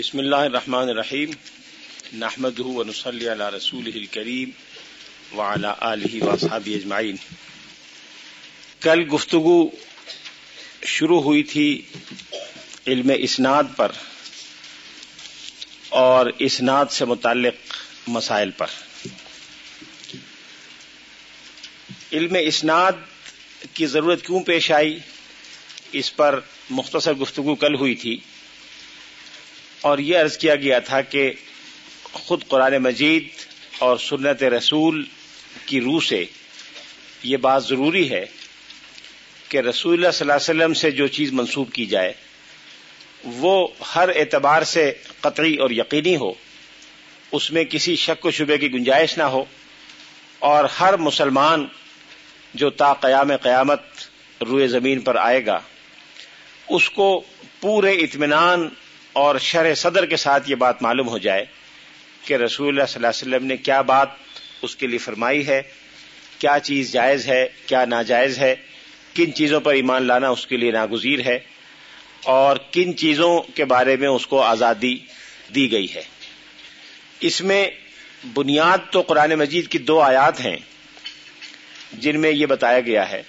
بسم اللہ الرحمن الرحیم نحمد ونصلی علی رسول الکریم وعلی آلہ واصحاب اجمعین۔ کل گفتگو شروع ہوئی تھی علم اسناد پر اور اسناد سے متعلق مسائل پر۔ علم اسناد کی ضرورت کیوں پیش آئی؟ اس پر مختصر گفتگو کل ہوئی تھی۔ اور یہ عرض کیا گیا تھا کہ خود قرآن مجید اور سنت رسول کی روح سے یہ بات ضروری ہے کہ رسول اللہ صلی اللہ علیہ وسلم سے جو چیز منسوب کی جائے، وہ ہر اعتبار سے قطعی اور یقینی ہو، اس میں کسی شک و شبے کی گنجائش نہ ہو، اور ہر مسلمان جو تا قیام قیامت روئے زمین پر آئے گا، اس کو پورے اطمینان اور شرح صدر کے ساتھ یہ بات معلوم ہو جائے کہ رسول اللہ صلی اللہ علیہ وسلم نے کیا بات اس کے لیے فرمائی ہے، کیا چیز جائز ہے، کیا ناجائز ہے، کن چیزوں پر ایمان لانا اس کے لیے ناگزیر ہے، اور کن چیزوں کے بارے میں اس کو آزادی دی گئی ہے۔ اس میں بنیاد تو قرآن مجید کی دو آیات ہیں، جن میں یہ بتایا گیا ہے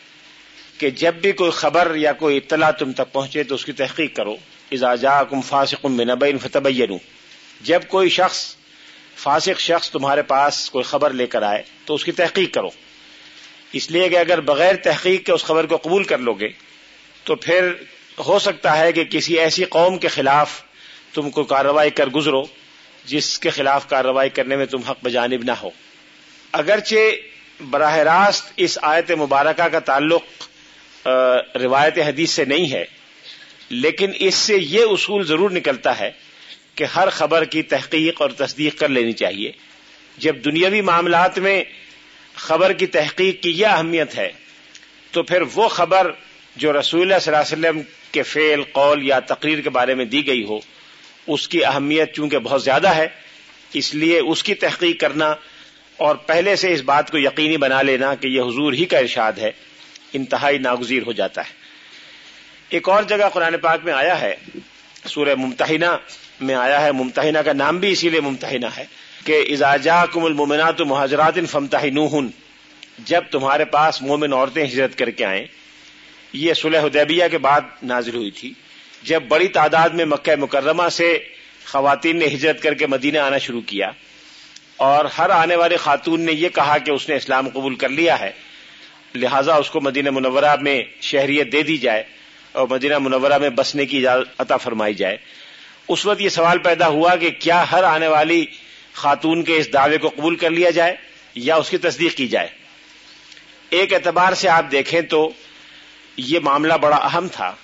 کہ جب بھی کوئی خبر یا کوئی اطلاع تم تک پہنچے تو اس کی تحقیق کرو۔ جاءكم فاسق بنبين فتبينوا جب کوئی شخص، فاسق شخص تمہارے پاس کوئی خبر لے کر آئے، تو اس کی تحقیق کرو۔ اس لیے کہ اگر بغیر تحقیق کے اس خبر کو قبول کر لو گے، تو پھر ہو سکتا ہے کہ کسی ایسی قوم کے خلاف تم کو کارروائی کر گزرو، جس کے خلاف کارروائی کرنے میں تم حق بجانب نہ ہو۔ اگرچہ براہ راست اس آیت مبارکہ کا تعلق روایت حدیث سے نہیں ہے لیکن اس سے یہ اصول ضرور نکلتا ہے کہ ہر خبر کی تحقیق اور تصدیق کر لینی چاہیے۔ جب دنیاوی معاملات میں خبر کی تحقیق کی یہ اہمیت ہے، تو پھر وہ خبر جو رسول اللہ صلی اللہ علیہ وسلم کے فعل، قول یا تقریر کے بارے میں دی گئی ہو، اس کی اہمیت چونکہ بہت زیادہ ہے، اس لیے اس کی تحقیق کرنا اور پہلے سے اس بات کو یقینی بنا لینا کہ یہ حضور ہی کا ارشاد ہے، انتہائی ناگزیر ہو جاتا ہے۔ ایک اور جگہ قرآن پاک میں آیا ہے، سورہ ممتحنہ میں آیا ہے، ممتحنہ کا نام بھی اسی لیے ممتحنہ ہے کہ ازاجا کم المنات مہاجرات فمتح جب تمہارے پاس مومن عورتیں ہجرت کر کے آئیں، یہ صلح حدیبیہ کے بعد نازل ہوئی تھی۔ جب بڑی تعداد میں مکہ مکرمہ سے خواتین نے ہجرت کر کے مدینہ آنا شروع کیا، اور ہر آنے والے خاتون نے یہ کہا کہ اس نے اسلام قبول کر لیا ہے، لہذا اس کو مدینہ منورہ میں شہریت دے دی جائے۔ اور مدینہ منورہ میں بسنے کی اجازت عطا فرمائی جائے۔ اس وقت یہ سوال پیدا ہوا کہ کیا ہر آنے والی خاتون کے اس دعوے کو قبول کر لیا جائے یا اس کی تصدیق کی جائے؟ ایک اعتبار سے آپ دیکھیں تو یہ معاملہ بڑا اہم تھا۔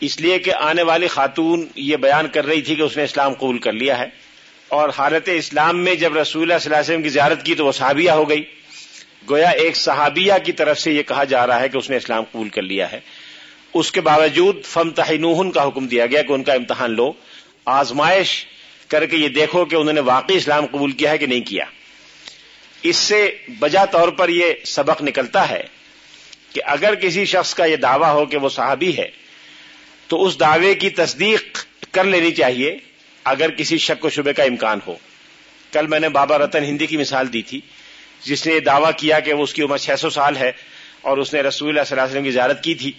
اس لیے کہ آنے والی خاتون یہ بیان کر رہی تھی کہ اس نے اسلام قبول کر لیا ہے۔ اور حالت اسلام میں جب رسول اللہ صلی اللہ علیہ وسلم کی زیارت کی تو وہ صحابیہ ہو گئی۔ گویا ایک صحابیہ کی طرف سے یہ کہا جا رہا ہے کہ اس نے اسلام قبول کر لیا ہے۔ اس کے باوجود فم تحنوہن کا حکم دیا گیا کہ ان کا امتحان لو۔ آزمائش کر کے یہ دیکھو کہ انہوں نے واقعی اسلام قبول کیا ہے کہ نہیں کیا۔ اس سے بجا طور پر یہ سبق نکلتا ہے کہ اگر کسی شخص کا یہ دعویٰ ہو کہ وہ صحابی ہے، تو اس دعوے کی تصدیق کر لینی چاہیے اگر کسی شک و شبے کا امکان ہو۔ کل میں نے بابا رتن ہندی کی مثال دی تھی، جس نے یہ دعویٰ کیا کہ وہ اس کی عمر چھ سو سال ہے اور اس نے رسول اللہ صلی اللہ علیہ وسلم کی زیارت کی تھی۔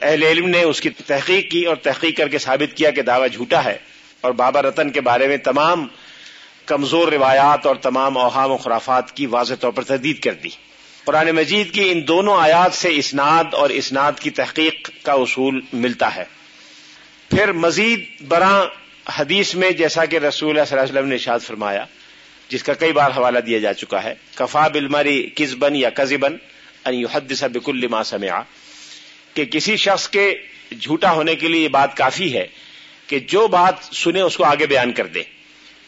اہل علم نے اس کی تحقیق کی اور تحقیق کر کے ثابت کیا کہ دعویٰ جھوٹا ہے اور بابا رتن کے بارے میں تمام کمزور روایات اور تمام اوہام و خرافات کی واضح طور پر تردید کر دی۔ قرآن مجید کی ان دونوں آیات سے اسناد اور اسناد کی تحقیق کا اصول ملتا ہے۔ پھر مزید برآں حدیث میں جیسا کہ رسول اللہ صلی اللہ علیہ وسلم نے اشاد فرمایا، جس کا کئی بار حوالہ دیا جا چکا ہے، کفا بلمری کزبن یا کزبن ان بکل ما سمع کہ کسی شخص کے جھوٹا ہونے کے لیے یہ بات کافی ہے کہ جو بات سنے اس کو آگے بیان کر دے۔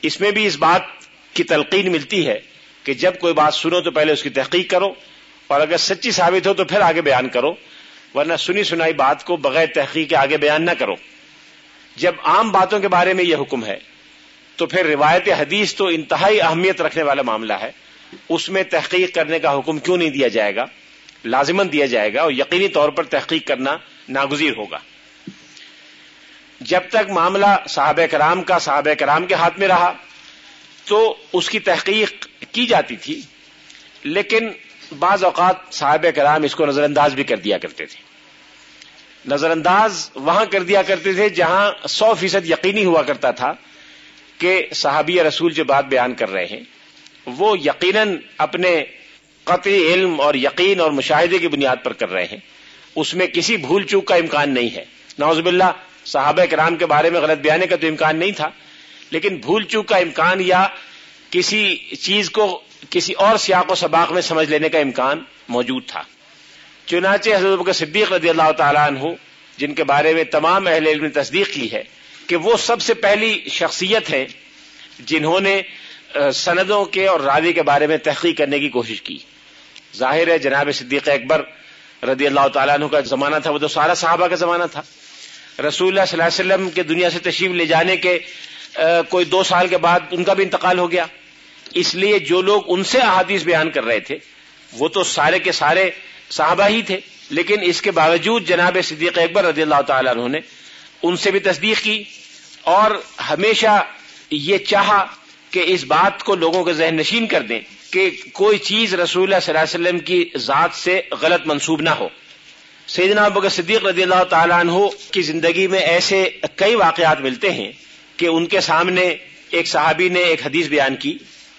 اس میں بھی اس بات کی تلقین ملتی ہے کہ جب کوئی بات سنو تو پہلے اس کی تحقیق کرو اور اگر سچی ثابت ہو تو پھر آگے بیان کرو، ورنہ سنی سنائی بات کو بغیر تحقیق کے آگے بیان نہ کرو۔ جب عام باتوں کے بارے میں یہ حکم ہے تو پھر روایت حدیث تو انتہائی اہمیت رکھنے والا معاملہ ہے۔ اس میں تحقیق کرنے کا حکم کیوں نہیں دیا جائے گا؟ لازمن دیا جائے گا اور یقینی طور پر تحقیق کرنا ناگزیر ہوگا۔ جب تک معاملہ صحابہ کرام کا صحابہ کرام کے ہاتھ میں رہا تو اس کی تحقیق کی جاتی تھی، لیکن بعض اوقات صحابہ کرام اس کو نظر انداز بھی کر دیا کرتے تھے۔ نظر انداز وہاں کر دیا کرتے تھے جہاں سو فیصد یقینی ہوا کرتا تھا کہ صحابی رسول جو بات بیان کر رہے ہیں، وہ یقیناً اپنے قطعی علم اور یقین اور مشاہدے کی بنیاد پر کر رہے ہیں۔ اس میں کسی بھول چوک کا امکان نہیں ہے۔ نوز باللہ، صحابہ کرام کے بارے میں غلط بیانے کا تو امکان نہیں تھا، لیکن بھول چوک کا امکان یا کسی چیز کو کسی اور سیاق و سباق میں سمجھ لینے کا امکان موجود تھا۔ چنانچہ حضرت صدیق رضی اللہ تعالیٰ عنہ، جن کے بارے میں تمام اہل علم نے تصدیق کی ہے کہ وہ سب سے پہلی شخصیت ہے جنہوں نے سندوں کے اور راوی کے بارے میں تحقیق کرنے کی کوشش کی۔ ظاہر ہے جناب صدیق اکبر رضی اللہ تعالیٰ عنہ کا زمانہ تھا، وہ تو سارا صحابہ کا زمانہ تھا۔ رسول اللہ صلی اللہ علیہ وسلم کے دنیا سے تشریف لے جانے کے کوئی دو سال کے بعد ان کا بھی انتقال ہو گیا۔ اس لیے جو لوگ ان سے احادیث بیان کر رہے تھے، وہ تو سارے کے سارے صحابہ ہی تھے۔ لیکن اس کے باوجود جناب صدیق اکبر رضی اللہ تعالیٰ عنہ نے ان سے بھی تصدیق کی اور ہمیشہ یہ چاہا کہ اس بات کو لوگوں کے ذہن نشین کر دیں۔ کہ کوئی چیز رسول اللہ صلی اللہ علیہ وسلم کی ذات سے غلط منسوب نہ ہو۔ سیدنا ابو صدیق رضی اللہ تعالیٰ عنہ کی زندگی میں ایسے کئی واقعات ملتے ہیں کہ ان کے سامنے ایک صحابی نے ایک حدیث بیان کی،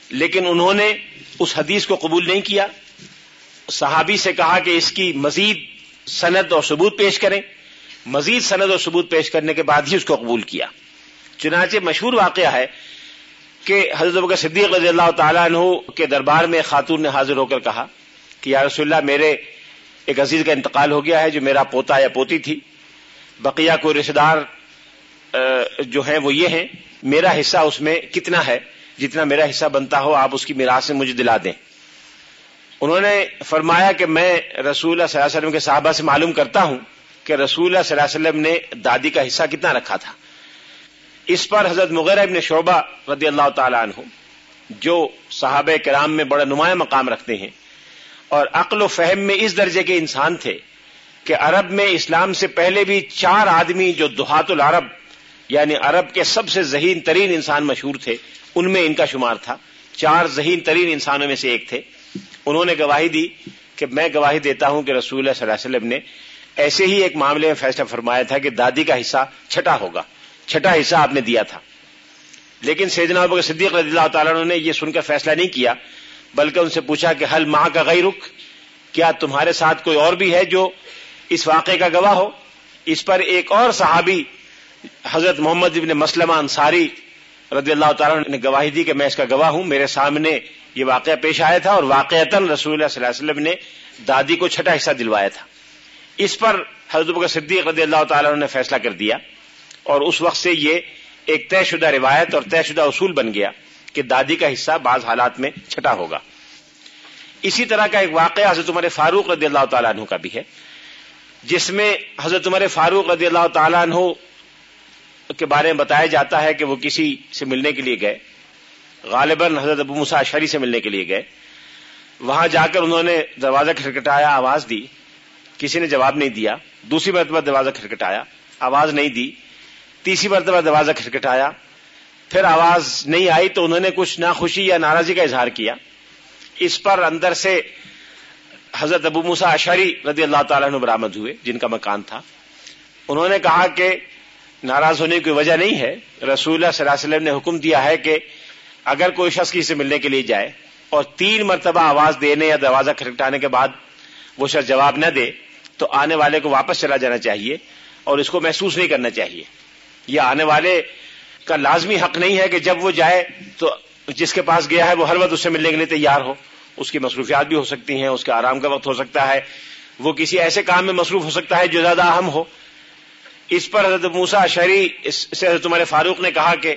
لیکن انہوں نے اس حدیث کو قبول نہیں کیا۔ صحابی سے کہا کہ اس کی مزید سند اور ثبوت پیش کریں۔ مزید سند اور ثبوت پیش کرنے کے بعد ہی اس کو قبول کیا۔ چنانچہ مشہور واقعہ ہے کہ حضرت صدیق رضی اللہ تعالیٰ عنہ کے دربار میں خاتون نے حاضر ہو کر کہا کہ یا رسول اللہ، میرے ایک عزیز کا انتقال ہو گیا ہے جو میرا پوتا یا پوتی تھی۔ بقیہ کوئی رشتے دار جو ہیں وہ یہ ہیں، میرا حصہ اس میں کتنا ہے؟ جتنا میرا حصہ بنتا ہو، آپ اس کی میراث سے مجھے دلا دیں۔ انہوں نے فرمایا کہ میں رسول اللہ صلی اللہ علیہ وسلم کے صحابہ سے معلوم کرتا ہوں کہ رسول اللہ صلی اللہ علیہ وسلم نے دادی کا حصہ کتنا رکھا تھا۔ اس پر حضرت مغیرہ ابن شعبہ رضی اللہ تعالی عنہ، جو صحابہ کرام میں بڑا نمایاں مقام رکھتے ہیں، اور عقل و فہم میں اس درجے کے انسان تھے کہ عرب میں اسلام سے پہلے بھی چار آدمی جو دہات العرب یعنی عرب کے سب سے ذہین ترین انسان مشہور تھے، ان میں ان کا شمار تھا۔ چار ذہین ترین انسانوں میں سے ایک تھے۔ انہوں نے گواہی دی کہ میں گواہی دیتا ہوں کہ رسول اللہ صلی اللہ علیہ وسلم نے ایسے ہی ایک معاملے میں فیصلہ فرمایا تھا کہ دادی کا حصہ چھٹا ہوگا۔ چھٹا حصہ آپ نے دیا تھا۔ لیکن سیدنا ابو صدیق رضی اللہ تعالیٰ نے یہ سن کر فیصلہ نہیں کیا، بلکہ ان سے پوچھا کہ حل ماہ کا غیر رخ کیا تمہارے ساتھ کوئی اور بھی ہے جو اس واقعے کا گواہ ہو؟ اس پر ایک اور صحابی، حضرت محمد ابن مسلمہ انصاری رضی اللہ تعالیٰ نے گواہی دی کہ میں اس کا گواہ ہوں، میرے سامنے یہ واقعہ پیش آیا تھا اور واقعتا رسول اللہ صلی اللہ علیہ وسلم نے دادی کو چھٹا حصہ دلوایا تھا۔ اس پر حضرت صدیق رضی اللہ تعالیٰ نے فیصلہ کر دیا۔ اور اس وقت سے یہ ایک طے شدہ روایت اور طے شدہ اصول بن گیا کہ دادی کا حصہ بعض حالات میں چھٹا ہوگا۔ اسی طرح کا ایک واقعہ حضرت عمر فاروق رضی اللہ تعالیٰ عنہ کا بھی ہے، جس میں حضرت عمر فاروق رضی اللہ تعالیٰ عنہ کے بارے میں بتایا جاتا ہے کہ وہ کسی سے ملنے کے لیے گئے۔ غالباً حضرت ابو مساشری سے ملنے کے لیے گئے۔ وہاں جا کر انہوں نے دروازہ کھٹکھٹایا، آواز دی۔ کسی نے جواب نہیں دیا۔ دوسری مرتبہ دروازہ کھٹکھٹایا، آواز نہیں دی۔ تیسری مرتبہ دروازہ کھٹکھٹایا۔ پھر آواز نہیں آئی تو انہوں نے کچھ ناخوشی یا ناراضی کا اظہار کیا۔ اس پر اندر سے حضرت ابو موسا اشاری رضی اللہ تعالیٰ نے برامد ہوئے، جن کا مکان تھا۔ انہوں نے کہا کہ ناراض ہونے کی وجہ نہیں ہے، رسول اللہ صلی اللہ علیہ وسلم نے حکم دیا ہے کہ اگر کوئی شخص کسی سے ملنے کے لیے جائے اور تین مرتبہ آواز دینے یا دروازہ کھٹکھٹانے کے بعد وہ شخص جواب نہ دے تو آنے والے کو واپس چلا جانا چاہیے اور اس کو محسوس نہیں کرنا چاہیے۔ یہ آنے والے کا لازمی حق نہیں ہے کہ جب وہ جائے تو جس کے پاس گیا ہے وہ ہر وقت اس سے ملنے کے لیے تیار ہو۔ اس کی مصروفیات بھی ہو سکتی ہیں، اس کے آرام کا وقت ہو سکتا ہے۔ وہ کسی ایسے کام میں مصروف ہو سکتا ہے جو زیادہ اہم ہو۔ اس پر حضرت موسا شہری سے حضرت عمر فاروق نے کہا کہ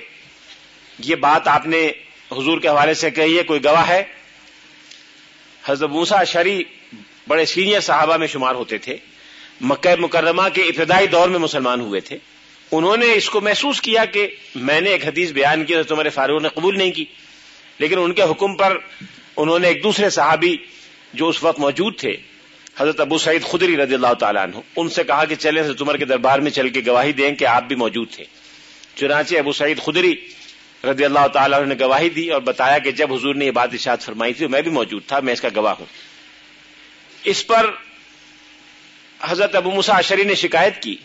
یہ بات آپ نے حضور کے حوالے سے کہی ہے، کوئی گواہ ہے۔ حضرت موسا شری بڑے سینئر صحابہ میں شمار ہوتے تھے۔ مکہ مکرمہ کے ابتدائی دور میں مسلمان ہوئے تھے۔ انہوں نے اس کو محسوس کیا کہ میں نے ایک حدیث بیان کی حضرت عمر فاروق نے قبول نہیں کی۔ لیکن ان کے حکم پر انہوں نے ایک دوسرے صحابی جو اس وقت موجود تھے، حضرت ابو سعید خدری رضی اللہ تعالیٰ عنہ، ان سے کہا کہ چلے حضرت عمر کے دربار میں چل کے گواہی دیں کہ آپ بھی موجود تھے۔ چنانچہ ابو سعید خدری رضی اللہ تعالیٰ عنہ نے گواہی دی اور بتایا کہ جب حضور نے یہ بات اشاد فرمائی تھی میں بھی موجود تھا، میں اس کا گواہ ہوں۔ اس پر حضرت ابو مساشری نے شکایت کی۔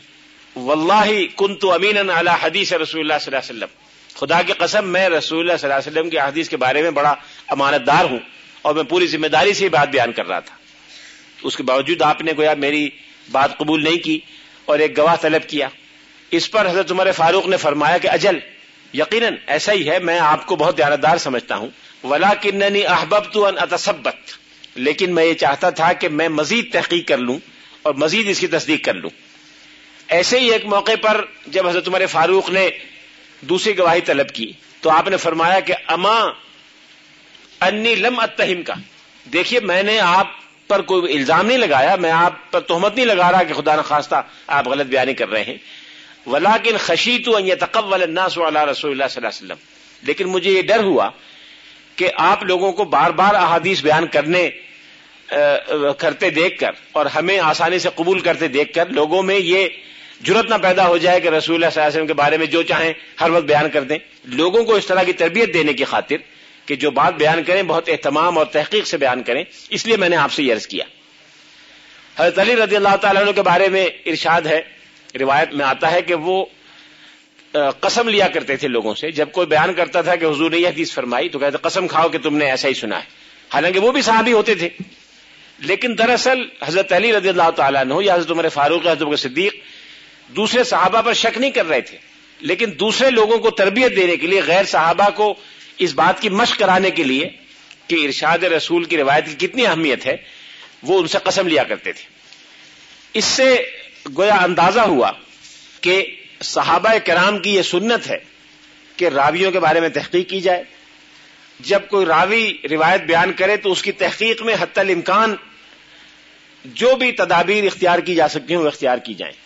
واللہ کن تو امین حدیث رسول اللہ صلی اللہ علیہ وسلم. خدا کی قسم، میں رسول اللہ صلی اللہ علیہ وسلم کی حدیث کے بارے میں بڑا امانت دار ہوں اور میں پوری ذمہ داری سے یہ بات بیان کر رہا تھا۔ اس کے باوجود آپ نے گویا میری بات قبول نہیں کی اور ایک گواہ طلب کیا۔ اس پر حضرت عمر فاروق نے فرمایا کہ، اجل، یقیناً ایسا ہی ہے، میں آپ کو بہت دیانتدار سمجھتا ہوں۔ ولا کننی احبب تو اتسبت لیکن میں یہ چاہتا تھا کہ میں مزید تحقیق کر لوں اور مزید اس کی تصدیق کر لوں۔ ایسے ہی ایک موقع پر جب حضرت عمر فاروق نے دوسری گواہی طلب کی تو آپ نے فرمایا کہ اما انی لم اتہم کا۔ دیکھیے میں نے آپ پر کوئی الزام نہیں لگایا، میں آپ پر تہمت نہیں لگا رہا کہ خدا نخواستہ آپ غلط بیانی کر رہے ہیں۔ ولاکن خشی تو تقبل الناس علی رسول اللہ صلی اللہ علیہ وسلم۔ لیکن مجھے یہ ڈر ہوا کہ آپ لوگوں کو بار بار احادیث بیان کرنے کرتے دیکھ کر اور ہمیں آسانی سے قبول کرتے دیکھ کر لوگوں میں یہ جرت نہ پیدا ہو جائے کہ رسول اللہ صلی اللہ علیہ وسلم کے بارے میں جو چاہیں ہر وقت بیان کر دیں۔ لوگوں کو اس طرح کی تربیت دینے کی خاطر کہ جو بات بیان کریں، بہت اہتمام اور تحقیق سے بیان کریں۔ اس لیے میں نے آپ سے یہ عرض کیا۔ حضرت علی رضی اللہ تعالیٰ عنہ کے بارے میں ارشاد ہے، روایت میں آتا ہے کہ وہ قسم لیا کرتے تھے لوگوں سے۔ جب کوئی بیان کرتا تھا کہ حضور نے یہ حدیث فرمائی تو کہتے قسم کھاؤ کہ تم نے ایسا ہی سنا ہے۔ حالانکہ وہ بھی صحابی ہوتے تھے۔ لیکن دراصل حضرت علی رضی اللہ تعالیٰ عنہ یا حضرت عمر فاروق حضرت صدیق دوسرے صحابہ پر شک نہیں کر رہے تھے۔ لیکن دوسرے لوگوں کو تربیت دینے کے لیے، غیر صحابہ کو اس بات کی مشق کرانے کے لیے کہ ارشاد رسول کی روایت کی کتنی اہمیت ہے، وہ ان سے قسم لیا کرتے تھے۔ اس سے گویا اندازہ ہوا کہ صحابہ کرام کی یہ سنت ہے کہ راویوں کے بارے میں تحقیق کی جائے۔ جب کوئی راوی روایت بیان کرے تو اس کی تحقیق میں حتی الامکان جو بھی تدابیر اختیار کی جا سکتی ہیں، وہ اختیار کی جائیں۔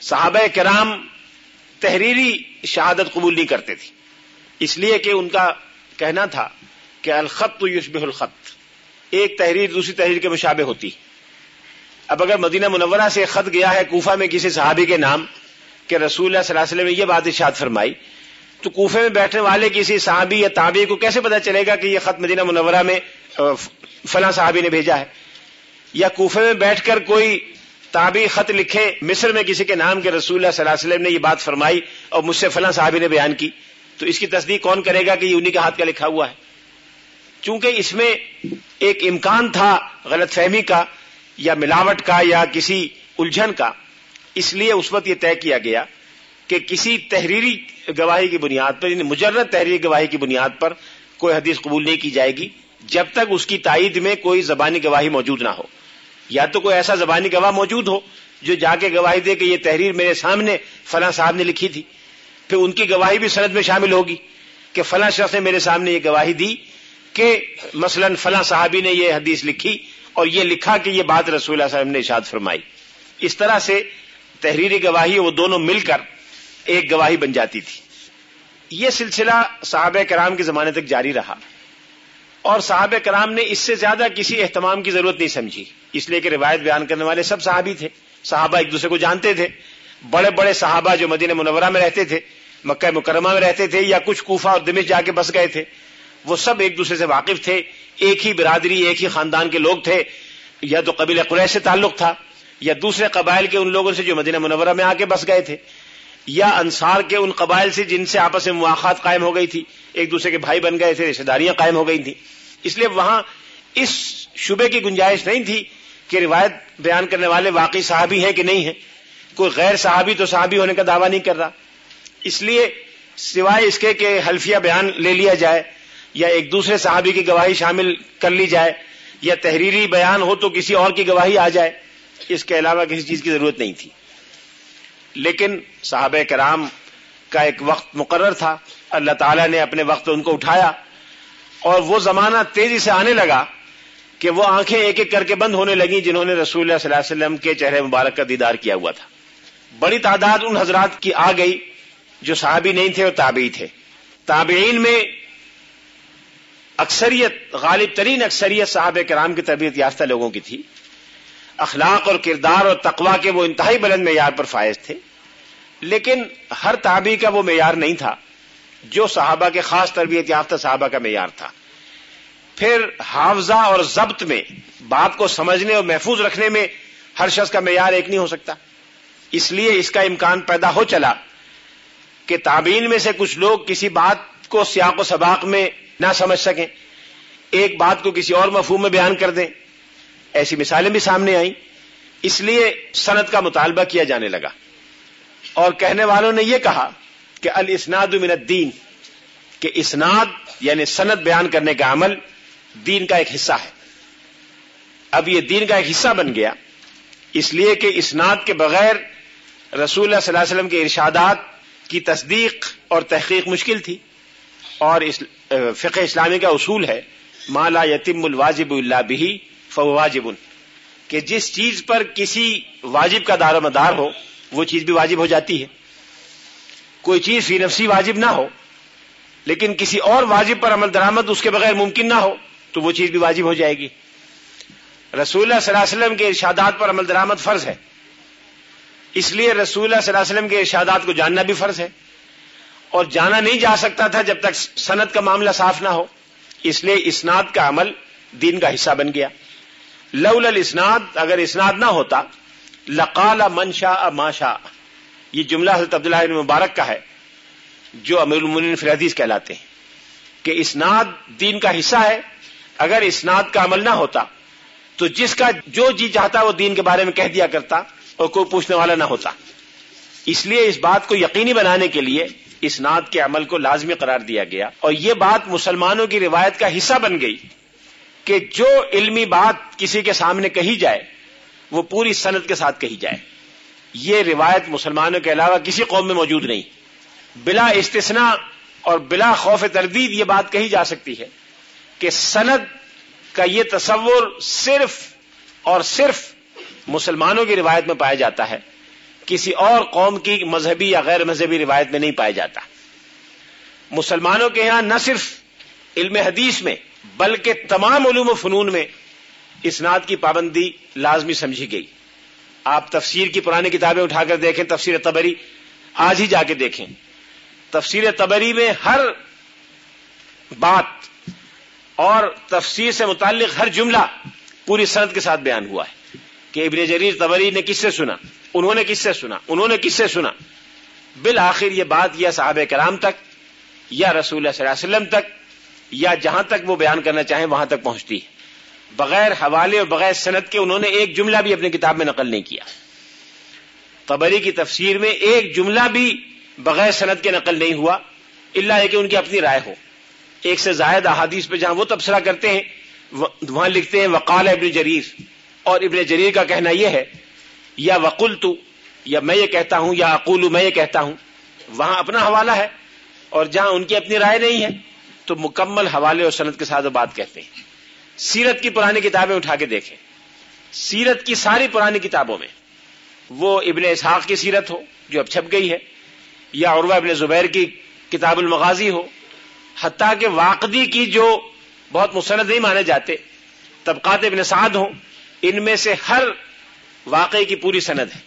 صحابہ کرام تحریری شہادت قبول نہیں کرتے تھے۔ اس لیے کہ ان کا کہنا تھا کہ الخط تو یشبہ الخط، ایک تحریر دوسری تحریر کے مشابہ ہوتی۔ اب اگر مدینہ منورہ سے خط گیا ہے کوفہ میں کسی صحابی کے نام کہ رسول اللہ صلی اللہ علیہ وسلم نے یہ بات ارشاد فرمائی، تو کوفے میں بیٹھنے والے کسی صحابی یا تابعی کو کیسے پتا چلے گا کہ یہ خط مدینہ منورہ میں فلاں صحابی نے بھیجا ہے؟ یا کوفے میں بیٹھ کر کوئی تابی خط لکھے، مصر میں کسی کے نام کے رسول اللہ صلی اللہ علیہ وسلم نے یہ بات فرمائی اور مجھ سے فلاں صحابی نے بیان کی۔ تو اس کی تصدیق کون کرے گا کہ یہ انہیں کے ہاتھ کا لکھا ہوا ہے؟ چونکہ اس میں ایک امکان تھا غلط فہمی کا یا ملاوٹ کا یا کسی الجھن کا، اس لیے اس وقت یہ طے کیا گیا کہ کسی تحریری گواہی کی بنیاد پر یعنی مجرد تحریری گواہی کی بنیاد پر کوئی حدیث قبول نہیں کی جائے گی جب تک اس کی تائید میں کوئی زبانی گواہی موجود نہ ہو۔ یا تو کوئی ایسا زبانی گواہ موجود ہو جو جا کے گواہی دے کہ یہ تحریر میرے سامنے فلاں صاحب نے لکھی تھی۔ پھر ان کی گواہی بھی سند میں شامل ہوگی کہ فلاں شخص نے میرے سامنے یہ گواہی دی کہ مثلا فلاں صحابی نے یہ حدیث لکھی اور یہ لکھا کہ یہ بات رسول اللہ صاحب نے اشاد فرمائی۔ اس طرح سے تحریری گواہی وہ دونوں مل کر ایک گواہی بن جاتی تھی۔ یہ سلسلہ صحابہ کرام کے زمانے تک جاری رہا۔ اور صحابہ کرام نے اس سے زیادہ کسی اہتمام کی ضرورت نہیں سمجھی۔ اس لیے کہ روایت بیان کرنے والے سب صحابی تھے۔ صحابہ ایک دوسرے کو جانتے تھے۔ بڑے بڑے صحابہ جو مدینہ منورہ میں رہتے تھے، مکہ مکرمہ میں رہتے تھے یا کچھ کوفہ اور دمش جا کے بس گئے تھے، وہ سب ایک دوسرے سے واقف تھے۔ ایک ہی برادری، ایک ہی خاندان کے لوگ تھے۔ یا تو قبیل قریش سے تعلق تھا، یا دوسرے قبائل کے ان لوگوں سے جو مدینہ منورہ میں آ کے بس گئے تھے۔ یا انصار کے ان قبائل سے جن سے آپس میں مواقع قائم ہو گئی تھی، ایک دوسرے کے بھائی بن گئے تھے رشتے داریاں قائم ہو گئی تھیں۔ اس لیے وہاں اس شبے کی گنجائش نہیں تھی کہ روایت بیان کرنے والے واقعی صحابی ہیں کہ نہیں ہیں۔ کوئی غیر صحابی تو صحابی ہونے کا دعویٰ نہیں کر رہا۔ اس لیے سوائے اس کے کہ حلفیہ بیان لے لیا جائے یا ایک دوسرے صحابی کی گواہی شامل کر لی جائے یا تحریری بیان ہو تو کسی اور کی گواہی آ جائے، اس کے علاوہ کسی چیز کی ضرورت نہیں تھی۔ لیکن صحابہ کرام کا ایک وقت مقرر تھا۔ اللہ تعالیٰ نے اپنے وقت ان کو اٹھایا اور وہ زمانہ تیزی سے آنے لگا کہ وہ آنکھیں ایک ایک کر کے بند ہونے لگیں جنہوں نے رسول اللہ صلی اللہ علیہ وسلم کے چہرے مبارک کا دیدار کیا ہوا تھا۔ بڑی تعداد ان حضرات کی آ گئی جو صحابی نہیں تھے اور تابعی تھے۔ تابعین میں اکثریت، غالب ترین اکثریت صحابہ کرام کی تربیت یافتہ لوگوں کی تھی۔ اخلاق اور کردار اور تقوا کے وہ انتہائی بلند معیار پر فائز تھے۔ لیکن ہر تابی کا وہ معیار نہیں تھا، جو صحابہ کے خاص تربیت یافتہ صحابہ کا معیار تھا۔ پھر حافظہ اور ضبط میں، بات کو سمجھنے اور محفوظ رکھنے میں ہر شخص کا معیار ایک نہیں ہو سکتا۔ اس لیے اس کا امکان پیدا ہو چلا کہ تابین میں سے کچھ لوگ کسی بات کو سیاق و سباق میں نہ سمجھ سکیں، ایک بات کو کسی اور مفہوم میں بیان کر دیں۔ ایسی مثالیں بھی سامنے آئیں۔ اس لیے صنعت کا مطالبہ کیا جانے لگا۔ اور کہنے والوں نے یہ کہا کہ الاسناد من الدین، کہ اسناد یعنی صنعت بیان کرنے کا عمل دین کا ایک حصہ ہے۔ اب یہ دین کا ایک حصہ بن گیا۔ اس لیے کہ اسناد کے بغیر رسول اللہ صلی اللہ علیہ وسلم کے ارشادات کی تصدیق اور تحقیق مشکل تھی۔ اور فقہ اسلامی کا اصول ہے مالا یتیم الواجب اللہ بھی فواجب کہ جس چیز پر کسی واجب کا دار و مدار ہو، وہ چیز بھی واجب ہو جاتی ہے۔ کوئی چیز فی نفسی واجب نہ ہو، لیکن کسی اور واجب پر عمل درامد اس کے بغیر ممکن نہ ہو، تو وہ چیز بھی واجب ہو جائے گی۔ رسول اللہ صلی اللہ علیہ وسلم کے ارشادات پر عمل درامد فرض ہے۔ اس لیے رسول اللہ صلی اللہ علیہ وسلم کے ارشادات کو جاننا بھی فرض ہے۔ اور جانا نہیں جا سکتا تھا جب تک صنعت کا معاملہ صاف نہ ہو۔ اس لیے اسناد کا عمل دین کا حصہ بن گیا۔ لول الاسناد، اگر اسناد نہ ہوتا، لقال منشا ماشا یہ جملہ حضرت عبداللہ مبارک کا ہے، جو امیر المن حدیث کہلاتے ہیں کہ اسناد دین کا حصہ ہے، اگر اسناد کا عمل نہ ہوتا، تو جس کا جو جی چاہتا وہ دین کے بارے میں کہہ دیا کرتا اور کوئی پوچھنے والا نہ ہوتا۔ اس لیے اس بات کو یقینی بنانے کے لیے اسناد کے عمل کو لازمی قرار دیا گیا اور یہ بات مسلمانوں کی روایت کا حصہ بن گئی۔ کہ جو علمی بات کسی کے سامنے کہی جائے، وہ پوری صنعت کے ساتھ کہی جائے۔ یہ روایت مسلمانوں کے علاوہ کسی قوم میں موجود نہیں۔ بلا استثناء اور بلا خوف تردید یہ بات کہی جا سکتی ہے کہ سند کا یہ تصور صرف اور صرف مسلمانوں کی روایت میں پایا جاتا ہے۔ کسی اور قوم کی مذہبی یا غیر مذہبی روایت میں نہیں پایا جاتا۔ مسلمانوں کے یہاں نہ صرف علم حدیث میں بلکہ تمام علوم و فنون میں اسناد کی پابندی لازمی سمجھی گئی۔ آپ تفسیر کی پرانی کتابیں اٹھا کر دیکھیں، تفسیر تبری آج ہی جا کے دیکھیں۔ تفسیر تبری میں ہر بات اور تفسیر سے متعلق ہر جملہ پوری صنعت کے ساتھ بیان ہوا ہے کہ ابن جریر تبری نے کس سے سنا، انہوں نے کس سے سنا، انہوں نے کس سے سنا۔ بالآخر یہ بات یا صحابہ کرام تک یا رسول اللہ صلی اللہ علیہ وسلم تک یا جہاں تک وہ بیان کرنا چاہیں وہاں تک پہنچتی ہے۔ بغیر حوالے اور بغیر صنعت کے انہوں نے ایک جملہ بھی اپنی کتاب میں نقل نہیں کیا۔ قبری کی تفسیر میں ایک جملہ بھی بغیر صنعت کے نقل نہیں ہوا اللہ ہے کہ ان کی اپنی رائے ہو۔ ایک سے زائد احادیث پہ جہاں وہ تبصرہ کرتے ہیں وہاں لکھتے ہیں، وقال ابن جریر۔ اور ابن جریر کا کہنا یہ ہے، یا وقل تو یا میں یہ کہتا ہوں، یا اقول میں یہ کہتا ہوں۔ وہاں اپنا حوالہ ہے اور جہاں ان کی اپنی رائے نہیں ہے تو مکمل حوالے اور صنعت کے ساتھ بات کہتے ہیں۔ سیرت کی پرانی کتابیں اٹھا کے دیکھیں۔ سیرت کی ساری پرانی کتابوں میں وہ ابن اسحاق کی سیرت ہو، جو اب چھپ گئی ہے، یا عروہ ابن زبیر کی کتاب المغازی ہو۔ حتیٰ کہ واقعی کی جو بہت مسند نہیں مانے جاتے، طبقات ابن سعد ہوں، ان میں سے ہر واقعی کی پوری سند ہے۔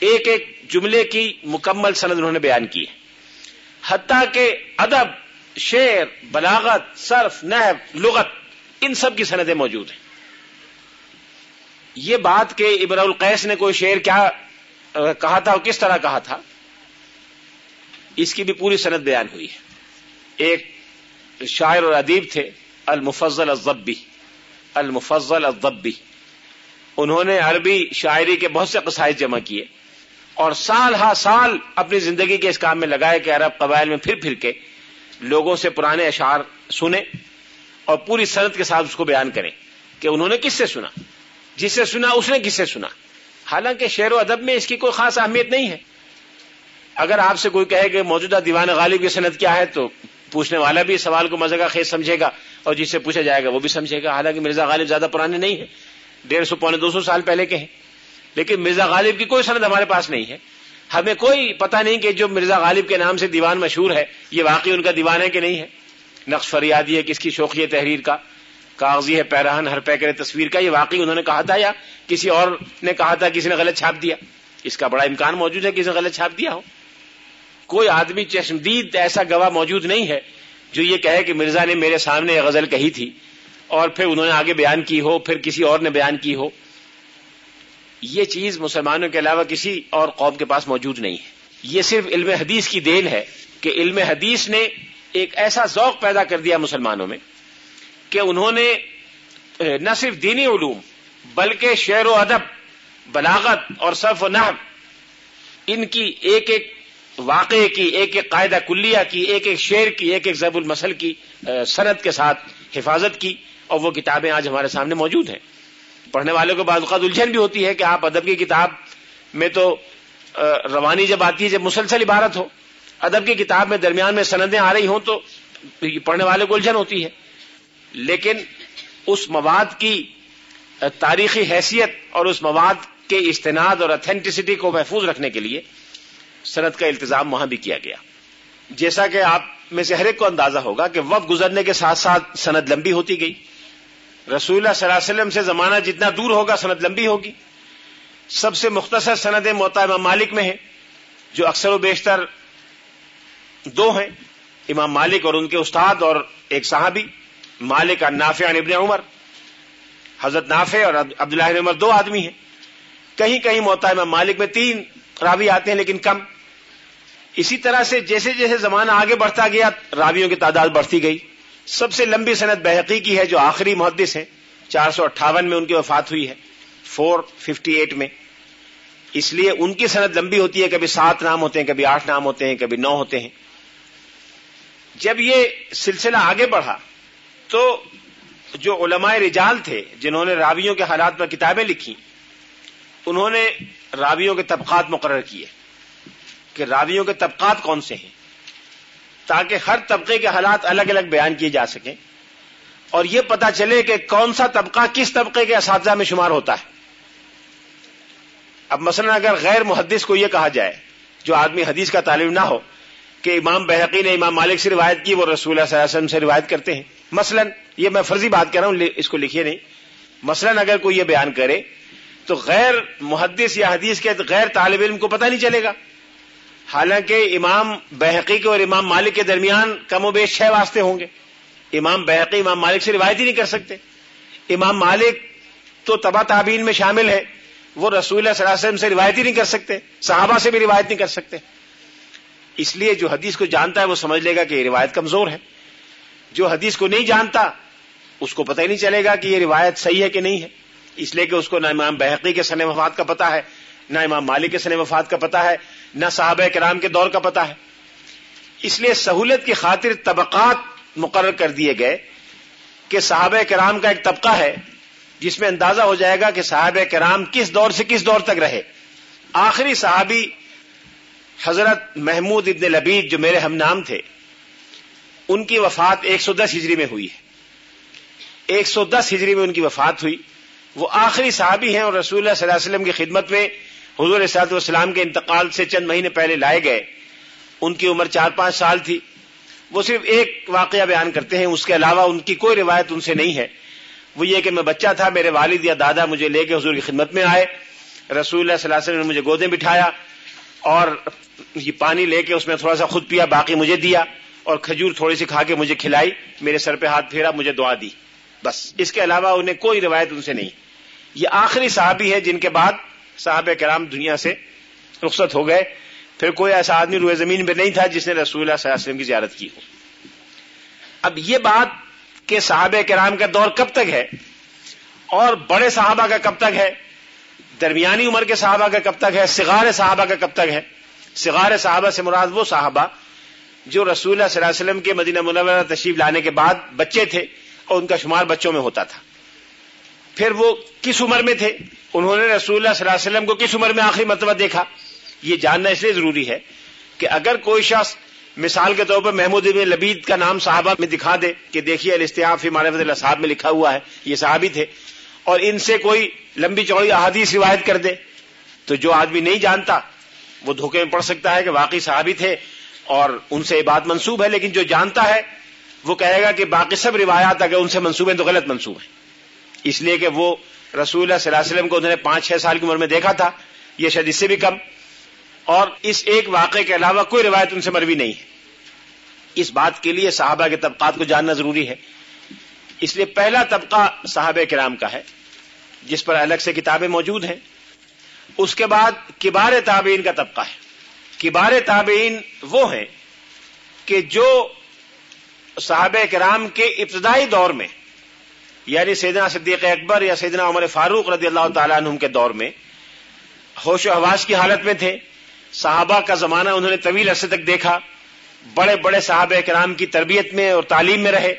ایک ایک جملے کی مکمل سند انہوں نے بیان کی ہے۔ حتیٰ کہ ادب شعر، بلاغت، صرف نحب لغت، ان سب کی سندیں موجود ہیں۔ یہ بات کہ ابر القیس نے کوئی شعر کیا کہا تھا اور کس طرح کہا تھا، اس کی بھی پوری سند بیان ہوئی ہے۔ ایک شاعر اور ادیب تھے، المفضل الضبی المفضل الضبی۔ انہوں نے عربی شاعری کے بہت سے قصائد جمع کیے اور سال ہا سال اپنی زندگی کے اس کام میں لگائے کہ عرب قبائل میں پھر پھر کے لوگوں سے پرانے اشعار سنے اور پوری صنعت کے ساتھ اس کو بیان کریں کہ انہوں نے کس سے سنا؟ جس سے سنا، اس نے کس سے سنا؟ حالانکہ شعر و ادب میں اس کی کوئی خاص اہمیت نہیں ہے۔ اگر آپ سے کوئی کہے کہ موجودہ دیوان غالب کی صنعت کیا ہے، تو پوچھنے والا بھی سوال کو مزہ کا خیز سمجھے گا اور جس سے پوچھا جائے گا وہ بھی سمجھے گا۔ حالانکہ مرزا غالب زیادہ پرانے نہیں ہیں۔ ڈیڑھ سو پونے دو سو سال پہلے کے ہیں۔ لیکن مرزا غالب کی کوئی سند ہمارے پاس نہیں ہے۔ ہمیں کوئی پتا نہیں کہ جو مرزا غالب کے نام سے دیوان مشہور ہے، یہ واقعی ان کا دیوان ہے کہ نہیں ہے؟ نقش فریادی ہے کس کی شوقی تحریر کا، کاغذی ہے پیراہن ہر پیکر تصویر کا، یہ واقعی انہوں نے کہا تھا یا کسی اور نے کہا تھا کسی نے غلط چھاپ دیا؟ اس کا بڑا امکان موجود ہے کسی نے غلط چھاپ دیا ہو۔ کوئی آدمی چشمدید ایسا گواہ موجود نہیں ہے جو یہ کہے کہ مرزا نے میرے سامنے یہ غزل کہی تھی اور پھر انہوں نے آگے بیان کی ہو، پھر کسی اور نے بیان کی ہو۔ یہ چیز مسلمانوں کے علاوہ کسی اور قوم کے پاس موجود نہیں ہے۔ یہ صرف علم حدیث کی دین ہے کہ علم حدیث نے ایک ایسا ذوق پیدا کر دیا مسلمانوں میں کہ انہوں نے نہ صرف دینی علوم بلکہ شعر و ادب، بلاغت اور صرف و نحب ان کی ایک ایک واقعے کی، ایک ایک قاعدہ کلیہ کی، ایک ایک شعر کی، ایک ایک زب المسل کی صنعت کے ساتھ حفاظت کی اور وہ کتابیں آج ہمارے سامنے موجود ہیں۔ پڑھنے والوں کو بعض اوقات الجھن بھی ہوتی ہے کہ آپ ادب کی کتاب میں تو روانی جب آتی ہے، جب مسلسل عبارت ہو، ادب کی کتاب میں درمیان میں سندیں آ رہی ہوں تو پڑھنے والے کو الجھن ہوتی ہے۔ لیکن اس مواد کی تاریخی حیثیت اور اس مواد کے استناد اور اتھینٹسٹی کو محفوظ رکھنے کے لیے صنعت کا التظام وہاں بھی کیا گیا۔ جیسا کہ آپ میں سے ہر ایک کو اندازہ ہوگا کہ وقت گزرنے کے ساتھ ساتھ سند لمبی ہوتی گئی۔ رسول اللہ صلی اللہ علیہ وسلم سے زمانہ جتنا دور ہوگا، سند لمبی ہوگی۔ سب سے مختصر سند موتا امام مالک میں ہے، جو اکثر و بیشتر دو ہیں، امام مالک اور ان کے استاد اور ایک صحابی، مالک اور نافع ابن عمر۔ حضرت نافع اور عبداللہ عمر دو آدمی ہیں۔ کہیں کہیں موتا امام مالک میں تین راوی آتے ہیں، لیکن کم۔ اسی طرح سے جیسے جیسے زمانہ آگے بڑھتا گیا، راویوں کی تعداد بڑھتی گئی۔ سب سے لمبی صنعت بحقی کی ہے جو آخری محدث ہیں، چار سو اٹھاون میں ان کی وفات ہوئی ہے فور ففٹی ایٹ میں۔ اس لیے ان کی صنعت لمبی ہوتی ہے، کبھی سات نام ہوتے ہیں، کبھی آٹھ نام ہوتے ہیں، کبھی نو ہوتے ہیں۔ جب یہ سلسلہ آگے بڑھا، تو جو علماء رجال تھے، جنہوں نے راویوں کے حالات پر کتابیں لکھی، انہوں نے راویوں کے طبقات مقرر کیے۔ کہ راویوں کے طبقات کون سے ہیں؟ تاکہ ہر طبقے کے حالات الگ الگ بیان کیے جا سکیں اور یہ پتا چلے کہ کون سا طبقہ کس طبقے کے اساتذہ میں شمار ہوتا ہے۔ اب مثلا اگر غیر محدث کو یہ کہا جائے، جو آدمی حدیث کا تعلیم نہ ہو، کہ امام بحقی نے امام مالک سے روایت کی، وہ رسول اللہ صلی اللہ علیہ وسلم سے روایت کرتے ہیں۔ مثلا یہ میں فرضی بات کر رہا ہوں اس کو لکھیے نہیں۔ مثلا اگر کوئی یہ بیان کرے تو غیر محدث یا حدیث کے غیر طالب علم کو پتہ نہیں چلے گا۔ حالانکہ امام بحقی کے اور امام مالک کے درمیان کم و بیش چھ واسطے ہوں گے۔ امام بحقی، امام مالک سے روایت ہی نہیں کر سکتے۔ امام مالک تو تبا تعبین میں شامل ہے۔ وہ رسول اللہ صلی اللہ علیہ وسلم سے روایت ہی نہیں کر سکتے۔ صحابہ سے بھی روایت نہیں کر سکتے۔ اس لیے جو حدیث کو جانتا ہے وہ سمجھ لے گا کہ یہ روایت کمزور ہے۔ جو حدیث کو نہیں جانتا، اس کو پتہ ہی نہیں چلے گا کہ یہ روایت صحیح ہے کہ نہیں ہے۔ اس لیے کہ اس کو نہ امام بحقی کے سن وفات کا پتا ہے، نہ امام مالک کے سن وفات کا پتا ہے۔ نہ صحابہ کرام کے دور کا پتا ہے۔ اس لیے سہولت کی خاطر طبقات مقرر کر دیے گئے کہ صحابہ کرام کا ایک طبقہ ہے جس میں اندازہ ہو جائے گا کہ صحابہ کرام کس دور سے کس دور تک رہے۔ آخری صحابی حضرت محمود ابن لبید جو میرے ہم نام تھے، ان کی وفات ایک سو دس ہجری میں ہوئی ہے۔ ایک سو دس ہجری میں ان کی وفات ہوئی۔ وہ آخری صحابی ہیں اور رسول اللہ صلی اللہ علیہ وسلم کی خدمت میں حضور صاحب والسلام کے انتقال سے چند مہینے پہلے لائے گئے۔ ان کی عمر چار پانچ سال تھی۔ وہ صرف ایک واقعہ بیان کرتے ہیں، اس کے علاوہ ان کی کوئی روایت ان سے نہیں ہے۔ وہ یہ کہ میں بچہ تھا، میرے والد یا دادا مجھے لے کے حضور کی خدمت میں آئے۔ رسول اللہ صلی اللہ علیہ وسلم نے مجھے گودیں بٹھایا اور یہ پانی لے کے اس میں تھوڑا سا خود پیا، باقی مجھے دیا اور کھجور تھوڑی سی کھا کے مجھے کھلائی۔ میرے سر پہ ہاتھ پھیرا، مجھے دعا دی۔ بس، اس کے علاوہ انہیں کوئی روایت ان سے نہیں۔ یہ آخری صحابی ہے جن کے بعد صحابہ کرام دنیا سے رخصت ہو گئے۔ پھر کوئی ایسا آدمی روئے زمین پہ نہیں تھا جس نے رسول اللہ صلی اللہ علیہ وسلم کی زیارت کی ہو۔ اب یہ بات کہ صحابہ کرام کا دور کب تک ہے اور بڑے صحابہ کا کب تک ہے، درمیانی عمر کے صحابہ کا کب تک ہے سگار صحابہ کا کب تک ہے۔ سگار صحابہ سے مراد وہ صحابہ جو رسول اللہ صلی اللہ علیہ وسلم کے مدینہ منورہ تشریف لانے کے بعد بچے تھے اور ان کا شمار بچوں میں ہوتا تھا۔ پھر وہ کس عمر میں تھے؟ انہوں نے رسول اللہ صلی اللہ علیہ وسلم کو کس عمر میں آخری مرتبہ دیکھا؟ یہ جاننا اس لیے ضروری ہے کہ اگر کوئی شخص مثال کے طور پر محمود ابن لبید کا نام صحابہ میں دکھا دے کہ دیکھیے الستیاف معرفت اللہ صاحب میں لکھا ہوا ہے، یہ صحابی تھے، اور ان سے کوئی لمبی چوڑی احادیث روایت کر دے، تو جو آدمی نہیں جانتا، وہ دھوکے میں پڑ سکتا ہے کہ واقعی صحابی تھے، اور ان سے یہ بات منسوب ہے، لیکن جو جانتا ہے، وہ کہے گا کہ باقی سب روایات اگر ان سے منسوب ہیں تو غلط منسوب ہیں اس لیے کہ وہ رسول اللہ صلی اللہ علیہ وسلم کو انہوں نے پانچ چھ سال کی عمر میں دیکھا تھا، یہ شاید اس سے بھی کم۔ اور اس ایک واقعے کے علاوہ کوئی روایت ان سے مروی نہیں ہے۔ اس بات کے لیے صحابہ کے طبقات کو جاننا ضروری ہے۔ اس لیے پہلا طبقہ صحابہ کرام کا ہے، جس پر الگ سے کتابیں موجود ہیں۔ اس کے بعد کبار تابعین کا طبقہ ہے۔ کبار تابعین وہ ہیں کہ جو صحابہ کرام کے ابتدائی دور میں یعنی سیدنا صدیق اکبر یا سیدنا عمر فاروق رضی اللہ تعالیٰ عنہ کے دور میں ہوش و حواس کی حالت میں تھے۔ صحابہ کا زمانہ انہوں نے طویل عرصے تک دیکھا۔ بڑے بڑے صحابہ کرام کی تربیت میں اور تعلیم میں رہے۔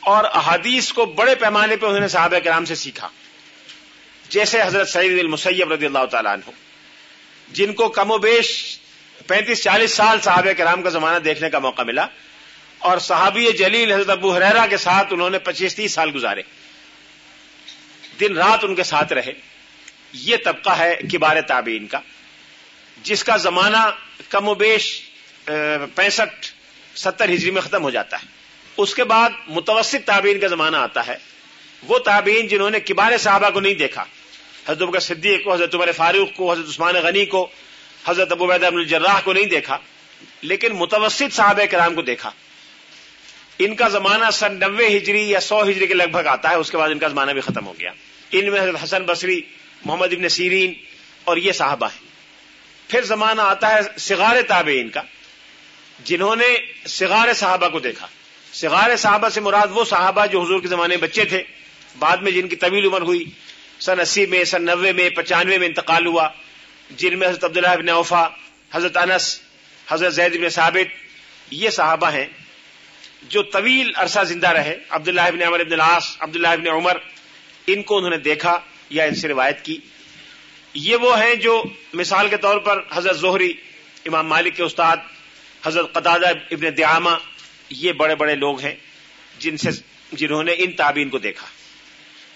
اور احادیث کو بڑے پیمانے پہ انہوں نے صحابہ کرام سے سیکھا۔ جیسے حضرت سعید المسیب رضی اللہ تعالیٰ عنہ، جن کو کم و بیش پینتیس چالیس سال صحابہ کرام کا زمانہ دیکھنے کا موقع ملا۔ اور صحابی جلیل حضرت ابو حریرا کے ساتھ انہوں نے پچیس تیس سال گزارے۔ دن رات ان کے ساتھ رہے۔ یہ طبقہ ہے کبار تابعین کا، جس کا زمانہ کم و بیش پینسٹھ، ستر ہجری میں ختم ہو جاتا ہے۔ اس کے بعد متوسط تابعین کا زمانہ آتا ہے۔ وہ تابعین جنہوں نے کبار صحابہ کو نہیں دیکھا، حضرت ابو صدیق کو، حضرت عمر فاروق کو، حضرت عثمان غنی کو، حضرت ابو بیدہ الجراح کو نہیں دیکھا، لیکن متوسط صحابہ کرام کو دیکھا۔ ان کا زمانہ سن نوے ہجری یا سو ہجری کے لگ بھگ آتا ہے، اس کے بعد ان کا زمانہ بھی ختم ہو گیا۔ ان میں حضرت حسن بصری، محمد ابن سیرین اور یہ صحابہ ہیں۔ پھر زمانہ آتا ہے سگار تابعین کا، جنہوں نے سگار صحابہ کو دیکھا۔ سگار صحابہ سے مراد وہ صحابہ جو حضور کے زمانے میں بچے تھے، بعد میں جن کی طویل عمر ہوئی، سن اسی میں، سن نوے میں، پچانوے میں انتقال ہوا۔ جن میں حضرت عبداللہ ابن اوفا حضرت انس، حضرت زید ابن ثابت، یہ صحابہ ہیں۔ جو طویل عرصہ زندہ رہے، عبداللہ ابن عمر ابن العاص، عبداللہ ابن عمر، ان کو انہوں نے دیکھا یا ان سے روایت کی۔ یہ وہ ہیں جو مثال کے طور پر حضرت زہری، امام مالک کے استاد، حضرت قطادہ ابن دعامہ یہ بڑے بڑے لوگ ہیں جن سے، جنہوں نے ان تابعین کو دیکھا۔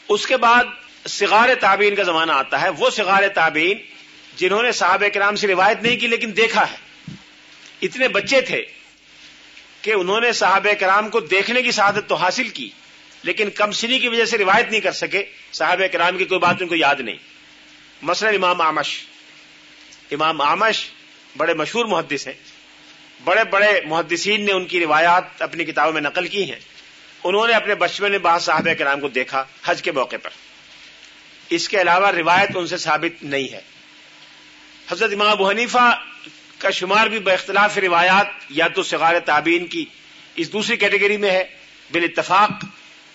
اس کے بعد سگار تابعین کا زمانہ آتا ہے۔ وہ سگار تابعین جنہوں نے صحابہ کرام سے روایت نہیں کی لیکن دیکھا ہے۔ اتنے بچے تھے کہ انہوں نے صحابہ کرام کو دیکھنے کی سعادت تو حاصل کی، لیکن کم سنی کی وجہ سے روایت نہیں کر سکے، صحابہ کرام کی کوئی بات ان کو یاد نہیں۔ مثلا امام آمش۔ امام آمش بڑے مشہور محدث ہیں۔ بڑے بڑے محدثین نے ان کی روایات اپنی کتابوں میں نقل کی ہیں۔ انہوں نے اپنے بچپن میں بعض صحابہ کرام کو دیکھا حج کے موقع پر۔ اس کے علاوہ روایت ان سے ثابت نہیں ہے۔ حضرت امام ابو حنیفہ کا شمار بھی باختلاف روایات یا تو سگار تعبین کی اس دوسری کیٹیگری میں ہے بال اتفاق،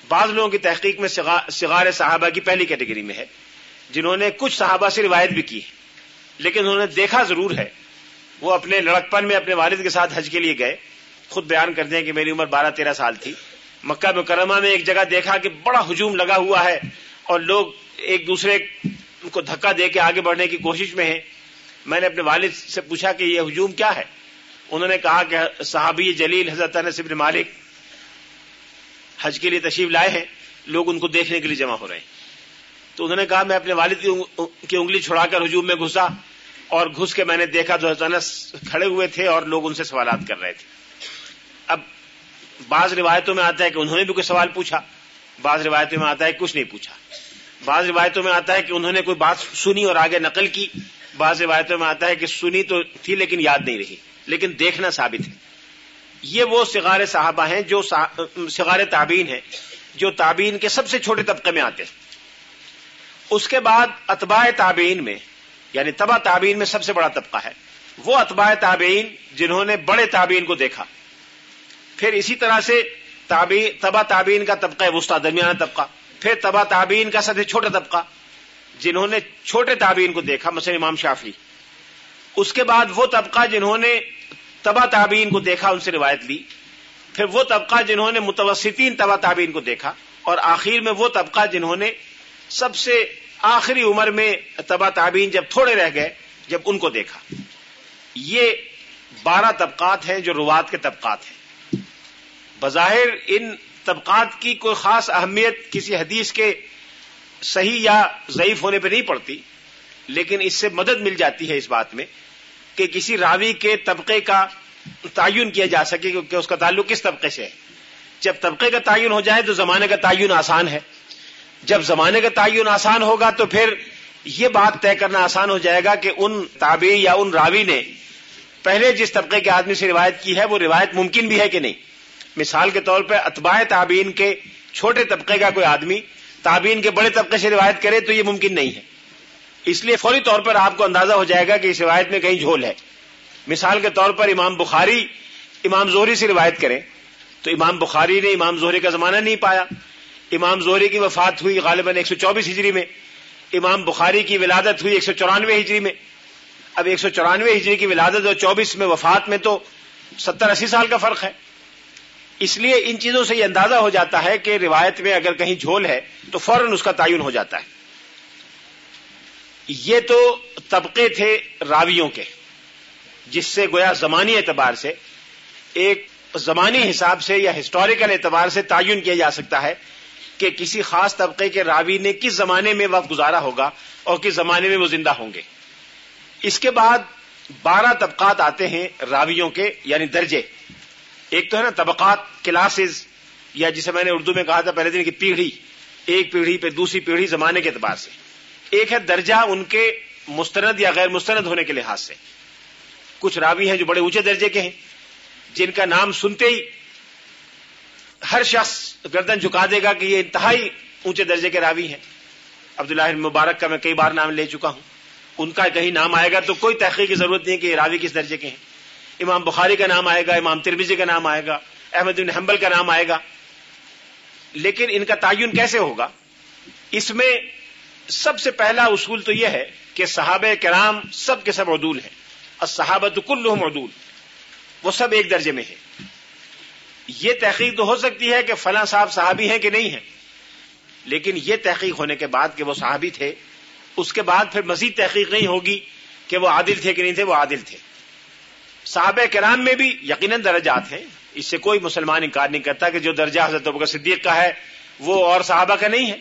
بعض لوگوں کی تحقیق میں سگار صحابہ کی پہلی کیٹیگری میں ہے، جنہوں نے کچھ صحابہ سے روایت بھی کی لیکن انہوں نے دیکھا ضرور ہے، وہ اپنے لڑکپن میں اپنے والد کے ساتھ حج کے لیے گئے، خود بیان کرتے ہیں کہ میری عمر بارہ تیرہ سال تھی، مکہ مکرمہ میں ایک جگہ دیکھا کہ بڑا ہجوم لگا ہوا ہے اور لوگ ایک دوسرے کو دھکا دے کے آگے بڑھنے کی کوشش میں ہیں۔ میں نے اپنے والد سے پوچھا کہ یہ ہجوم کیا ہے؟ انہوں نے کہا کہ صحابی جلیل حضرت بن مالک حج کے لیے تشریف لائے ہیں، لوگ ان کو دیکھنے کے لیے جمع ہو رہے ہیں۔ تو انہوں نے کہا، میں اپنے والد کی انگلی چھڑا کر ہجوم میں گھسا اور گھس کے میں نے دیکھا تو حضرت انس کھڑے ہوئے تھے اور لوگ ان سے سوالات کر رہے تھے۔ اب بعض روایتوں میں آتا ہے کہ انہوں نے بھی کوئی سوال پوچھا، بعض روایتوں میں آتا ہے کچھ نہیں پوچھا۔ بعض روایتوں میں آتا ہے کہ انہوں نے کوئی بات سنی اور آگے نقل کی بعض روایتوں میں آتا ہے کہ سنی تو تھی لیکن یاد نہیں رہی، لیکن دیکھنا ثابت ہے۔ یہ وہ سگار صحابہ ہیں جو سگار تعبین ہیں، جو تعبین کے سب سے چھوٹے طبقے میں آتے ہیں۔ اس کے بعد اتباع تعبین میں یعنی تبا تعبین میں سب سے بڑا طبقہ ہے۔ وہ اتباع تعبین جنہوں نے بڑے تعبین کو دیکھا۔ پھر اسی طرح سے تبا تعبین کا طبقہ وسطی، درمیانہ طبقہ۔ پھر تبا تعبین کا سب سے چھوٹا طبقہ۔ جنہوں نے چھوٹے تابعین کو دیکھا، مثلا امام شافی اس کے بعد وہ طبقہ جنہوں نے تبا تابعین کو دیکھا، ان سے روایت لی۔ پھر وہ طبقہ جنہوں نے متوسطین تبا تابعین کو دیکھا۔ اور آخر میں وہ طبقہ جنہوں نے سب سے آخری عمر میں تبا تابعین جب تھوڑے رہ گئے، جب ان کو دیکھا۔ یہ بارہ طبقات ہیں جو روات کے طبقات ہیں۔ بظاہر ان طبقات کی کوئی خاص اہمیت کسی حدیث کے صحیح یا ضعیف ہونے پہ نہیں پڑتی، لیکن اس سے مدد مل جاتی ہے اس بات میں کہ کسی راوی کے طبقے کا تعین کیا جا سکے کہ اس کا تعلق کس طبقے سے ہے۔ جب طبقے کا تعین ہو جائے تو زمانے کا تعین آسان ہے۔ جب زمانے کا تعین آسان ہوگا تو پھر یہ بات طے کرنا آسان ہو جائے گا کہ ان تابعی یا ان راوی نے پہلے جس طبقے کے آدمی سے روایت کی ہے، وہ روایت ممکن بھی ہے کہ نہیں۔ مثال کے طور پہ اتباع تابعین کے چھوٹے طبقے کا کوئی آدمی تابعین کے بڑے طبقے سے روایت کرے تو یہ ممکن نہیں ہے۔ اس لیے فوری طور پر آپ کو اندازہ ہو جائے گا کہ اس روایت میں کہیں جھول ہے۔ مثال کے طور پر امام بخاری، امام زہری سے روایت کریں۔ تو امام بخاری نے امام زہری کا زمانہ نہیں پایا۔ امام زہری کی وفات ہوئی غالباً ایک سو چوبیس ہجری میں۔ امام بخاری کی ولادت ہوئی ایک سو چورانوے ہجری میں۔ اب ایک سو چورانوے ہجری کی ولادت اور چوبیس میں وفات میں تو ستر اسی سال کا فرق ہے۔ اس لیے ان چیزوں سے یہ اندازہ ہو جاتا ہے کہ روایت میں اگر کہیں جھول ہے تو فوراً اس کا تعین ہو جاتا ہے۔ یہ تو طبقے تھے راویوں کے، جس سے گویا زمانی اعتبار سے، ایک زمانی حساب سے یا ہسٹوریکل اعتبار سے تعین کیا جا سکتا ہے کہ کسی خاص طبقے کے راوی نے کس زمانے میں وقت گزارا ہوگا اور کس زمانے میں وہ زندہ ہوں گے۔ اس کے بعد بارہ طبقات آتے ہیں راویوں کے یعنی درجے۔ ایک تو ہے نا طبقات کلاسز یا جسے میں نے اردو میں کہا تھا پہلے دن کی پیڑھی، ایک پیڑھی پہ دوسری پیڑھی زمانے کے اعتبار سے۔ ایک ہے درجہ ان کے مستند یا غیر مستند ہونے کے لحاظ سے۔ کچھ راوی ہیں جو بڑے اونچے درجے کے ہیں، جن کا نام سنتے ہی ہر شخص گردن جھکا دے گا کہ یہ انتہائی اونچے درجے کے راوی ہیں۔ عبداللہ مبارک کا میں کئی بار نام لے چکا ہوں۔ ان کا کہیں نام آئے گا تو کوئی تحقیق کی ضرورت نہیں کہ یہ راوی کس درجے کے ہیں۔ امام بخاری کا نام آئے گا، امام ترمیزی کا نام آئے گا، احمد بن حنبل کا نام آئے گا۔ لیکن ان کا تعین کیسے ہوگا؟ اس میں سب سے پہلا اصول تو یہ ہے کہ صحابہ کرام سب کے سب عدول ہیں۔ اور صحابت کلحم عدول، وہ سب ایک درجے میں ہیں۔ یہ تحقیق تو ہو سکتی ہے کہ فلاں صاحب صحابی ہیں کہ نہیں ہیں، لیکن یہ تحقیق ہونے کے بعد کہ وہ صحابی تھے، اس کے بعد پھر مزید تحقیق نہیں ہوگی کہ وہ عادل تھے کہ نہیں تھے، وہ عادل تھے۔ صحابہ کرام میں بھی یقیناً درجات ہیں۔ اس سے کوئی مسلمان انکار نہیں کرتا کہ جو درجہ حضرت بکر صدیق کا ہے، وہ اور صحابہ کا نہیں ہے۔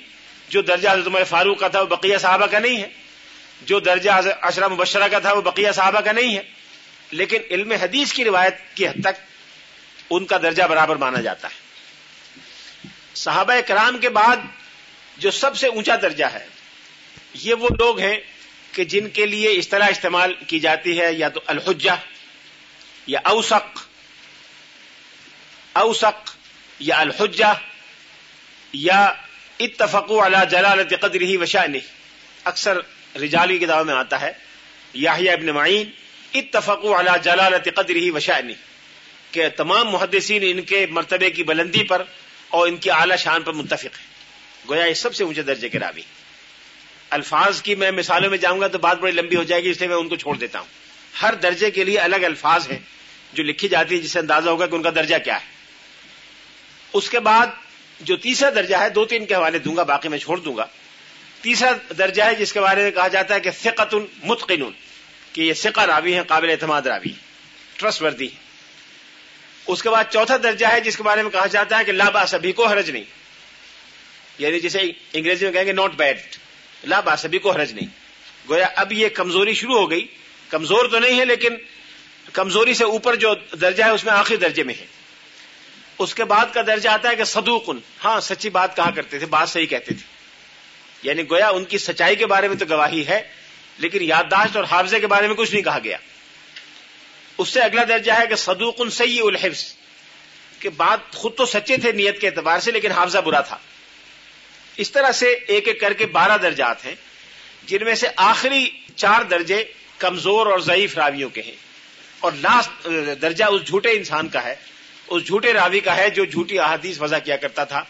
جو درجہ حضرت عمر فاروق کا تھا، وہ بقیہ صحابہ کا نہیں ہے۔ جو درجہ اشرا مبشرہ کا تھا، وہ بقیہ صحابہ کا نہیں ہے۔ لیکن علم حدیث کی روایت کی حد تک ان کا درجہ برابر مانا جاتا ہے۔ صحابہ کرام کے بعد جو سب سے اونچا درجہ ہے، یہ وہ لوگ ہیں کہ جن کے لیے اصطلاح استعمال کی جاتی ہے، یا تو الحجہ یا اوسق. اوسق یا الحجہ یا اتفق علی جلالت قدر ہی وشانی اکثر رجالی کتابوں میں آتا ہے. یاہیا ابن معین اتفق علی جلالت قدر ہی وشانی کہ تمام محدثین ان کے مرتبے کی بلندی پر اور ان کی اعلی شان پر متفق ہیں. گویا یہ سب سے اونچے درجے کے راوی. الفاظ کی میں مثالوں میں جاؤں گا تو بات بڑی لمبی ہو جائے گی، اس لیے میں ان کو چھوڑ دیتا ہوں. ہر درجے کے لیے الگ الفاظ ہیں جو لکھی جاتی ہے جس سے اندازہ ہوگا کہ ان کا درجہ کیا ہے۔ اس کے بعد جو تیسرا درجہ ہے، دو تین کے حوالے دوں گا، باقی میں چھوڑ دوں گا۔ تیسرا درجہ ہے، جس کے بارے میں کہا جاتا ہے کہ فقت متقن کہ یہ سقہ راوی ہیں، قابل اعتماد راوی ٹرسٹ وردی اس کے بعد چوتھا درجہ ہے، جس کے بارے میں کہا جاتا ہے کہ لابا سبھی کو حرج نہیں۔ یعنی جسے انگریزی میں کہیں گے نوٹ بیڈ لابا سبھی کو حرج نہیں۔ گویا اب یہ کمزوری شروع ہو گئی کمزور تو نہیں ہے، لیکن کمزوری سے اوپر جو درجہ ہے، اس میں آخری درجے میں ہے۔ اس کے بعد کا درجہ آتا ہے کہ صدوقن۔ ہاں سچی بات کہا کرتے تھے، بات صحیح کہتے تھے۔ یعنی گویا ان کی سچائی کے بارے میں تو گواہی ہے، لیکن یادداشت اور حافظے کے بارے میں کچھ نہیں کہا گیا۔ اس سے اگلا درجہ ہے کہ صدوق سی الحفظ۔ کہ بات خود تو سچے تھے نیت کے اعتبار سے، لیکن حافظہ برا تھا۔ اس طرح سے ایک ایک کر کے بارہ درجات ہیں، جن میں سے آخری چار درجے کمزور اور ضعیف راویوں کے ہیں۔ اور لاسٹ درجہ اس جھوٹے انسان کا ہے، اس جھوٹے راوی کا ہے جو جھوٹی احادیث وضع کیا کرتا تھا،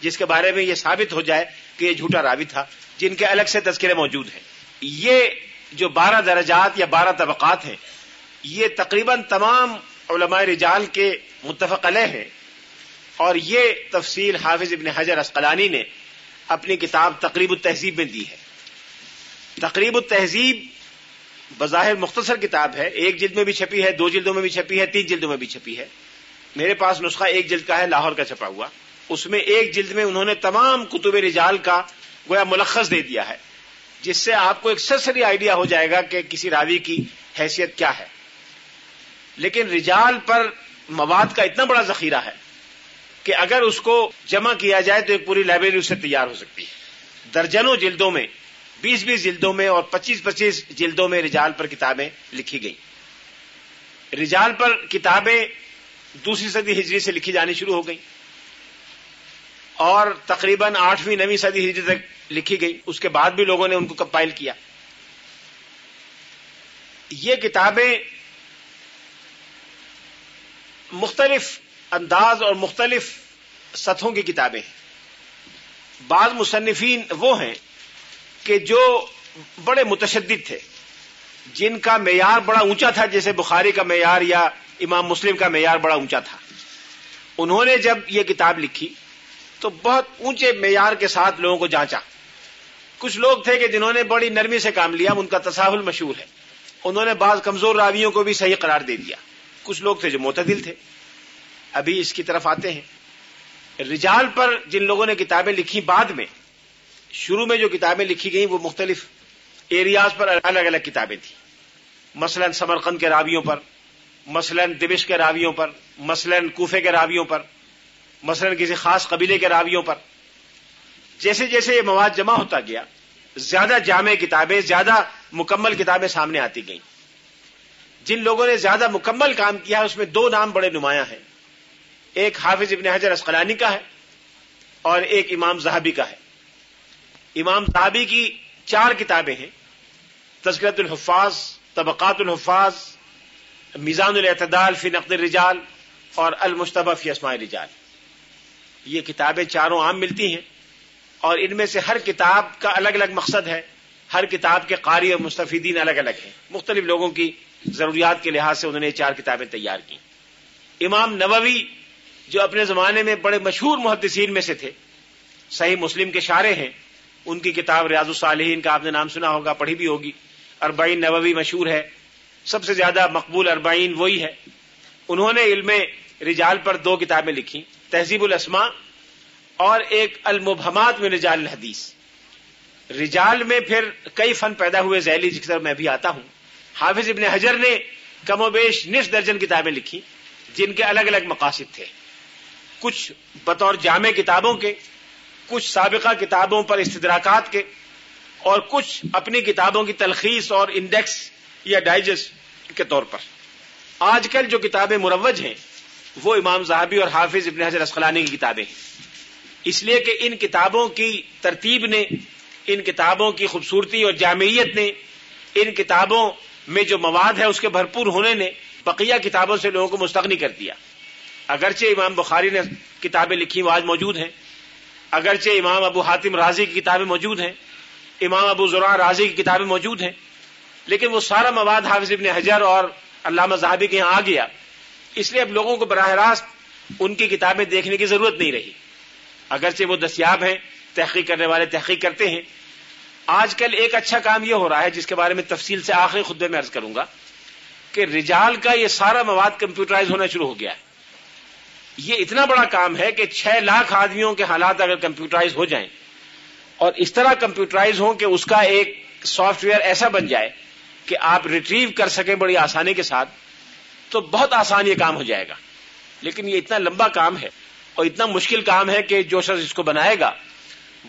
جس کے بارے میں یہ ثابت ہو جائے کہ یہ جھوٹا راوی تھا، جن کے الگ سے تذکرے موجود ہیں۔ یہ جو بارہ درجات یا بارہ طبقات ہیں، یہ تقریباً تمام علماء رجال کے متفق علیہ ہیں۔ اور یہ تفصیل حافظ ابن حجر اسقلانی نے اپنی کتاب تقریب التہذیب میں دی ہے۔ تقریب التہذیب بظاہر مختصر کتاب ہے، ایک جلد میں بھی چھپی ہے، دو جلدوں میں بھی چھپی ہے، تین جلدوں میں بھی چھپی ہے۔ میرے پاس نسخہ ایک جلد کا ہے، لاہور کا چھپا ہوا۔ اس میں ایک جلد میں انہوں نے تمام کتب رجال کا گویا ملخص دے دیا ہے، جس سے آپ کو ایک سرسری آئیڈیا ہو جائے گا کہ کسی راوی کی حیثیت کیا ہے۔ لیکن رجال پر مواد کا اتنا بڑا ذخیرہ ہے کہ اگر اس کو جمع کیا جائے تو ایک پوری لائبریری اس سے تیار ہو سکتی ہے۔ درجنوں جلدوں میں بیس بیس جلدوں میں اور پچیس پچیس جلدوں میں رجال پر کتابیں لکھی گئیں۔ رجال پر کتابیں دوسری صدی ہجری سے لکھی جانی شروع ہو گئیں۔ اور تقریباً آٹھویں، نویں صدی ہجری تک لکھی گئی اس کے بعد بھی لوگوں نے ان کو کمپائل کیا۔ یہ کتابیں مختلف انداز اور مختلف سطحوں کی کتابیں ہیں۔ بعض مصنفین وہ ہیں کہ جو بڑے متشدد تھے، جن کا معیار بڑا اونچا تھا، جیسے بخاری کا معیار یا امام مسلم کا معیار بڑا اونچا تھا۔ انہوں نے جب یہ کتاب لکھی تو بہت اونچے معیار کے ساتھ لوگوں کو جانچا۔ کچھ لوگ تھے کہ جنہوں نے بڑی نرمی سے کام لیا، ان کا تصاہل مشہور ہے۔ انہوں نے بعض کمزور راویوں کو بھی صحیح قرار دے دیا۔ کچھ لوگ تھے جو معتدل تھے۔ ابھی اس کی طرف آتے ہیں۔ رجال پر جن لوگوں نے کتابیں لکھی بعد میں شروع میں جو کتابیں لکھی گئیں وہ مختلف ایریاز پر الگ الگ کتابیں تھیں۔ مثلا سمرقند کے راویوں پر، مثلا دبش کے راویوں پر، مثلا کوفے کے راویوں پر، مثلا کسی خاص قبیلے کے راویوں پر۔ جیسے جیسے یہ مواد جمع ہوتا گیا، زیادہ جامع کتابیں، زیادہ مکمل کتابیں سامنے آتی گئیں۔ جن لوگوں نے زیادہ مکمل کام کیا، اس میں دو نام بڑے نمایاں ہیں۔ ایک حافظ ابن حجر اسقلانی کا ہے اور ایک امام زہابی کا ہے۔ امام صحابی کی چار کتابیں ہیں۔ تذکرت الحفاظ، طبقات الحفاظ، میزان الاعتدال فی نقد الرجال اور المشتبہ فی اسماء رجال یہ کتابیں چاروں عام ملتی ہیں اور ان میں سے ہر کتاب کا الگ الگ مقصد ہے۔ ہر کتاب کے قاری اور مستفیدین الگ الگ ہیں۔ مختلف لوگوں کی ضروریات کے لحاظ سے انہوں نے چار کتابیں تیار کی امام نووی جو اپنے زمانے میں بڑے مشہور محدثین میں سے تھے، صحیح مسلم کے شارے ہیں۔ ان کی کتاب ریاض الصالحین کا آپ نے نام سنا ہوگا، پڑھی بھی ہوگی۔ اربعین نووی مشہور ہے۔ سب سے زیادہ مقبول اربعین وہی ہے۔ انہوں نے علم رجال پر دو کتابیں لکھی تہذیب الاسما اور ایک المبہمات میں رجال الحدیث۔ رجال میں پھر کئی فن پیدا ہوئے، ذیلی جس طرح میں بھی آتا ہوں۔ حافظ ابن حجر نے کم و بیش نصف درجن کتابیں لکھی جن کے الگ الگ مقاصد تھے۔ کچھ بطور جامع کتابوں کے کچھ سابقہ کتابوں پر استدراکات کے اور کچھ اپنی کتابوں کی تلخیص اور انڈیکس یا ڈائجسٹ کے طور پر۔ آج کل جو کتابیں مروج ہیں، وہ امام زہابی اور حافظ ابن حضر اسقلانی کی کتابیں ہیں۔ اس لیے کہ ان کتابوں کی ترتیب نے، ان کتابوں کی خوبصورتی اور جامعیت نے، ان کتابوں میں جو مواد ہے اس کے بھرپور ہونے نے بقیہ کتابوں سے لوگوں کو مستغنی کر دیا۔ اگرچہ امام بخاری نے کتابیں لکھی وہ آج موجود ہیں اگرچہ امام ابو حاتم راضی کی کتابیں موجود ہیں، امام ابو ذرا راضی کی کتابیں موجود ہیں، لیکن وہ سارا مواد حافظ ابن حجر اور علامہ صاحبی کے یہاں آ گیا۔ اس لیے اب لوگوں کو براہ راست ان کی کتابیں دیکھنے کی ضرورت نہیں رہی۔ اگرچہ وہ دستیاب ہیں، تحقیق کرنے والے تحقیق کرتے ہیں۔ آج کل ایک اچھا کام یہ ہو رہا ہے، جس کے بارے میں تفصیل سے آخری خطبے میں عرض کروں گا، کہ رجال کا یہ سارا مواد کمپیوٹرائز ہونا شروع ہو گیا ہے۔ یہ اتنا بڑا کام ہے کہ چھ لاکھ آدمیوں کے حالات اگر کمپیوٹرائز ہو جائیں اور اس طرح کمپیوٹرائز ہوں کہ اس کا ایک سافٹ ویئر ایسا بن جائے کہ آپ ریٹریو کر سکیں بڑی آسانی کے ساتھ، تو بہت آسان یہ کام ہو جائے گا۔ لیکن یہ اتنا لمبا کام ہے اور اتنا مشکل کام ہے کہ جو شخص اس کو بنائے گا،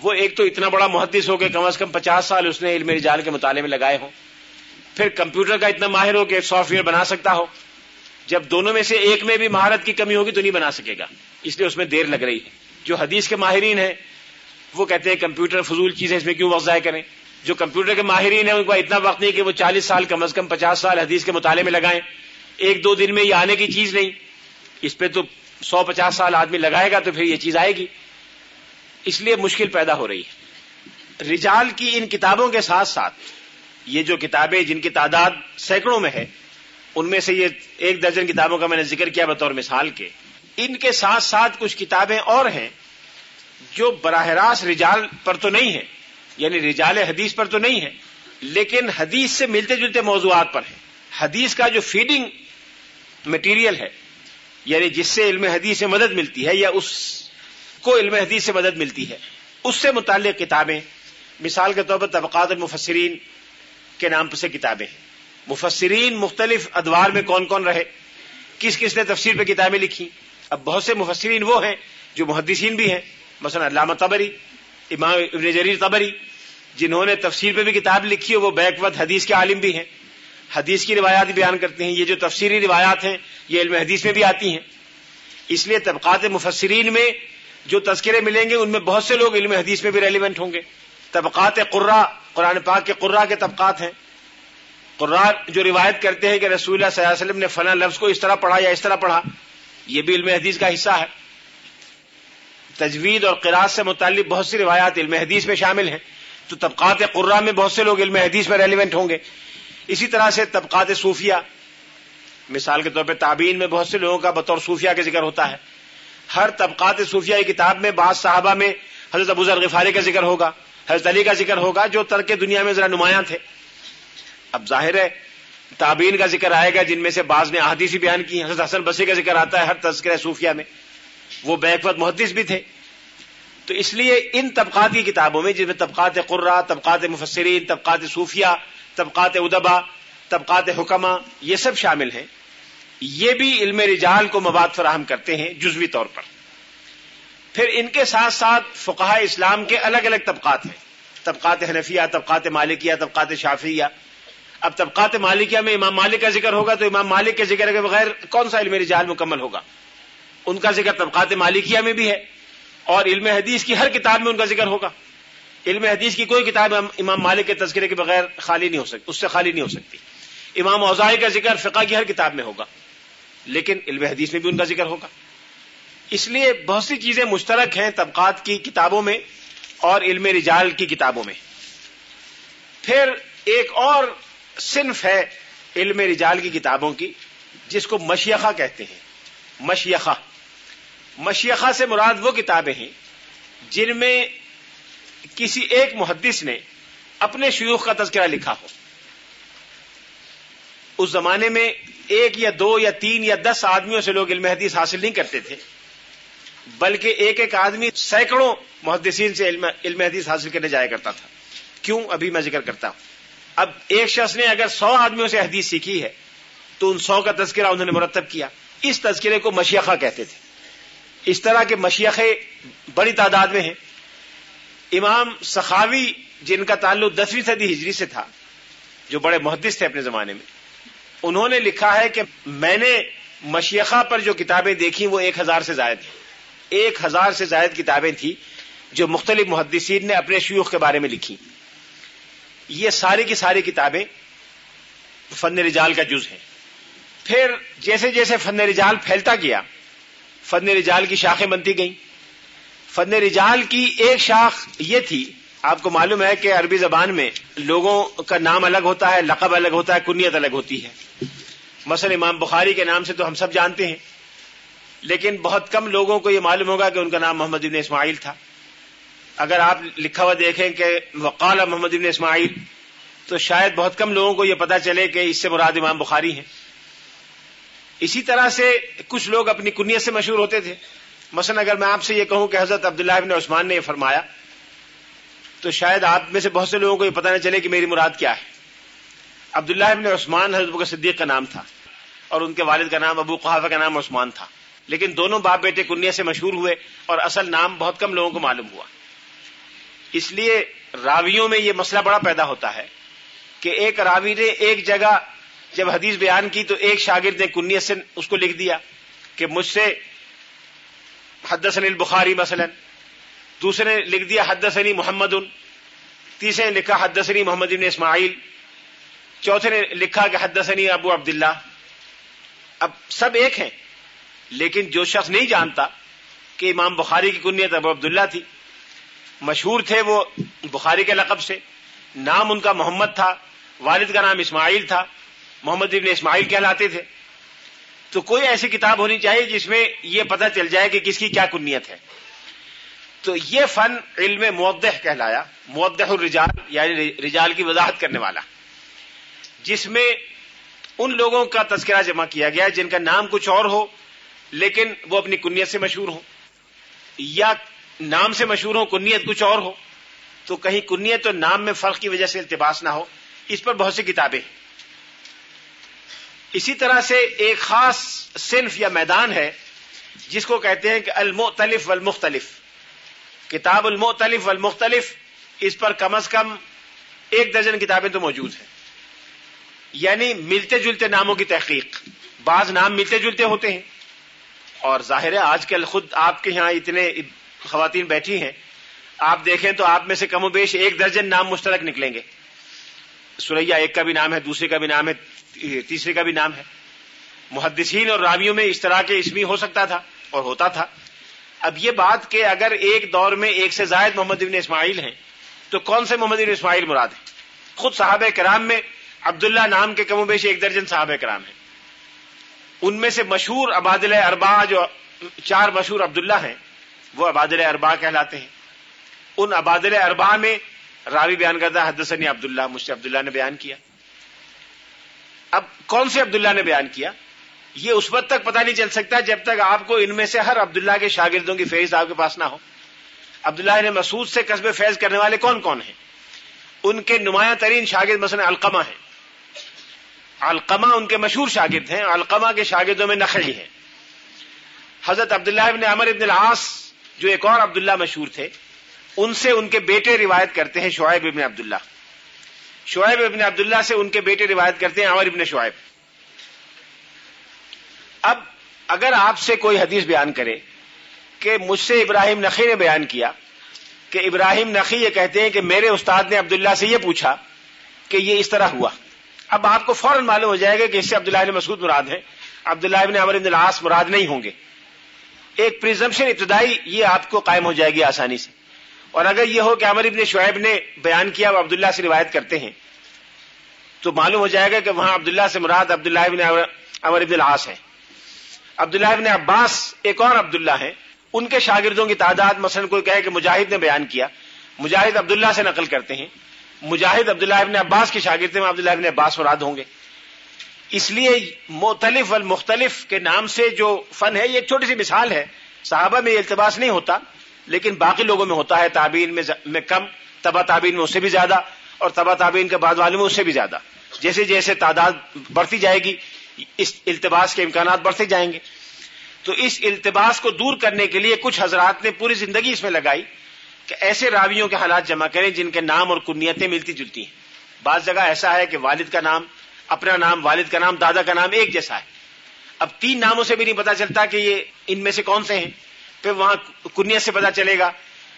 وہ ایک تو اتنا بڑا محدث ہو کہ کم از کم پچاس سال اس نے علم رجال کے مطالعے میں لگائے ہوں۔ پھر کمپیوٹر کا اتنا ماہر ہو کہ سافٹ ویئر بنا سکتا ہو۔ جب دونوں میں سے ایک میں بھی مہارت کی کمی ہوگی تو نہیں بنا سکے گا۔ اس لیے اس میں دیر لگ رہی ہے۔ جو حدیث کے ماہرین ہیں، وہ کہتے ہیں کمپیوٹر فضول چیز ہے اس میں کیوں وقت ضائع کریں؟ جو کمپیوٹر کے ماہرین ہیں، ان کو اتنا وقت نہیں کہ وہ چالیس سال، کم از کم پچاس سال حدیث کے مطالعے میں لگائیں۔ ایک دو دن میں یہ آنے کی چیز نہیں۔ اس پہ تو سو پچاس سال آدمی لگائے گا تو پھر یہ چیز آئے گی۔ اس لیے مشکل پیدا ہو رہی ہے۔ رجال کی ان کتابوں کے ساتھ ساتھ، یہ جو کتابیں جن کی تعداد سینکڑوں میں ہے ان میں سے یہ ایک درجن کتابوں کا میں نے ذکر کیا بطور مثال کے۔ ان کے ساتھ ساتھ کچھ کتابیں اور ہیں جو براہ راست رجال پر تو نہیں ہیں یعنی رجال حدیث پر تو نہیں ہے لیکن حدیث سے ملتے جلتے موضوعات پر ہیں۔ حدیث کا جو فیڈنگ مٹیریل ہے یعنی جس سے علم حدیث سے مدد ملتی ہے یا اس کو علم حدیث سے مدد ملتی ہے، اس سے متعلق کتابیں، مثال کے طور پر طبقات المفسرین کے نام سے کتابیں ہیں۔ مفسرین مختلف ادوار میں کون کون رہے؟ کس کس نے تفسیر پہ کتابیں لکھی؟ اب بہت سے مفسرین وہ ہیں جو محدثین بھی ہیں، مثلا علامہ تبری امام ابن جریر تبری جنہوں نے تفسیر پہ بھی کتاب لکھی ہے وہ بیک وقت حدیث کے عالم بھی ہیں۔ حدیث کی روایات بیان کرتے ہیں، یہ جو تفسیری روایات ہیں، یہ علم حدیث میں بھی آتی ہیں۔ اس لیے طبقات مفسرین میں جو تذکرے ملیں گے، ان میں بہت سے لوگ علم حدیث میں بھی ریلیونٹ ہوں گے۔ طبقات قرا قرآن پاک کے قرا کے طبقات ہیں۔ قرآن جو روایت کرتے ہیں کہ رسول اللہ صلی اللہ علیہ وسلم نے فلاں لفظ کو اس طرح پڑھا یا اس طرح پڑھا، یہ بھی علم حدیث کا حصہ ہے۔ تجوید اور قرآن سے متعلق بہت سی روایات علم حدیث میں شامل ہیں۔ تو طبقات قرا میں بہت سے لوگ علم حدیث میں ریلیونٹ ہوں گے۔ اسی طرح سے طبقات صوفیہ، مثال کے طور پہ تعبین میں بہت سے لوگوں کا بطور صوفیہ کا ذکر ہوتا ہے۔ ہر طبقات صوفیہ کی کتاب میں بعض صحابہ میں حضرت ابو ذر غفاری کا ذکر ہوگا، حضرت علی کا ذکر ہوگا، جو ترک دنیا میں ذرا نمایاں تھے۔ اب ظاہر ہے تعبین کا ذکر آئے گا جن میں سے بعض نے احادیثی بیان کی حضرت حسن بسی کا ذکر آتا ہے ہر تذکرہ صوفیہ میں۔ وہ بیک وقت محدث بھی تھے۔ تو اس لیے ان طبقات کی کتابوں میں جس میں طبقات قرہ طبقات مفسرین، طبقات صوفیہ، طبقات ادبا طبقات حکمہ یہ سب شامل ہیں۔ یہ بھی علم رجال کو مواد فراہم کرتے ہیں جزوی طور پر۔ پھر ان کے ساتھ ساتھ فقہ اسلام کے الگ الگ طبقات ہیں۔ طبقات حنفیہ، طبقات مالکیہ، طبقات شافیہ اب طبقات مالکیہ میں امام مالک کا ذکر ہوگا تو امام مالک کے ذکر کے بغیر کون سا علم رجال مکمل ہوگا؟ ان کا ذکر طبقات مالکیہ میں بھی ہے اور علم حدیث کی ہر کتاب میں ان کا ذکر ہوگا۔ علم حدیث کی کوئی کتاب امام مالک کے تذکرے کے بغیر خالی نہیں ہو سکتی، اس سے خالی نہیں ہو سکتی۔ امام اوزائی کا ذکر فقہ کی ہر کتاب میں ہوگا، لیکن علم حدیث میں بھی ان کا ذکر ہوگا۔ اس لیے بہت سی چیزیں مشترک ہیں طبقات کی کتابوں میں اور علم رجال کی کتابوں میں۔ پھر ایک اور صنف ہے علم رجال کی کتابوں کی، جس کو مشیخہ کہتے ہیں۔ مشیخہ۔ مشیخہ سے مراد وہ کتابیں ہیں جن میں کسی ایک محدث نے اپنے شیوخ کا تذکرہ لکھا ہو۔ اس زمانے میں ایک یا دو یا تین یا دس آدمیوں سے لوگ علم حدیث حاصل نہیں کرتے تھے، بلکہ ایک ایک آدمی سینکڑوں محدثین سے علم حدیث حاصل کرنے جایا کرتا تھا۔ کیوں؟ ابھی میں ذکر کرتا ہوں۔ اب ایک شخص نے اگر سو آدمیوں سے حدیث سیکھی ہے، تو ان سو کا تذکرہ انہوں نے مرتب کیا۔ اس تذکرے کو مشیخہ کہتے تھے۔ اس طرح کے مشیخے بڑی تعداد میں ہیں۔ امام سخاوی، جن کا تعلق دسویں صدی ہجری سے تھا، جو بڑے محدث تھے اپنے زمانے میں، انہوں نے لکھا ہے کہ میں نے مشیخہ پر جو کتابیں دیکھی، وہ ایک ہزار سے زائد ہیں۔ ایک ہزار سے زائد کتابیں تھیں جو مختلف محدثین نے اپنے شیوخ کے بارے میں لکھی۔ یہ ساری کی ساری کتابیں فن رجال کا جز ہیں۔ پھر جیسے جیسے فن رجال پھیلتا گیا، فن رجال کی شاخیں بنتی گئیں۔ فن رجال کی ایک شاخ یہ تھی، آپ کو معلوم ہے کہ عربی زبان میں لوگوں کا نام الگ ہوتا ہے، لقب الگ ہوتا ہے، کنیت الگ ہوتی ہے۔ مثلا امام بخاری کے نام سے تو ہم سب جانتے ہیں، لیکن بہت کم لوگوں کو یہ معلوم ہوگا کہ ان کا نام محمد ابن اسماعیل تھا۔ اگر آپ لکھا ہوا دیکھیں کہ وقال محمد ابن اسماعیل، تو شاید بہت کم لوگوں کو یہ پتا چلے کہ اس سے مراد امام بخاری ہیں۔ اسی طرح سے کچھ لوگ اپنی کنیت سے مشہور ہوتے تھے۔ مثلا اگر میں آپ سے یہ کہوں کہ حضرت عبداللہ ابن عثمان نے یہ فرمایا، تو شاید آپ میں سے بہت سے لوگوں کو یہ پتہ نہ چلے کہ میری مراد کیا ہے۔ عبداللہ ابن عثمان حضرت بکر صدیق کا نام تھا اور ان کے والد کا نام ابو قحافہ کا نام عثمان تھا۔ لیکن دونوں باپ بیٹے کنیا سے مشہور ہوئے اور اصل نام بہت کم لوگوں کو معلوم ہوا۔ اس لیے راویوں میں یہ مسئلہ بڑا پیدا ہوتا ہے کہ ایک راوی نے ایک جگہ جب حدیث بیان کی تو ایک شاگرد نے کنیت سے اس کو لکھ دیا کہ مجھ سے حدثنی البخاری مثلا، دوسرے نے لکھ دیا حدثنی محمد ان تیسرے نے لکھا حدثنی محمد ابن اسماعیل، چوتھے نے لکھا کہ حدثنی ابو عبداللہ۔ اب سب ایک ہیں، لیکن جو شخص نہیں جانتا کہ امام بخاری کی کنیت ابو عبداللہ تھی مشہور تھے وہ بخاری کے لقب سے۔ نام ان کا محمد تھا، والد کا نام اسماعیل تھا، محمد ابن اسماعیل کہلاتے تھے۔ تو کوئی ایسی کتاب ہونی چاہیے جس میں یہ پتہ چل جائے کہ کس کی کیا کنیت ہے۔ تو یہ فن علم معدہ کہلایا معدہ الرجال یعنی رجال کی وضاحت کرنے والا۔ جس میں ان لوگوں کا تذکرہ جمع کیا گیا جن کا نام کچھ اور ہو، لیکن وہ اپنی کنیت سے مشہور ہو یا نام سے مشہور ہو کنیت کچھ اور ہو، تو کہیں کنیت اور نام میں فرق کی وجہ سے التباس نہ ہو۔ اس پر بہت سی کتابیں۔ اسی طرح سے ایک خاص صنف یا میدان ہے، جس کو کہتے ہیں کہ المختلف والمختلف۔ کتاب المختلف والمختلف، اس پر کم از کم ایک درجن کتابیں تو موجود ہیں۔ یعنی ملتے جلتے ناموں کی تحقیق۔ بعض نام ملتے جلتے ہوتے ہیں۔ اور ظاہر ہے، آج کل خود آپ کے یہاں اتنے خواتین بیٹھی ہیں، آپ دیکھیں تو آپ میں سے کم و بیش ایک درجن نام مشترک نکلیں گے۔ سوریا ایک کا بھی نام ہے، دوسرے کا بھی نام ہے، تیسرے کا بھی نام ہے۔ محدثین اور راویوں میں اس طرح کے اسمی ہو سکتا تھا اور ہوتا تھا۔ اب یہ بات کہ اگر ایک دور میں ایک سے زائد محمد ابن اسماعیل ہیں، تو کون سے محمد ابن اسماعیل مراد ہیں؟ خود صحابہ کرام میں عبداللہ نام کے کم و بیش ایک درجن صحابہ کرام ہیں۔ ان میں سے مشہور عبادل اربا جو چار مشہور عبداللہ ہیں وہ عبادل اربا کہلاتے ہیں۔ ان عبادل اربا میں راوی بیان کرتا حدثنی عبداللہ، مجھ سے عبداللہ نے بیان کیا۔ اب کون سے عبداللہ نے بیان کیا؟ یہ اس وقت تک پتہ نہیں چل سکتا جب تک آپ کو ان میں سے ہر عبداللہ کے شاگردوں کی فیض آپ کے پاس نہ ہو۔ عبداللہ نے مسعود سے قصبے فیض کرنے والے کون کون ہیں؟ ان کے نمایاں ترین شاگرد مثلا القمہ ہیں۔ القمہ ان کے مشہور شاگرد ہیں القمہ کے شاگردوں میں نخلی ہیں۔ حضرت عبداللہ ابن عمر ابن العاص جو ایک اور عبداللہ مشہور تھے، ان سے ان کے بیٹے روایت کرتے ہیں شعیب ابن عبداللہ۔ شعیب ابن عبداللہ سے ان کے بیٹے روایت کرتے ہیں عمر ابن شعیب۔ اب اگر آپ سے کوئی حدیث بیان کرے کہ مجھ سے ابراہیم نقی نے بیان کیا، کہ ابراہیم نقی یہ کہتے ہیں کہ میرے استاد نے عبداللہ سے یہ پوچھا کہ یہ اس طرح ہوا۔ اب آپ کو فوراً معلوم ہو جائے گا کہ اس سے عبداللہ ابن مسعود مراد ہے عبداللہ ابن عمر ابن العاص مراد نہیں ہوں گے۔ ایک پرزمپشن ابتدائی یہ آپ کو قائم ہو جائے گی آسانی سے۔ اور اگر یہ ہو کہ عمر ابن شعیب نے بیان کیا وہ عبداللہ سے روایت کرتے ہیں، تو معلوم ہو جائے گا کہ وہاں عبداللہ سے مراد عبداللہ ابن عمر ابن العاص ہے عبداللہ ابن عباس ایک اور عبداللہ ہیں۔ ان کے شاگردوں کی تعداد مثلا کوئی کہے کہ مجاہد نے بیان کیا۔ مجاہد عبداللہ سے نقل کرتے ہیں۔ مجاہد عبداللہ ابن عباس کے شاگرد میں عبداللہ ابن عباس مراد ہوں گے۔ اس لیے مختلف والمختلف کے نام سے جو فن ہے، یہ ایک چھوٹی سی مثال ہے۔ صحابہ میں یہ التباس نہیں ہوتا، لیکن باقی لوگوں میں ہوتا ہے۔ تعبین میں کم تبا تعبین میں اس سے بھی زیادہ اور تبا تعبین کے بعد والوں میں اس سے بھی زیادہ۔ جیسے جیسے تعداد بڑھتی جائے گی، اس التباس کے امکانات بڑھتے جائیں گے۔ تو اس التباس کو دور کرنے کے لیے کچھ حضرات نے پوری زندگی اس میں لگائی کہ ایسے راویوں کے حالات جمع کریں جن کے نام اور کنیتیں ملتی جلتی ہیں۔ بعض جگہ ایسا ہے کہ والد کا نام اپنا نام، والد کا نام، دادا کا نام ایک جیسا ہے۔ اب تین ناموں سے بھی نہیں پتا چلتا کہ یہ ان میں سے کون سے ہیں۔ پھر وہاں کنیت سے پتا چلے گا،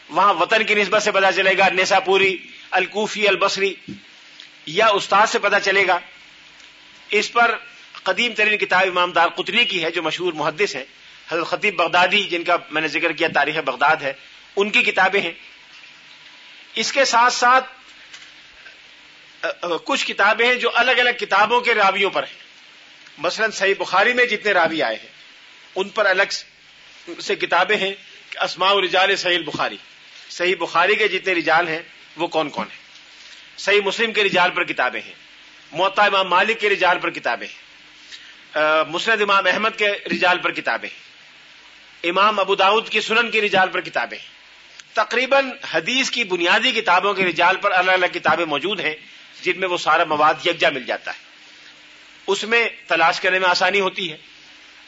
وہاں وطن کی نسبت سے پتا چلے گا نیسا پوری الکوفی، البصری، یا استاد سے پتا چلے گا۔ اس پر قدیم ترین کتاب امام دار قطنی کی ہے، جو مشہور محدث ہے۔ حضرت خطیب بغدادی، جن کا میں نے ذکر کیا، تاریخ بغداد ہے، ان کی کتابیں ہیں۔ اس کے ساتھ ساتھ کچھ کتابیں ہیں جو الگ الگ کتابوں کے راویوں پر ہیں۔ مثلا صحیح بخاری میں جتنے راوی آئے ہیں، ان پر الگ سے کتابیں ہیں اسماء رجال صحیح بخاری صحیح بخاری کے جتنے رجال ہیں، وہ کون کون ہیں؟ صحیح مسلم کے رجال پر کتابیں ہیں موتا امام مالک کے رجال پر کتابیں ہیں مسند امام احمد کے رجال پر کتابیں ہیں، امام ابو داود کی سنن کی رجال پر کتابیں ہیں۔ تقریباً حدیث کی بنیادی کتابوں کے رجال پر الگ الگ کتابیں موجود ہیں۔ جن میں وہ سارا مواد یکجا مل جاتا ہے۔ اس میں تلاش کرنے میں آسانی ہوتی ہے۔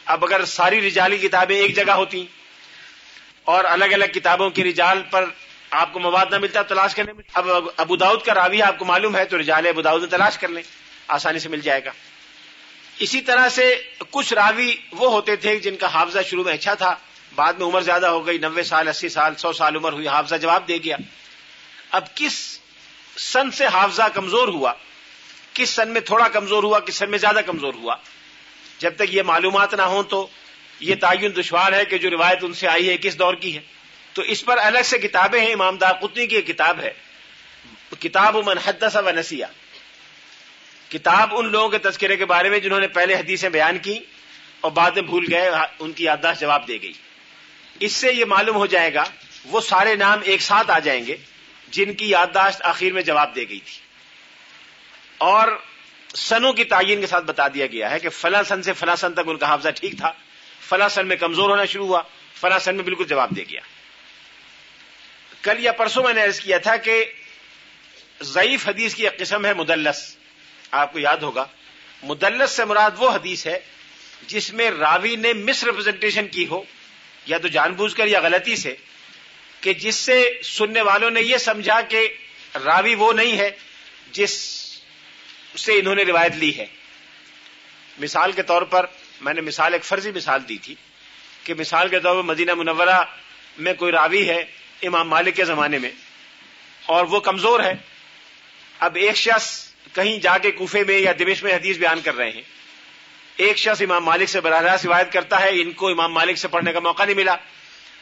اب اگر ساری رجالی کتابیں ایک جگہ ہوتی اور الگ الگ کتابوں کی رجال پر آپ کو مواد نہ ملتا تلاش کرنے میں، اب ابو داؤد کا راوی آپ کو معلوم ہے تو رجال ابو داؤد تلاش کر لیں، آسانی سے مل جائے گا۔ اسی طرح سے کچھ راوی وہ ہوتے تھے جن کا حافظہ شروع میں اچھا تھا، بعد میں عمر زیادہ ہو گئی، نوے سال، اسی سال، سو سال عمر ہوئی، حافظہ جواب دے گیا۔ اب کس سن سے حافظہ کمزور ہوا۔ کس سن میں تھوڑا کمزور ہوا، کس سن میں زیادہ کمزور ہوا۔ جب تک یہ معلومات نہ ہوں تو یہ تعین دشوار ہے کہ جو روایت ان سے آئی ہے، کس دور کی ہے۔ تو اس پر الگ سے کتابیں ہیں، امام دار قطنی کی ایک کتاب ہے۔ کتاب من حدث و نسیہ۔ کتاب ان لوگوں کے تذکرے کے بارے میں جنہوں نے پہلے حدیثیں بیان کی اور بعد میں بھول گئے، ان کی یادداشت جواب دے گئی۔ اس سے یہ معلوم ہو جائے گا، وہ سارے نام ایک ساتھ آ جائیں گے۔ جن کی یادداشت آخر میں جواب دے گئی تھی۔ اور سنوں کی تعین کے ساتھ بتا دیا گیا ہے کہ فلاں سن سے فلاں سن تک ان کا حافظہ ٹھیک تھا۔ فلاں سن میں کمزور ہونا شروع ہوا، فلاں سن میں بالکل جواب دے گیا۔ کل یا پرسوں میں نے عرض کیا تھا کہ ضعیف حدیث کی ایک قسم ہے مدلس۔ آپ کو یاد ہوگا، مدلس سے مراد وہ حدیث ہے جس میں راوی نے مس ریپرزینٹیشن کی ہو، یا تو جان بوجھ کر یا غلطی سے۔ کہ جس سے سننے والوں نے یہ سمجھا کہ راوی وہ نہیں ہے جس سے انہوں نے روایت لی ہے۔ مثال کے طور پر میں نے مثال ایک فرضی مثال دی تھی کہ مثال کے طور پر مدینہ منورہ میں کوئی راوی ہے امام مالک کے زمانے میں اور وہ کمزور ہے۔ اب ایک شخص کہیں جا کے کوفے میں یا دمش میں حدیث بیان کر رہے ہیں۔ ایک شخص امام مالک سے براہ راست روایت کرتا ہے، ان کو امام مالک سے پڑھنے کا موقع نہیں ملا۔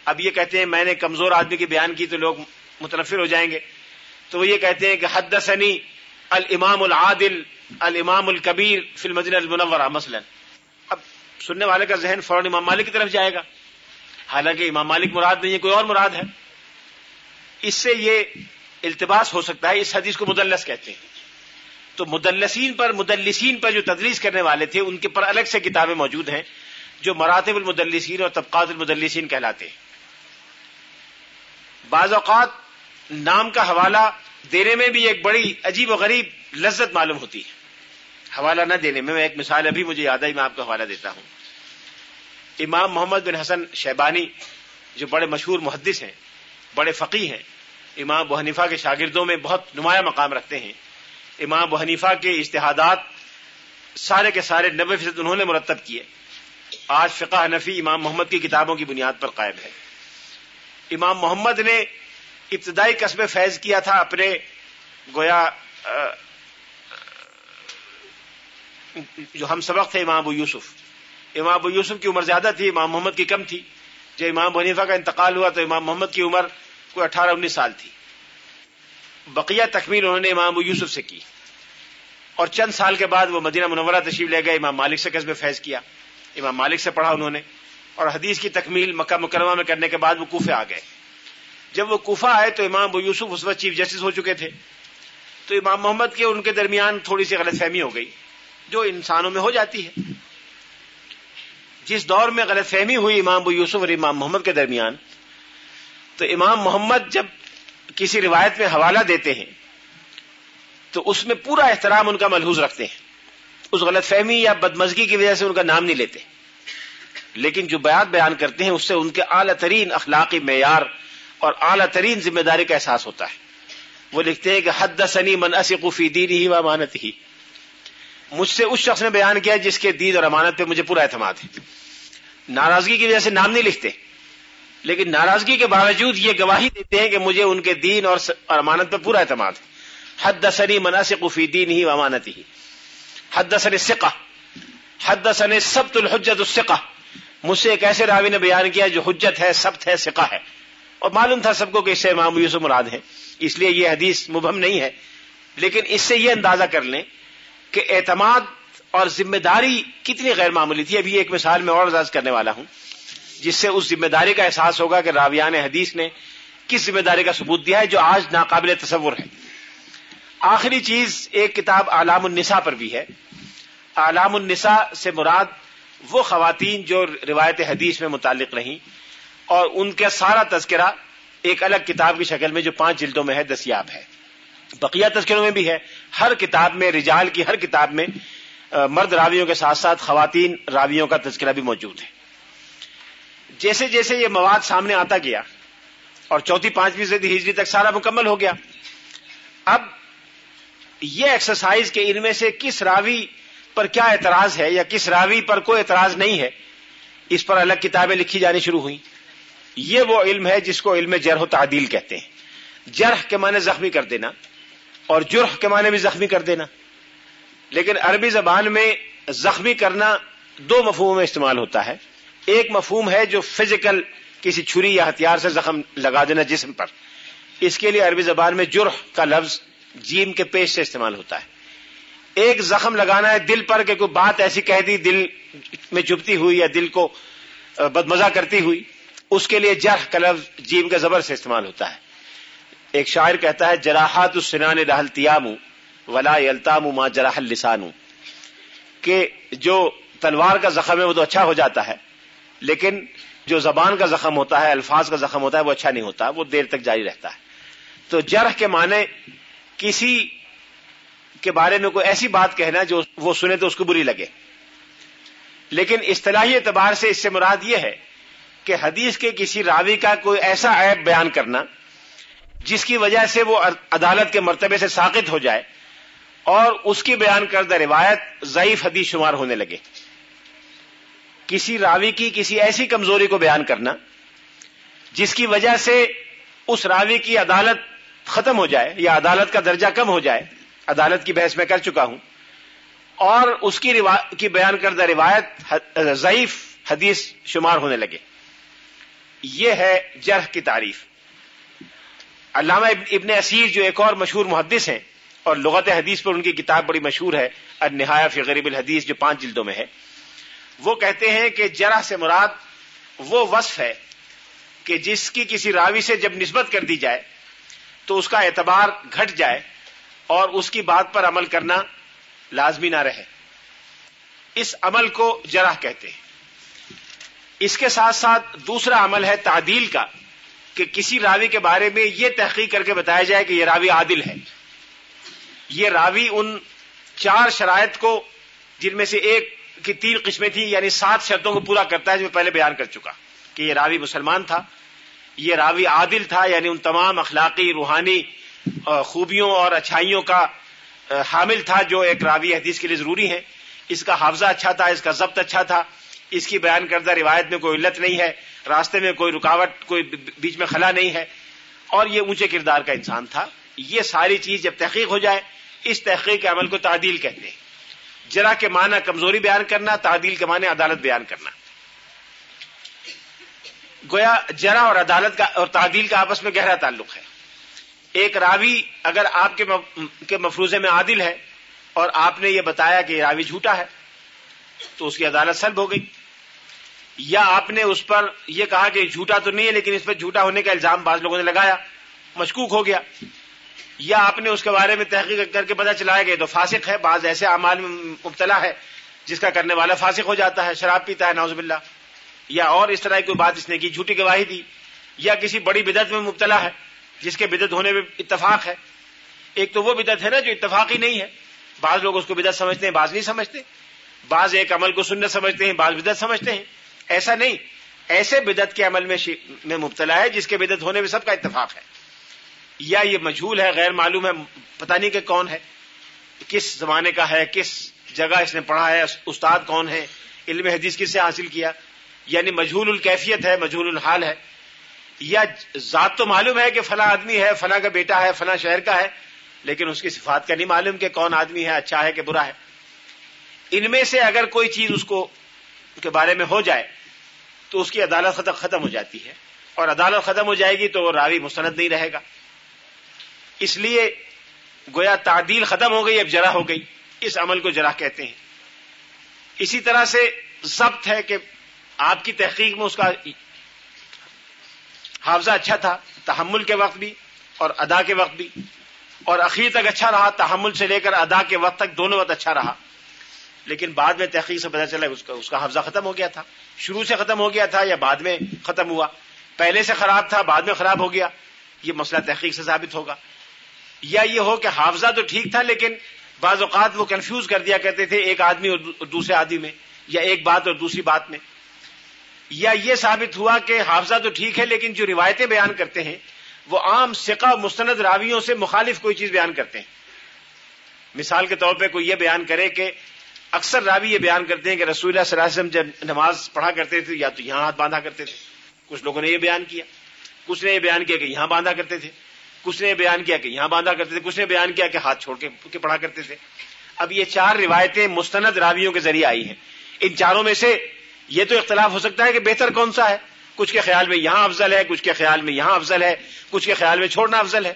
اب یہ کہتے ہیں میں نے کمزور آدمی کی بیان کی تو لوگ متنفر ہو جائیں گے۔ تو وہ یہ کہتے ہیں کہ حد سنی المام العادل المام الکبیر فی المدینہ المنورہ مثلا۔ اب سننے والے کا ذہن فوراً امام مالک کی طرف جائے گا۔ حالانکہ امام مالک مراد نہیں ہے، کوئی اور مراد ہے۔ اس سے یہ التباس ہو سکتا ہے، اس حدیث کو مدلس کہتے ہیں۔ تو مدلسین پر مدلسین پر جو تدریس کرنے والے تھے، ان کے پر الگ سے کتابیں موجود ہیں جو مراتب المدلسین اور طبقات المدلسین کہلاتے ہیں۔ بعض اوقات نام کا حوالہ دینے میں بھی ایک بڑی عجیب و غریب لذت معلوم ہوتی ہے۔ حوالہ نہ دینے میں میں ایک مثال ابھی مجھے یاد آئی، میں آپ کو حوالہ دیتا ہوں۔ امام محمد بن حسن شیبانی جو بڑے مشہور محدث ہیں، بڑے فقی ہیں، امام ابو حنیفہ کے شاگردوں میں بہت نمایاں مقام رکھتے ہیں۔ امام ابو حنیفہ کے اشتہادات سارے کے سارے نبے فیصد انہوں نے مرتب کیے۔ آج فقہ حنفی امام محمد کی کتابوں کی بنیاد پر قائم ہے۔ امام محمد نے ابتدائی قصبے فیض کیا تھا اپنے گویا جو ہم سبق تھے، امام ابو یوسف۔ امام ابو یوسف کی عمر زیادہ تھی، امام محمد کی کم تھی۔ جب امام حنیفہ کا انتقال ہوا تو امام محمد کی عمر کوئی اٹھارہ، انیس سال تھی۔ بقیہ تکمیل انہوں نے امام ابو یوسف سے کی۔ اور چند سال کے بعد وہ مدینہ منورہ تشریف لے گئے، امام مالک سے قصبے فیض کیا۔ امام مالک سے پڑھا انہوں نے۔ اور حدیث کی تکمیل مکہ مکرمہ میں کرنے کے بعد وہ کوفے آ گئے۔ جب وہ کوفہ آئے تو امام ابو یوسف اس وقت چیف جسٹس ہو چکے تھے۔ تو امام محمد کے ان کے درمیان تھوڑی سی غلط فہمی ہو گئی، جو انسانوں میں ہو جاتی ہے۔ جس دور میں غلط فہمی ہوئی امام ابو یوسف اور امام محمد کے درمیان، تو امام محمد جب کسی روایت میں حوالہ دیتے ہیں، تو اس میں پورا احترام ان کا ملحوظ رکھتے ہیں۔ اس غلط فہمی یا بدمزگی کی وجہ سے ان کا نام نہیں لیتے۔ لیکن جو بیات بیان کرتے ہیں اس سے ان کے اعلی ترین اخلاقی معیار اور اعلی ترین ذمہ داری کا احساس ہوتا ہے۔ وہ لکھتے ہیں کہ حد سنی من فی دین ہی و امانت ہی مجھ سے اس شخص نے بیان کیا جس کے دید اور امانت پہ مجھے پورا اعتماد ہے۔ ناراضگی کی وجہ سے نام نہیں لکھتے۔ لیکن ناراضگی کے باوجود یہ گواہی دیتے ہیں کہ مجھے ان کے دین اور امانت پہ پورا اعتماد ہے۔ حد سنی مناسب فی دین ہی و امانت ہی حد سن سکا حد سن سبت الحجت السقہ مجھ سے ایک ایسے راوی نے بیان کیا جو حجت ہے، سبت ہے سکا ہے۔ اور معلوم تھا سب کو کہ اس سے امام یوسف مراد ہے اس لیے یہ حدیث مبہم نہیں ہے۔ لیکن اس سے یہ اندازہ کر لیں کہ اعتماد اور ذمہ داری کتنی غیر معمولی تھی۔ ابھی ایک مثال میں اور انداز کرنے والا ہوں، جس سے اس ذمہ داری کا احساس ہوگا کہ راویان حدیث نے کس ذمہ داری کا ثبوت دیا ہے جو آج ناقابل تصور ہے۔ آخری چیز ایک کتاب عالام النساء پر بھی ہے۔ عالام النساء سے مراد وہ خواتین جو روایت حدیث میں متعلق رہیں اور ان کا سارا تذکرہ ایک الگ کتاب کی شکل میں جو پانچ جلدوں میں ہے، دستیاب ہے۔ بقیہ تذکروں میں بھی ہے۔ ہر کتاب میں، رجال کی ہر کتاب میں مرد راویوں کے ساتھ ساتھ خواتین راویوں کا تذکرہ بھی موجود ہے۔ جیسے جیسے یہ مواد سامنے آتا گیا اور چوتھی پانچویں صدی ہجری تک سارا مکمل ہو گیا، اب یہ ایکسرسائز کہ ان میں سے کس راوی پر کیا اعتراض ہے یا کس راوی پر کوئی اعتراض نہیں ہے؟ اس پر الگ کتابیں لکھی جانی شروع ہوئی یہ وہ علم ہے جس کو علم جرح و تعدیل کہتے ہیں۔ جرح کے معنی زخمی کر دینا اور جرح کے معنی بھی زخمی کر دینا۔ لیکن عربی زبان میں زخمی کرنا دو مفہوم میں استعمال ہوتا ہے۔ ایک مفہوم ہے جو فزیکل کسی چھری یا ہتھیار سے زخم لگا دینا جسم پر۔ اس کے لیے عربی زبان میں جرح کا لفظ جیم کے پیش سے استعمال ہوتا ہے۔ ایک زخم لگانا ہے، دل پر کہ کوئی بات ایسی کہہ دی، دل میں چپتی ہوئی یا دل کو بدمزہ کرتی ہوئی، اس کے لیے جرح کا لفظ جیم کے زبر سے استعمال ہوتا ہے۔ ایک شاعر کہتا ہے، جراحات السنان رحل تیام ولا التام ما جراح السان کہ جو تلوار کا زخم ہے وہ تو اچھا ہو جاتا ہے، لیکن جو زبان کا زخم ہوتا ہے، الفاظ کا زخم ہوتا ہے، وہ اچھا نہیں ہوتا، وہ دیر تک جاری رہتا ہے۔ تو جرح کے معنی کسی کے بارے میں کوئی ایسی بات کہنا جو وہ سنے تو اس کو بری لگے۔ لیکن اصطلاحی اعتبار سے اس سے مراد یہ ہے کہ حدیث کے کسی راوی کا کوئی ایسا عیب بیان کرنا جس کی وجہ سے وہ عدالت کے مرتبے سے ساقط ہو جائے اور اس کی بیان کردہ روایت ضعیف حدیث شمار ہونے لگے۔ کسی راوی کی کسی ایسی کمزوری کو بیان کرنا جس کی وجہ سے اس راوی کی عدالت ختم ہو جائے یا عدالت کا درجہ کم ہو جائے عدالت کی بحث میں کر چکا ہوں اور اس کی کی بیان کردہ روایت ضعیف حدیث شمار ہونے لگے۔ یہ ہے جرح کی تعریف۔ علامہ ابن اسیر جو ایک اور مشہور محدث ہیں اور لغت حدیث پر ان کی کتاب بڑی مشہور ہے النہایا فی غریب الحدیث جو پانچ جلدوں میں ہے، وہ کہتے ہیں کہ جرح سے مراد وہ وصف ہے کہ جس کی کسی راوی سے جب نسبت کر دی جائے تو اس کا اعتبار گھٹ جائے اور اس کی بات پر عمل کرنا لازمی نہ رہے۔ اس عمل کو جرح کہتے ہیں۔ اس کے ساتھ ساتھ دوسرا عمل ہے تعدیل کا، کہ کسی راوی کے بارے میں یہ تحقیق کر کے بتایا جائے کہ یہ راوی عادل ہے۔ یہ راوی ان چار شرائط کو، جن میں سے ایک کی تین قسمیں تھیں یعنی سات شرطوں کو پورا کرتا ہے، جو میں پہلے بیان کر چکا۔ کہ یہ راوی مسلمان تھا، یہ راوی عادل تھا یعنی ان تمام اخلاقی، روحانی خوبیوں اور اچھائیوں کا حامل تھا، جو ایک راوی حدیث کے لیے ضروری ہے اس کا حافظہ اچھا تھا، اس کا ضبط اچھا تھا۔ اس کی بیان کردہ روایت میں کوئی علت نہیں ہے۔ راستے میں کوئی رکاوٹ، کوئی بیچ میں خلا نہیں ہے۔ اور یہ اونچے کردار کا انسان تھا۔ یہ ساری چیز جب تحقیق ہو جائے، اس تحقیق کے عمل کو تعدیل کہتے ہیں۔ جرا کے معنی کمزوری بیان کرنا، تعدیل کے معنی عدالت بیان کرنا۔ گویا، جرا اور عدالت کا اور تعدیل کا آپس میں گہرا تعلق ہے۔ ایک راوی اگر آپ کے مفروضے میں عادل ہے اور آپ نے یہ بتایا کہ یہ راوی جھوٹا ہے، تو اس کی عدالت سلب ہو گئی۔ یا آپ نے اس پر یہ کہا کہ جھوٹا تو نہیں ہے، لیکن اس پر جھوٹا ہونے کا الزام بعض لوگوں نے لگایا، مشکوک ہو گیا۔ یا آپ نے اس کے بارے میں تحقیق کر کے پتہ چلایا گیا تو فاسق ہے، بعض ایسے اعمال میں مبتلا ہے جس کا کرنے والا فاسق ہو جاتا ہے، شراب پیتا ہے نوز باللہ۔ یا اور اس طرح کی کوئی بات اس نے کی، جھوٹی گواہی دی، یا کسی بڑی بدت میں مبتلا ہے۔ جس کے بدت ہونے میں اتفاق ہے۔ ایک تو وہ بدت ہے نا جو اتفاقی نہیں ہے۔ بعض لوگ اس کو بدت سمجھتے ہیں، بعض نہیں سمجھتے۔ بعض ایک عمل کو سننے سمجھتے ہیں، بعض بدت سمجھتے ہیں۔ ایسا نہیں۔ ایسے بدت کے عمل میں مبتلا ہے جس کے بدت ہونے میں سب کا اتفاق ہے۔ یا یہ مجھول ہے، غیر معلوم ہے، پتہ نہیں کہ کون ہے۔ کس زمانے کا ہے، کس جگہ اس نے پڑھا ہے، استاد کون ہے، علم حدیث کس سے حاصل کیا۔ یعنی مجھول الکیفیت ہے، مجھول الحال ہے۔ یا ذات تو معلوم ہے کہ فلاں آدمی ہے، فلاں کا بیٹا ہے، فلاں شہر کا ہے، لیکن اس کی صفات کا نہیں معلوم کہ کون آدمی ہے اچھا ہے کہ برا ہے۔ ان میں سے اگر کوئی چیز اس کو کے بارے میں ہو جائے، تو اس کی عدالت ختم ہو جاتی ہے۔ اور عدالت ختم ہو جائے گی تو وہ راوی مستند نہیں رہے گا۔ اس لیے گویا تعدیل ختم ہو گئی، اب جرا ہو گئی۔ اس عمل کو جرا کہتے ہیں۔ اسی طرح سے ضبط ہے کہ آپ کی تحقیق میں اس کا حافظہ اچھا تھا، تحمل کے وقت بھی اور ادا کے وقت بھی۔ اور اخیر تک اچھا رہا، تحمل سے لے کر ادا کے وقت تک دونوں وقت اچھا رہا۔ لیکن بعد میں تحقیق سے پتا چلا اس کا اس کا حفظہ ختم ہو گیا تھا۔ شروع سے ختم ہو گیا تھا یا بعد میں ختم ہوا؟ پہلے سے خراب تھا، بعد میں خراب ہو گیا۔ یہ مسئلہ تحقیق سے ثابت ہوگا۔ یا یہ ہو کہ حافظہ تو ٹھیک تھا، لیکن بعض اوقات وہ کنفیوز کر دیا کرتے تھے، ایک آدمی اور دوسرے آدمی میں، یا ایک بات اور دوسری بات میں۔ یا یہ ثابت ہوا کہ حافظہ تو ٹھیک ہے، لیکن جو روایتیں بیان کرتے ہیں، وہ عام سکا مستند راویوں سے مخالف کوئی چیز بیان کرتے ہیں۔ مثال کے طور پہ کوئی یہ بیان کرے کہ اکثر راوی یہ بیان کرتے ہیں کہ رسول اللہ صلی اللہ علیہ وسلم جب نماز پڑھا کرتے تھے، یا تو یہاں ہاتھ باندھا کرتے تھے۔ کچھ لوگوں نے یہ بیان کیا، کچھ نے یہ بیان کیا کہ یہاں باندھا کرتے تھے۔ کچھ نے بیان کیا کہ یہاں باندھا کرتے تھے۔ کچھ نے بیان کیا کہ ہاتھ چھوڑ کے پڑھا کرتے تھے۔ اب یہ چار روایتیں مستند راویوں کے ذریعے آئی ہیں۔ ان چاروں میں سے یہ تو اختلاف ہو سکتا ہے کہ بہتر کون سا ہے؟ کچھ کے خیال میں یہاں افضل ہے، کچھ کے خیال میں یہاں افضل ہے، کچھ کے خیال میں چھوڑنا افضل ہے۔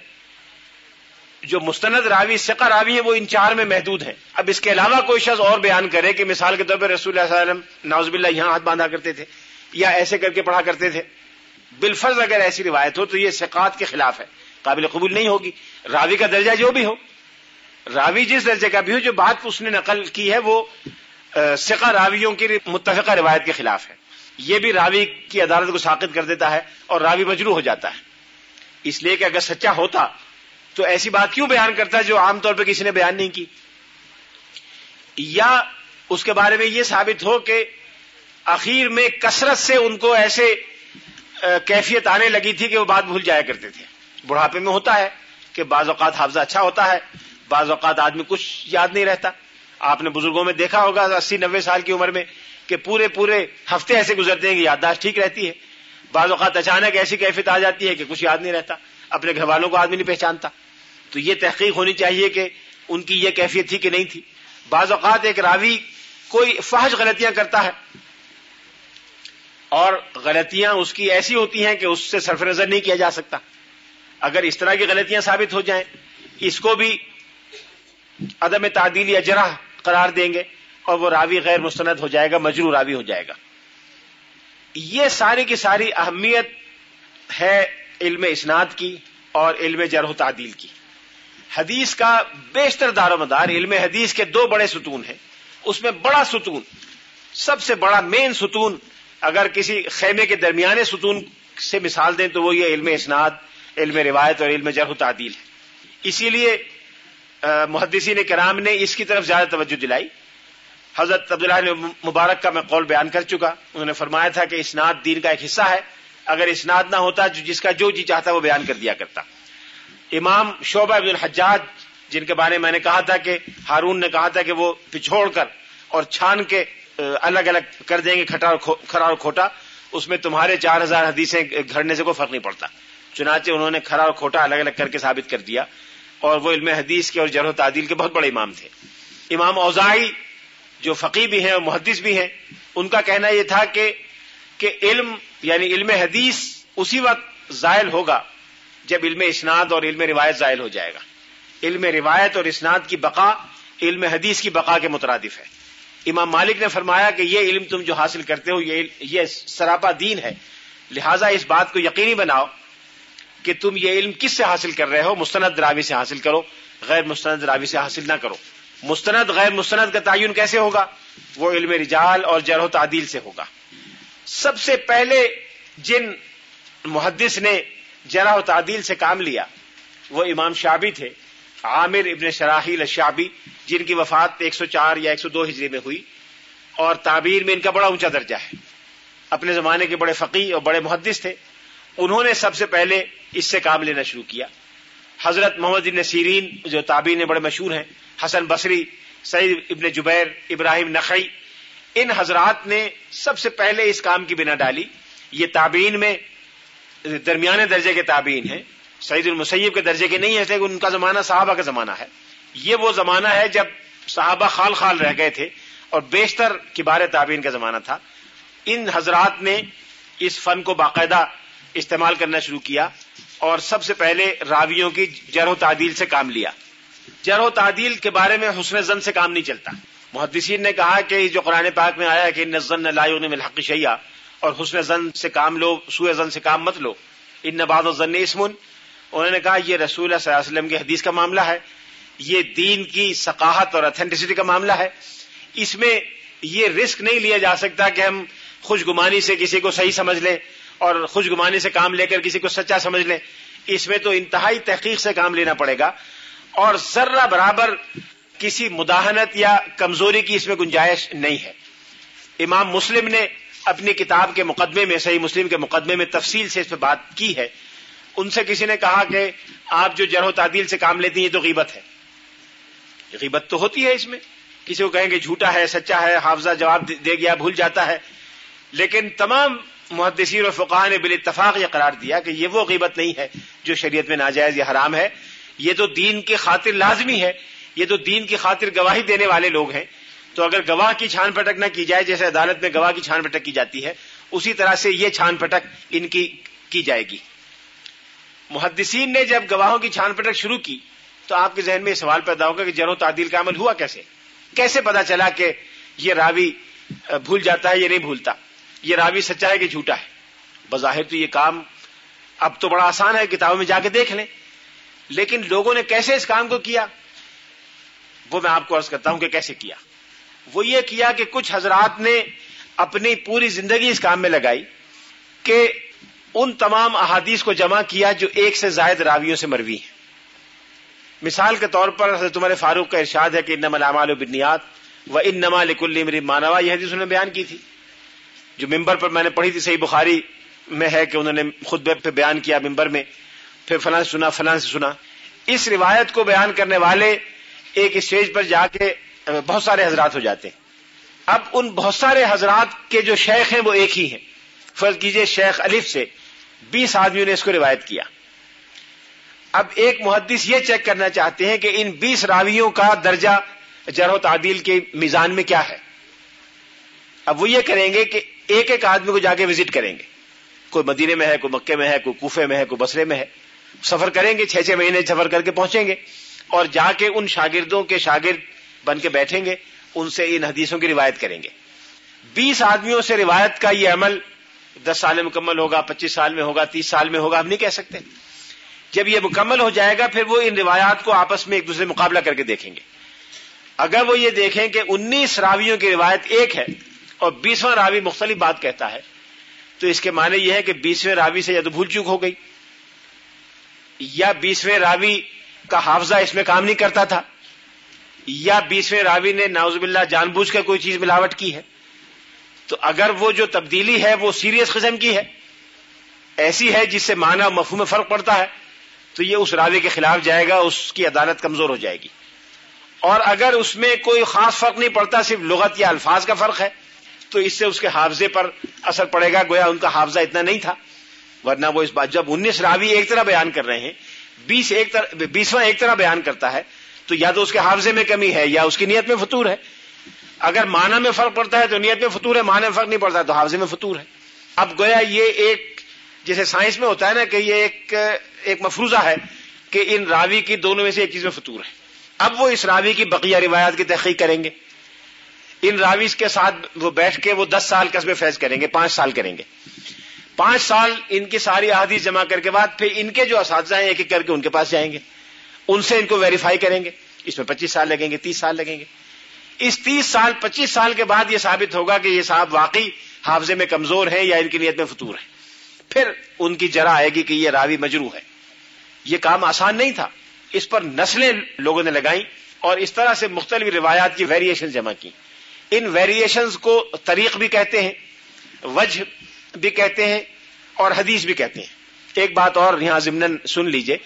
جو مستند راوی سقا راوی ہے وہ ان چار میں محدود ہیں۔ اب اس کے علاوہ کوئی شخص اور بیان کرے کہ مثال کے طور پر رسول اللہ علیہ وسلم ناز باللہ یہاں ہاتھ باندھا کرتے تھے یا ایسے کر کے پڑھا کرتے تھے۔ بالفرض اگر ایسی روایت ہو تو یہ سقات کے خلاف ہے، قابل قبول نہیں ہوگی۔ راوی کا درجہ جو بھی ہو، راوی جس درجے کا بھی ہو، جو بات اس نے نقل کی ہے، وہ سقا راویوں کی متفقہ روایت کے خلاف ہے۔ یہ بھی راوی کی عدالت کو ساقت کر دیتا ہے اور راوی مجرو ہو جاتا ہے۔ اس لیے کہ اگر سچا ہوتا تو ایسی بات کیوں بیان کرتا ہے جو عام طور پہ کسی نے بیان نہیں کی؟ یا اس کے بارے میں یہ ثابت ہو کہ اخیر میں کثرت سے ان کو ایسے کیفیت آنے لگی تھی کہ وہ بات بھول جایا کرتے تھے۔ بڑھاپے میں ہوتا ہے کہ بعض اوقات حافظہ اچھا ہوتا ہے، بعض اوقات آدمی کچھ یاد نہیں رہتا۔ آپ نے بزرگوں میں دیکھا ہوگا اسی نوے سال کی عمر میں کہ پورے پورے ہفتے ایسے گزرتے ہیں کہ یادداشت ٹھیک رہتی ہے۔ بعض اوقات اچانک ایسی کیفیت آ جاتی ہے کہ کچھ یاد نہیں رہتا، اپنے گھر والوں کو آدمی نہیں پہچانتا۔ تو یہ تحقیق ہونی چاہیے کہ ان کی یہ کیفیت تھی کہ نہیں تھی۔ بعض اوقات ایک راوی کوئی فحش غلطیاں کرتا ہے اور غلطیاں اس کی ایسی ہوتی ہیں کہ اس سے صرف نظر نہیں کیا جا سکتا۔ اگر اس طرح کی غلطیاں ثابت ہو جائیں، اس کو بھی عدم تعدیل یا جرح قرار دیں گے اور وہ راوی غیر مستند ہو جائے گا مجرو راوی ہو جائے گا۔ یہ ساری کی ساری اہمیت ہے علم اسناد کی اور علم جرح و تعدیل کی۔ حدیث کا بیشتر دار و مدار، علم حدیث کے دو بڑے ستون ہیں۔ اس میں بڑا ستون، سب سے بڑا مین ستون، اگر کسی خیمے کے درمیانے ستون سے مثال دیں تو وہ یہ علم اسناد، علم روایت اور علم جرح و تعدیل ہے۔ اسی لیے محدثین کرام نے اس کی طرف زیادہ توجہ دلائی۔ حضرت عبداللہ مبارک کا میں قول بیان کر چکا۔ انہوں نے فرمایا تھا کہ اسناد دین کا ایک حصہ ہے۔ اگر اسناد نہ ہوتا جس کا جو جی چاہتا وہ بیان کر دیا کرتا۔ امام شعبہ عبد الحجاج، جن کے بارے میں نے کہا تھا کہ ہارون نے کہا تھا کہ وہ پچھوڑ کر اور چھان کے الگ الگ کر دیں گے کھرا اور کھوٹا۔ اس میں تمہارے چار ہزار حدیثیں گھڑنے سے کوئی فرق نہیں پڑتا۔ چنانچہ انہوں نے کھرا اور کھوٹا الگ الگ کر کے ثابت کر دیا۔ اور وہ علم حدیث کے اور جرح و تعدیل کے بہت بڑے امام تھے۔ امام اوزائی جو فقی بھی ہیں اور محدث بھی ہیں، ان کا کہنا یہ تھا کہ کہ علم یعنی علم حدیث اسی وقت زائل ہوگا جب علم اسناد اور علم روایت زائل ہو جائے گا۔ علم روایت اور اسناد کی بقا، علم حدیث کی بقا کے مترادف ہے۔ امام مالک نے فرمایا کہ یہ علم تم جو حاصل کرتے ہو یہ سراپا دین ہے۔ لہذا اس بات کو یقینی بناؤ کہ تم یہ علم کس سے حاصل کر رہے ہو؟ مستند راوی سے حاصل کرو، غیر مستند راوی سے حاصل نہ کرو۔ مستند، غیر مستند کا تعین کیسے ہوگا؟ وہ علم رجال اور جرح و تعدیل سے ہوگا۔ سب سے پہلے جن محدث نے جرح و تعدیل سے کام لیا، وہ امام شابی تھے۔ عامر ابن شراحیل شابی جن کی وفات ایک سو چار یا ایک سو دو ہجری میں ہوئی۔ اور تعبیر میں ان کا بڑا اونچا درجہ ہے۔ اپنے زمانے کے بڑے فقی اور بڑے محدث تھے۔ انہوں نے سب سے پہلے اس سے کام لینا شروع کیا۔ حضرت محمد ابن سیرین جو تابعین بڑے مشہور ہیں، حسن بصری، سعید ابن جبیر، ابراہیم نقی ان حضرات نے سب سے پہلے اس کام کی بنا ڈالی۔ یہ تابعین میں درمیانے درجے کے تابعین ہیں۔ سعید المسیب کے درجے کے نہیں ہے ان کا زمانہ صحابہ کا زمانہ ہے۔ یہ وہ زمانہ ہے جب صحابہ خال خال رہ گئے تھے اور بیشتر کبار تابعین کا زمانہ تھا۔ ان حضرات نے اس فن کو باقاعدہ استعمال کرنا شروع کیا۔ اور سب سے پہلے راویوں کی جرح و تعدیل سے کام لیا۔ جرح و تعدیل کے بارے میں حسن زن سے کام نہیں چلتا۔ محدثین نے کہا کہ جو قرآن پاک میں آیا کہ نزن لائن میں الحق شیا اور حسن زن سے کام لو سوئے زن سے کام مت لو۔ ان نباد و ضن اسمن۔ انہوں نے کہا یہ رسول اللہ صلی اللہ علیہ وسلم کی حدیث کا معاملہ ہے۔ یہ دین کی ثقافت اور اتھینٹسٹی کا معاملہ ہے۔ اس میں یہ رسک نہیں لیا جا سکتا کہ ہم خوش گمانی سے کسی کو صحیح سمجھ لیں۔ اور خوش گمانی سے کام لے کر کسی کو سچا سمجھ لیں، اس میں تو انتہائی تحقیق سے کام لینا پڑے گا۔ اور ذرہ برابر کسی مداحنت یا کمزوری کی اس میں گنجائش نہیں ہے۔ امام مسلم نے اپنی کتاب کے مقدمے میں، صحیح مسلم کے مقدمے میں تفصیل سے اس پہ بات کی ہے۔ ان سے کسی نے کہا کہ آپ جو جرح و تعدیل سے کام لیتی ہیں، یہ تو غیبت ہے۔ غیبت تو ہوتی ہے اس میں۔ کسی کو کہیں گے جھوٹا ہے، سچا ہے، حافظہ جواب دے گیا، بھول جاتا ہے۔ لیکن تمام محدثین اور فقہ نے بال اتفاق یہ قرار دیا کہ یہ وہ غیبت نہیں ہے جو شریعت میں ناجائز یا حرام ہے۔ یہ تو دین کی خاطر لازمی ہے۔ یہ تو دین کی خاطر گواہی دینے والے لوگ ہیں۔ تو اگر گواہ کی چھان پٹک نہ کی جائے، جیسے عدالت میں گواہ کی چھان پٹک کی جاتی ہے، اسی طرح سے یہ چھان پٹک ان کی کی جائے گی۔ محدثین نے جب گواہوں کی چھان پٹک شروع کی، تو آپ کے ذہن میں یہ سوال پیدا ہوگا کہ جرو تعدیل کا عمل ہوا کیسے؟ کیسے پتا چلا کہ یہ راوی بھول جاتا ہے یا نہیں بھولتا؟ یہ راوی سچا ہے کہ جھوٹا ہے؟ بظاہر تو یہ کام اب تو بڑا آسان ہے، کتابوں میں جا کے دیکھ لیں۔ لیکن لوگوں نے کیسے اس کام کو کیا؟ وہ میں آپ کو عرض کرتا ہوں کہ کیسے کیا؟ وہ یہ کیا کہ کچھ حضرات نے اپنی پوری زندگی اس کام میں لگائی کہ ان تمام احادیث کو جمع کیا جو ایک سے زائد راویوں سے مروی ہیں۔ مثال کے طور پر حضرت عمر فاروق کا ارشاد ہے کہ ان نمال و بنیاد و ان نما لکل مانوا یہ حدیث انہوں نے بیان کی تھی۔ جو ممبر پر میں نے پڑھی تھی صحیح بخاری میں ہے کہ انہوں نے خود پہ بیان کیا ممبر میں، پھر فلاں سے سنا، فلاں سے سنا۔ اس روایت کو بیان کرنے والے ایک اسٹیج پر جا کے بہت سارے حضرات ہو جاتے ہیں۔ اب ان بہت سارے حضرات کے جو شیخ ہیں وہ ایک ہی ہیں۔ فرض کیجیے شیخ الف سے بیس آدمیوں نے اس کو روایت کیا۔ اب ایک محدث یہ چیک کرنا چاہتے ہیں کہ ان بیس راویوں کا درجہ جرح و تعدیل کے میزان میں کیا ہے۔ اب وہ یہ کریں گے کہ ایک ایک آدمی کو جا کے وزٹ کریں گے۔ کوئی مدینے میں ہے، کوئی مکے میں ہے، کوئی کوفے میں ہے، کوئی بسرے میں ہے۔ سفر کریں گے، چھ چھ مہینے سفر کر کے پہنچیں گے۔ اور جا کے ان شاگردوں کے شاگرد بن کے بیٹھیں گے، ان سے ان حدیثوں کی روایت کریں گے۔ بیس آدمیوں سے روایت کا یہ عمل دس سال میں مکمل ہوگا، پچیس سال میں ہوگا، تیس سال میں ہوگا، ہم نہیں کہہ سکتے۔ جب یہ مکمل ہو جائے گا، پھر وہ ان روایات کو آپس میں ایک دوسرے مقابلہ کر کے دیکھیں گے۔ اگر وہ یہ دیکھیں کہ انیس راویوں کی روایت ایک ہے اور بیسواں راوی مختلف بات کہتا ہے۔ تو اس کے معنی یہ ہے کہ بیسویں راوی سے یا تو بھول چوک ہو گئی، یا بیسویں راوی کا حافظہ اس میں کام نہیں کرتا تھا، یا بیسویں راوی نے ناوز باللہ جان بوجھ کر کوئی چیز ملاوٹ کی ہے۔ تو اگر وہ جو تبدیلی ہے وہ سیریس قسم کی ہے، ایسی ہے جس سے معنی مفہوم میں فرق پڑتا ہے، تو یہ اس راوی کے خلاف جائے گا، اس کی عدالت کمزور ہو جائے گی۔ اور اگر اس میں کوئی خاص فرق نہیں پڑتا، صرف لغت یا الفاظ کا فرق ہے تو اس سے اس کے حافظے پر اثر پڑے گا، گویا ان کا حافظہ اتنا نہیں تھا۔ ورنہ وہ اس بات، جب انیس راوی ایک طرح بیان کر رہے ہیں، بیس ایک طرح، بیسواں ایک طرح بیان کرتا ہے، تو یا تو اس کے حافظے میں کمی ہے، یا اس کی نیت میں فطور ہے۔ اگر معنی میں فرق پڑتا ہے تو نیت میں فطور ہے، معنی میں فرق نہیں پڑتا، تو حافظے میں فطور ہے۔ اب گویا یہ ایک، جیسے سائنس میں ہوتا ہے نا کہ یہ ایک ایک مفروضہ ہے کہ ان راوی کی دونوں میں سے ایک چیز میں فطور ہے۔ اب وہ اس راوی کی بقیہ روایات کی تحقیق کریں گے۔ ان راویز کے ساتھ وہ بیٹھ کے وہ دس سال قصبے فیض کریں گے، پانچ سال کریں گے۔ پانچ سال ان کی ساری احادیث جمع کر کے بعد پھر ان کے جو اساتذہ ہیں، ایک ایک کر کے ان کے پاس جائیں گے۔ ان سے ان کو ویریفائی کریں گے۔ اس میں پچیس سال لگیں گے، تیس سال لگیں گے۔ اس تیس سال، پچیس سال کے بعد یہ ثابت ہوگا کہ یہ صاحب واقعی حافظے میں کمزور ہیں یا ان کی نیت میں فطور ہے پھر ان کی جرا آئے گی کہ یہ راوی مجرو ہے۔ یہ کام آسان نہیں تھا۔ اس پر نسلیں لوگوں نے لگائیں اور اس طرح سے مختلف روایات کی ویریشن جمع کی ان ویریشنز کو طریق بھی کہتے ہیں، وجہ بھی کہتے ہیں اور حدیث بھی کہتے ہیں۔ ایک بات اور یہاں ضمن سن لیجیے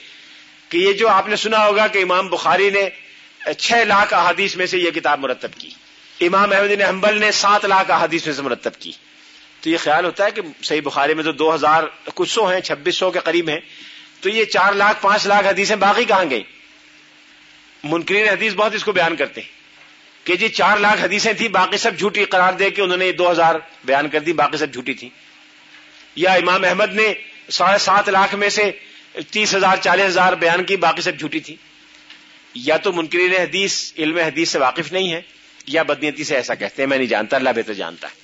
کہ یہ جو آپ نے سنا ہوگا کہ امام بخاری نے چھ لاکھ احادیث میں سے یہ کتاب مرتب کی۔ امام احمد حنبل نے سات لاکھ احادیث میں سے مرتب کی۔ تو یہ خیال ہوتا ہے کہ صحیح بخاری میں تو دو ہزار کچھ سو ہیں، چھبیس سو کے قریب ہیں۔ تو یہ چار لاکھ پانچ لاکھ حدیثیں باقی کہاں گئی منکرین حدیث بہت اس کو بیان کرتے ہیں۔ کہ جی چار لاکھ حدیثیں تھیں، باقی سب جھوٹی قرار دے کے انہوں نے دو ہزار بیان کر دی، باقی سب جھوٹی تھی یا امام احمد نے ساڑھے سات لاکھ میں سے تیس ہزار، چالیس ہزار بیان کی، باقی سب جھوٹی تھی یا تو منکرین حدیث، علم حدیث سے واقف نہیں ہے یا بدنیتی سے ایسا کہتے ہیں، میں نہیں جانتا، اللہ بہتر جانتا ہے۔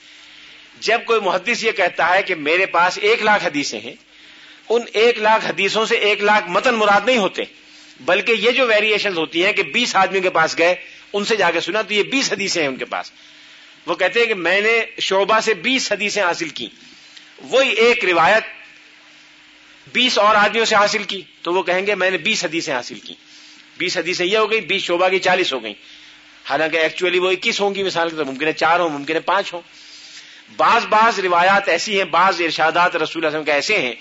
جب کوئی محدث یہ کہتا ہے کہ میرے پاس ایک لاکھ حدیثیں ہیں، ان ایک لاکھ حدیثوں سے ایک لاکھ متن مراد نہیں ہوتے، بلکہ یہ جو ویریشن ہوتی ہیں کہ بیس آدمی کے پاس گئے ان سے جا کے سنا تو یہ بیس حدیثیں ہیں ان کے پاس۔ وہ کہتے ہیں کہ میں نے شعبہ سے بیس حدیثیں حاصل کی وہی ایک روایت بیس اور آدمیوں سے حاصل کی۔ تو وہ کہیں گے میں نے بیس حدیثیں حاصل کی بیس حدیثیں یہ ہو گئی بیس شعبہ کی چالیس ہو گئی حالانکہ ایکچولی وہ اکیس ہوں گی مثال کے طور ممکن ہے چار ہوں، ممکن ہے پانچ ہوں۔ بعض بعض روایات ایسی ہیں، بعض ارشادات رسول اللہ کے ایسے ہیں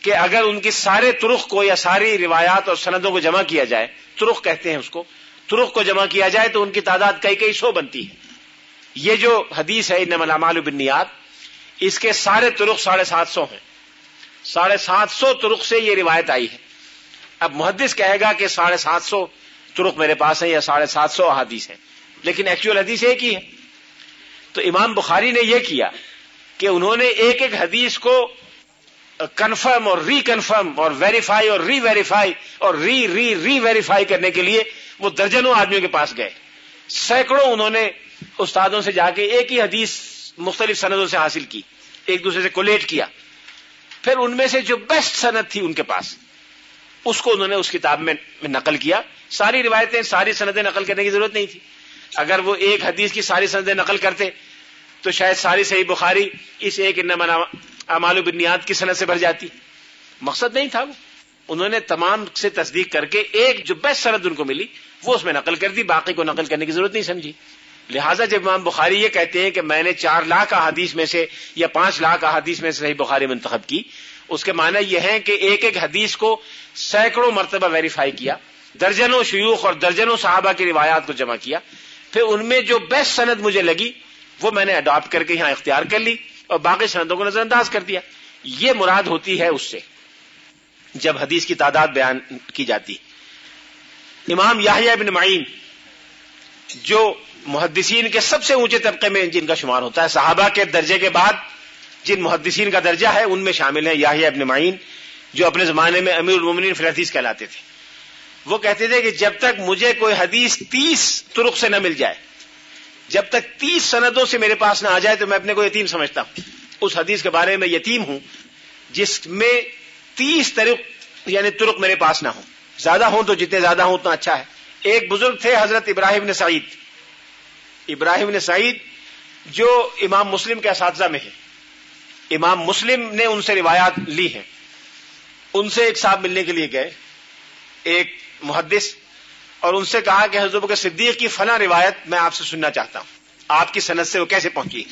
کہ اگر ان کی سارے ترخ کو یا ساری روایات اور سندوں کو جمع کیا جائے ترخ کہتے ہیں اس کو ترخ کو جمع کیا جائے تو ان کی تعداد کئی کئی سو بنتی ہے۔ یہ جو حدیث ہے ان بنیاد اس کے سارے ترخ ساڑھے سات سو ہیں۔ ساڑھے سات سو ترخ سے یہ روایت آئی ہے۔ اب محدث کہے گا کہ ساڑھے سات سو ترخ میرے پاس ہیں یا ساڑھے سات سو حدیث ہیں۔ لیکن ایکچوئل حدیث ایک ہی ہے۔ تو امام بخاری نے یہ کیا کہ انہوں نے ایک ایک حدیث کو کنفرم اور ری کنفرم اور ویریفائی اور ری ویریفائی اور ری ری ری ویریفائی کرنے کے لیے وہ درجنوں آدمیوں کے پاس گئے۔ سینکڑوں انہوں نے استادوں سے جا کے ایک ہی حدیث مختلف سندوں سے حاصل کی، ایک دوسرے سے کولیٹ کیا۔ پھر ان میں سے جو بیسٹ سند تھی ان کے پاس، اس کو انہوں نے اس کتاب میں نقل کیا۔ ساری روایتیں، ساری سندیں نقل کرنے کی ضرورت نہیں تھی۔ اگر وہ ایک حدیث کی ساری سندیں نقل کرتے تو شاید ساری صحیح بخاری اس ایک امال بنیاد کی صنعت سے بھر جاتی مقصد نہیں تھا وہ انہوں نے تمام سے تصدیق کر کے ایک جو بیسٹ سند ان کو ملی وہ اس میں نقل کر دی باقی کو نقل کرنے کی ضرورت نہیں سمجھی لہٰذا جب امام بخاری یہ کہتے ہیں کہ میں نے چار لاکھ احادیث میں سے یا پانچ لاکھ احادیث میں سے صحیح بخاری منتخب کی اس کے معنی یہ ہے کہ ایک ایک حدیث کو سینکڑوں مرتبہ ویریفائی کیا درجنوں شیوخ اور درجنوں صحابہ کی روایات کو جمع کیا پھر ان میں جو بیسٹ سند مجھے لگی وہ میں نے اڈاپٹ کر کے یہاں اختیار کر لی اور باقی سندوں کو نظر انداز کر دیا۔ یہ مراد ہوتی ہے اس سے، جب حدیث کی تعداد بیان کی جاتی۔ امام یاہیا ابن معین، جو محدثین کے سب سے اونچے طبقے میں جن کا شمار ہوتا ہے، صحابہ کے درجے کے بعد جن محدثین کا درجہ ہے، ان میں شامل ہیں یاہیا ابن معین، جو اپنے زمانے میں امیر المومنین فی الحدیث کہلاتے تھے۔ وہ کہتے تھے کہ جب تک مجھے کوئی حدیث تیس ترک سے نہ مل جائے جب تک تیس سندوں سے میرے پاس نہ آ جائے تو میں اپنے کو یتیم سمجھتا ہوں۔ اس حدیث کے بارے میں یتیم ہوں جس میں تیس ترک یعنی ترک میرے پاس نہ ہوں۔ زیادہ ہوں تو جتنے زیادہ ہوں اتنا اچھا ہے۔ ایک بزرگ تھے حضرت ابراہیم نے سعید۔ ابراہیم نے سعید جو امام مسلم کے اساتذہ میں ہے۔ امام مسلم نے ان سے روایات لی ہیں۔ ان سے ایک صاحب ملنے کے لیے گئے۔ ایک محدث اور ان سے کہا کہ حضرت کے صدیق کی فلاں روایت میں آپ سے سننا چاہتا ہوں۔ آپ کی صنعت سے وہ کیسے پہنچی؟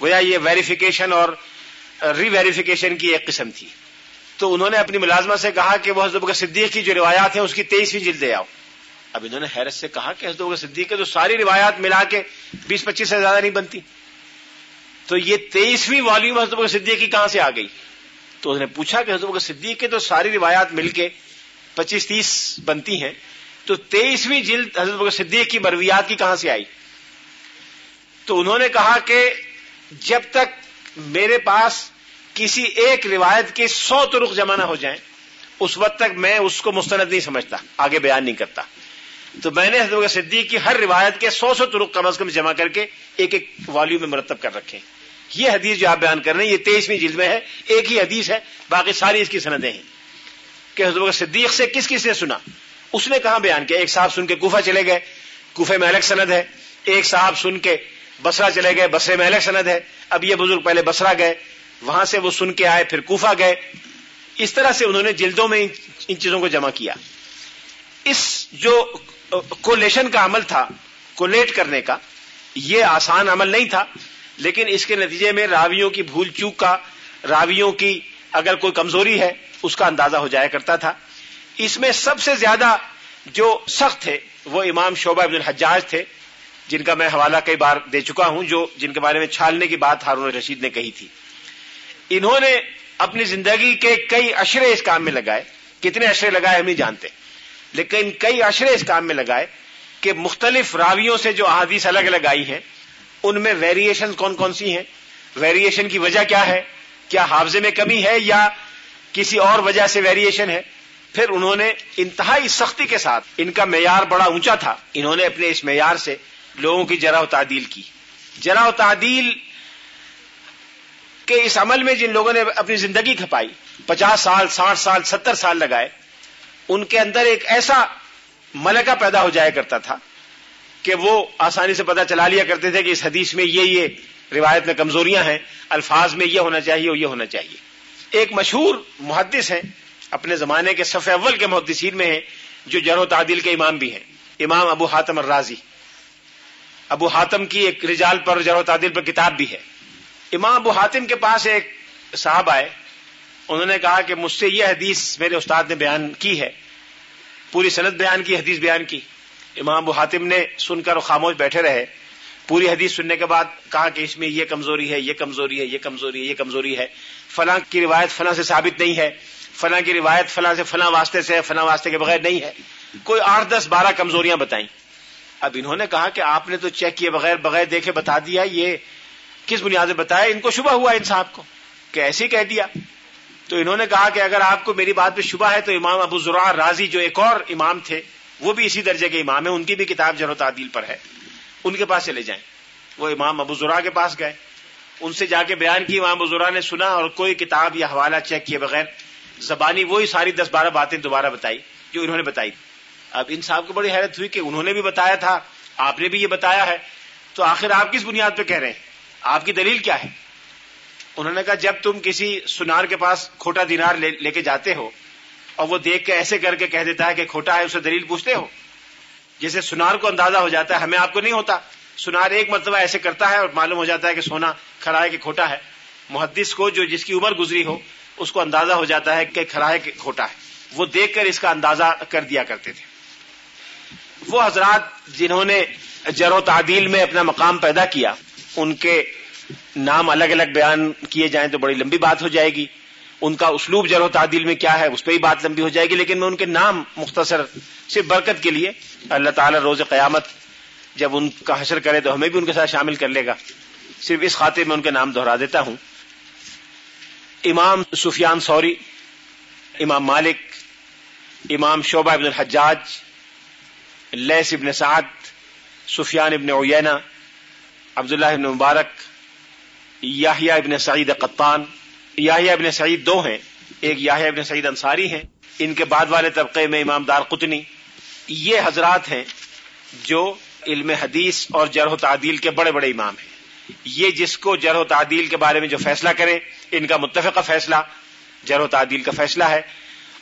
گویا یہ ویریفیکیشن اور ری ویریفیکیشن کی ایک قسم تھی۔ تو انہوں نے اپنی ملازمت سے کہا کہ وہ حضرت کے صدیق کی جو روایات ہیں اس کی تیئیسویں جلد دے آؤ۔ اب انہوں نے حیرت سے کہا کہ حضرت کے صدیق کے تو ساری روایات ملا کے بیس پچیس سے زیادہ نہیں بنتی۔ تو یہ تیئیسویں والیوم حضرت کے صدیق کی کہاں سے آ گئی؟ تو انہوں نے پوچھا کہ حضرت کے صدیق کے تو ساری روایات مل کے پچیس تیس بنتی ہیں۔ تو تیئیسویں جلد حضرت صدیق کی مرویات کی کہاں سے آئی؟ تو انہوں نے کہا کہ جب تک میرے پاس کسی ایک روایت کے سو ترخ جمع نہ ہو جائیں، اس وقت تک میں اس کو مستند نہیں سمجھتا، آگے بیان نہیں کرتا۔ تو میں نے حضرت صدیق کی ہر روایت کے سو سو ترک کم از کم جمع کر کے ایک ایک والیوم میں مرتب کر رکھے۔ یہ حدیث جو آپ بیان کر رہے ہیں، یہ تیئیسویں جلد میں ہے، ایک ہی حدیث ہے، باقی ساری اس کی سندیں ہیں۔ کہ حضرت صدیق سے کس کس نے سنا؟ اس نے کہاں بیان کیا؟ ایک صاحب سن کے کوفہ چلے گئے، کوفے میں الگ سند ہے۔ ایک صاحب سن کے بسرا چلے گئے بسرے میں الگ سند ہے۔ اب یہ بزرگ پہلے بسرا گئے، وہاں سے وہ سن کے آئے، پھر کوفہ گئے۔ اس طرح سے انہوں نے جلدوں میں ان چیزوں کو جمع کیا۔ اس جو کولیشن کا عمل تھا کولیٹ کرنے کا، یہ آسان عمل نہیں تھا۔ لیکن اس کے نتیجے میں راویوں کی بھول چوک کا، راویوں کی اگر کوئی کمزوری ہے، اس کا اندازہ ہو جایا کرتا تھا۔ اس میں سب سے زیادہ جو سخت تھے وہ امام شعبہ ابن الحجاج تھے، جن کا میں حوالہ کئی بار دے چکا ہوں، جو جن کے بارے میں چھالنے کی بات ہارون رشید نے کہی تھی۔ انہوں نے اپنی زندگی کے کئی اشرے اس کام میں لگائے۔ کتنے اشرے لگائے ہم نہیں جانتے۔ لیکن کئی اشرے اس کام میں لگائے کہ مختلف راویوں سے جو احادیث الگ الگ آئی ہیں، ان میں ویریشن کون کون سی ہیں؟ ویریشن کی وجہ کیا ہے؟ کیا حافظے میں کمی ہے یا کسی اور وجہ سے ویریشن ہے؟ پھر انہوں نے انتہائی سختی کے ساتھ ان کا معیار بڑا اونچا تھا، انہوں نے اپنے اس معیار سے لوگوں کی جرا و تعدیل کی۔ جرا و تعدیل کے اس عمل میں جن لوگوں نے اپنی زندگی کھپائی، پچاس سال، ساٹھ سال، ستر سال لگائے، ان کے اندر ایک ایسا ملکہ پیدا ہو جایا کرتا تھا کہ وہ آسانی سے پتہ چلا لیا کرتے تھے کہ اس حدیث میں یہ یہ روایت میں کمزوریاں ہیں، الفاظ میں یہ ہونا چاہیے اور یہ ہونا چاہیے۔ ایک مشہور محدث ہیں اپنے زمانے کے صف اول کے محدثین میں ہیں، جو جر و تعدیل کے امام بھی ہیں۔ امام ابو حاتم الرازی۔ ابو حاتم کی ایک رجال پر جر و تعدیل پر کتاب بھی ہے۔ امام ابو حاتم کے پاس ایک صاحب آئے۔ انہوں نے کہا کہ مجھ سے یہ حدیث میرے استاد نے بیان کی ہے۔ پوری صنعت بیان کی، حدیث بیان کی۔ امام ابو حاتم نے سن کر خاموش بیٹھے رہے۔ پوری حدیث سننے کے بعد کہا کہ اس میں یہ کمزوری ہے، یہ کمزوری ہے، یہ کمزوری ہے، یہ کمزوری ہے۔ فلاں کی روایت فلاں سے ثابت نہیں ہے۔ فلاں کی روایت، فلاں سے فلاں واسطے سے فلاں واسطے کے بغیر نہیں ہے۔ کوئی آٹھ، دس، بارہ کمزوریاں بتائیں۔ اب انہوں نے کہا کہ آپ نے تو چیک کیے بغیر بغیر دیکھے بتا دیا، یہ کس بنیاد سے بتایا؟ ان کو شبہ ہوا ان صاحب کو۔ کہ ایسے ہی کہہ دیا۔ تو انہوں نے کہا کہ اگر آپ کو میری بات پہ شبہ ہے تو امام ابو ذرا راضی جو ایک اور امام تھے، وہ بھی اسی درجے کے امام ہیں۔ ان کی بھی کتاب جر و تعدیل پر ہے۔ ان کے پاس چلے جائیں۔ وہ امام ابو ذرا کے پاس گئے۔ ان سے جا کے بیان کی، امام ابو ذرا نے سنا اور کوئی کتاب یا حوالہ چیک کیے بغیر۔ زبانی وہی ساری دس بارہ باتیں دوبارہ بتائی جو انہوں نے بتائی اب ان صاحب کو بڑی حیرت ہوئی کہ انہوں نے بھی بتایا تھا، آپ نے بھی یہ بتایا ہے۔ تو آخر آپ کس بنیاد پہ کہہ رہے ہیں؟ آپ کی دلیل کیا ہے؟ انہوں نے کہا، جب تم کسی سنار کے پاس کھوٹا دینار لے کے جاتے ہو اور وہ دیکھ کے ایسے کر کے کہہ دیتا ہے کہ کھوٹا ہے، اسے دلیل پوچھتے ہو۔ جیسے سنار کو اندازہ ہو جاتا ہے، ہمیں آپ کو نہیں ہوتا۔ سنار ایک مرتبہ ایسے کرتا ہے اور معلوم ہو جاتا ہے کہ سونا کھڑا ہے کہ کھوٹا ہے۔ محدث کو جو، جس کی عمر گزری ہو اس کو اندازہ ہو جاتا ہے کہ کھڑا ہے کہ کھوٹا ہے۔ وہ دیکھ کر اس کا اندازہ کر دیا کرتے تھے۔ وہ حضرات جنہوں نے جر و تعدیل میں اپنا مقام پیدا کیا، ان کے نام الگ الگ بیان کیے جائیں تو بڑی لمبی بات ہو جائے گی۔ ان کا اسلوب جر و تعدیل میں کیا ہے، اس پہ ہی بات لمبی ہو جائے گی، لیکن میں ان کے نام مختصر صرف برکت کے لیے اللہ تعالی روز قیامت جب ان کا حشر کرے تو ہمیں بھی ان کے ساتھ شامل کر لے گا۔ صرف اس خاطر میں ان کے نام دہرا دیتا ہوں۔ امام سفیان سوری، امام مالک، امام شعبہ ابن الحجاج لیس ابن سعد، سفیان ابن اوینا عبداللہ ابن مبارک یاہیا ابن سعید قطان۔ یاہیا ابن سعید دو ہیں۔ ایک یاہیا ابن سعید انصاری ہیں۔ ان کے بعد والے طبقے میں امام دار قطنی۔ یہ حضرات ہیں جو علم حدیث اور جرح و تعدیل کے بڑے بڑے امام ہیں۔ یہ جس کو جرح و تعدیل کے بارے میں جو فیصلہ کرے ان کا متفقہ فیصلہ جرح و تعدیل کا فیصلہ ہے۔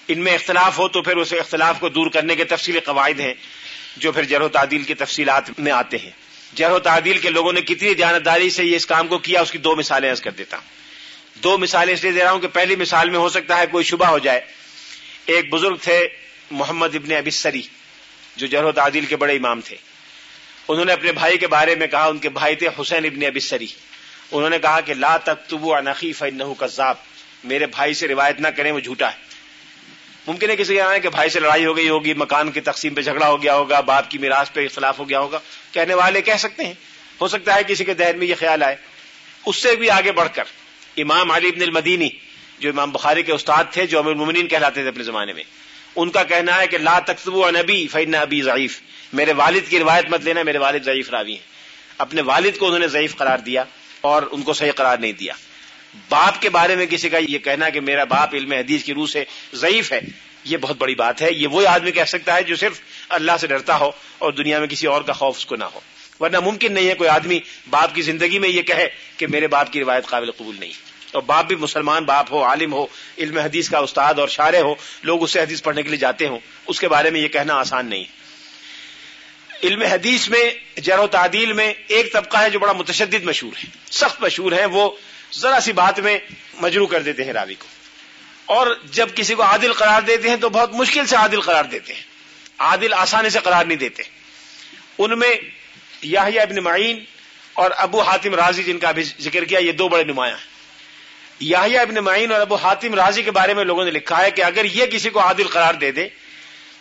ان میں اختلاف ہو تو پھر اس اختلاف کو دور کرنے کے تفصیلی قواعد ہیں، جو پھر جرح و تعدیل کی تفصیلات میں آتے ہیں۔ جرح و تعدیل کے لوگوں نے کتنی دیانتداری سے یہ اس کام کو کیا، اس کی دو مثالیں کر دیتا ہوں۔ دو مثالیں اس لیے دے رہا ہوں کہ پہلی مثال میں ہو سکتا ہے کوئی شبہ ہو جائے۔ ایک بزرگ تھے، محمد ابن ابسری جو جرح و تعدیل کے بڑے امام تھے۔ انہوں نے اپنے بھائی کے بارے میں کہا، ان کے بھائی تھے حسین ابن ابسری انہوں نے کہا کہ لا تک تبو انخی فنح کذاب، میرے بھائی سے روایت نہ کریں، وہ جھوٹا ہے۔ ممکن ہے کسی کے کہ بھائی سے لڑائی ہو گئی ہوگی، مکان کی تقسیم پہ جھگڑا ہو گیا ہوگا، باپ کی میراث پہ اختلاف ہو گیا ہوگا، کہنے والے کہہ سکتے ہیں۔ ہو سکتا ہے کسی کے ذہن میں یہ خیال آئے۔ اس سے بھی آگے بڑھ کر، امام علی ابن المدینی، جو امام بخاری کے استاد تھے، جو امیر المنین کہلاتے تھے اپنے زمانے میں، ان کا کہنا ہے کہ لا تختب نبی فین ابی ضعیف۔ میرے والد کی روایت مت لینا، میرے والد ضعیف راوی ہیں۔ اپنے والد کو انہوں نے ضعیف قرار دیا۔ اور ان کو صحیح قرار نہیں دیا۔ باپ کے بارے میں کسی کا یہ کہنا کہ میرا باپ علم حدیث کی روح سے ضعیف ہے، یہ بہت بڑی بات ہے۔ یہ وہی آدمی کہہ سکتا ہے جو صرف اللہ سے ڈرتا ہو اور دنیا میں کسی اور کا خوف اس کو نہ ہو۔ ورنہ ممکن نہیں ہے کوئی آدمی باپ کی زندگی میں یہ کہے کہ میرے باپ کی روایت قابل قبول نہیں۔ اور باپ بھی مسلمان باپ ہو، عالم ہو، علم حدیث کا استاد اور شارع ہو، لوگ اس سے حدیث پڑھنے کے لیے جاتے ہوں۔ اس کے بارے میں یہ کہنا آسان نہیں۔ ہے علم حدیث میں جر و تعدیل میں ایک طبقہ ہے جو بڑا متشدد مشہور ہے، سخت مشہور ہے، وہ ذرا سی بات میں مجرو کر دیتے ہیں راوی کو۔ اور جب کسی کو عادل قرار دیتے ہیں تو بہت مشکل سے عادل قرار دیتے ہیں۔ عادل آسانی سے قرار نہیں دیتے۔ ان میں یاہیا ابن معین اور ابو حاتم راضی جن کا بھی ذکر کیا، یہ دو بڑے نمایاں ہیں۔ یاہیا ابن معین اور ابو حاتم راضی کے بارے میں لوگوں نے لکھا ہے کہ اگر یہ کسی کو عادل قرار دے دے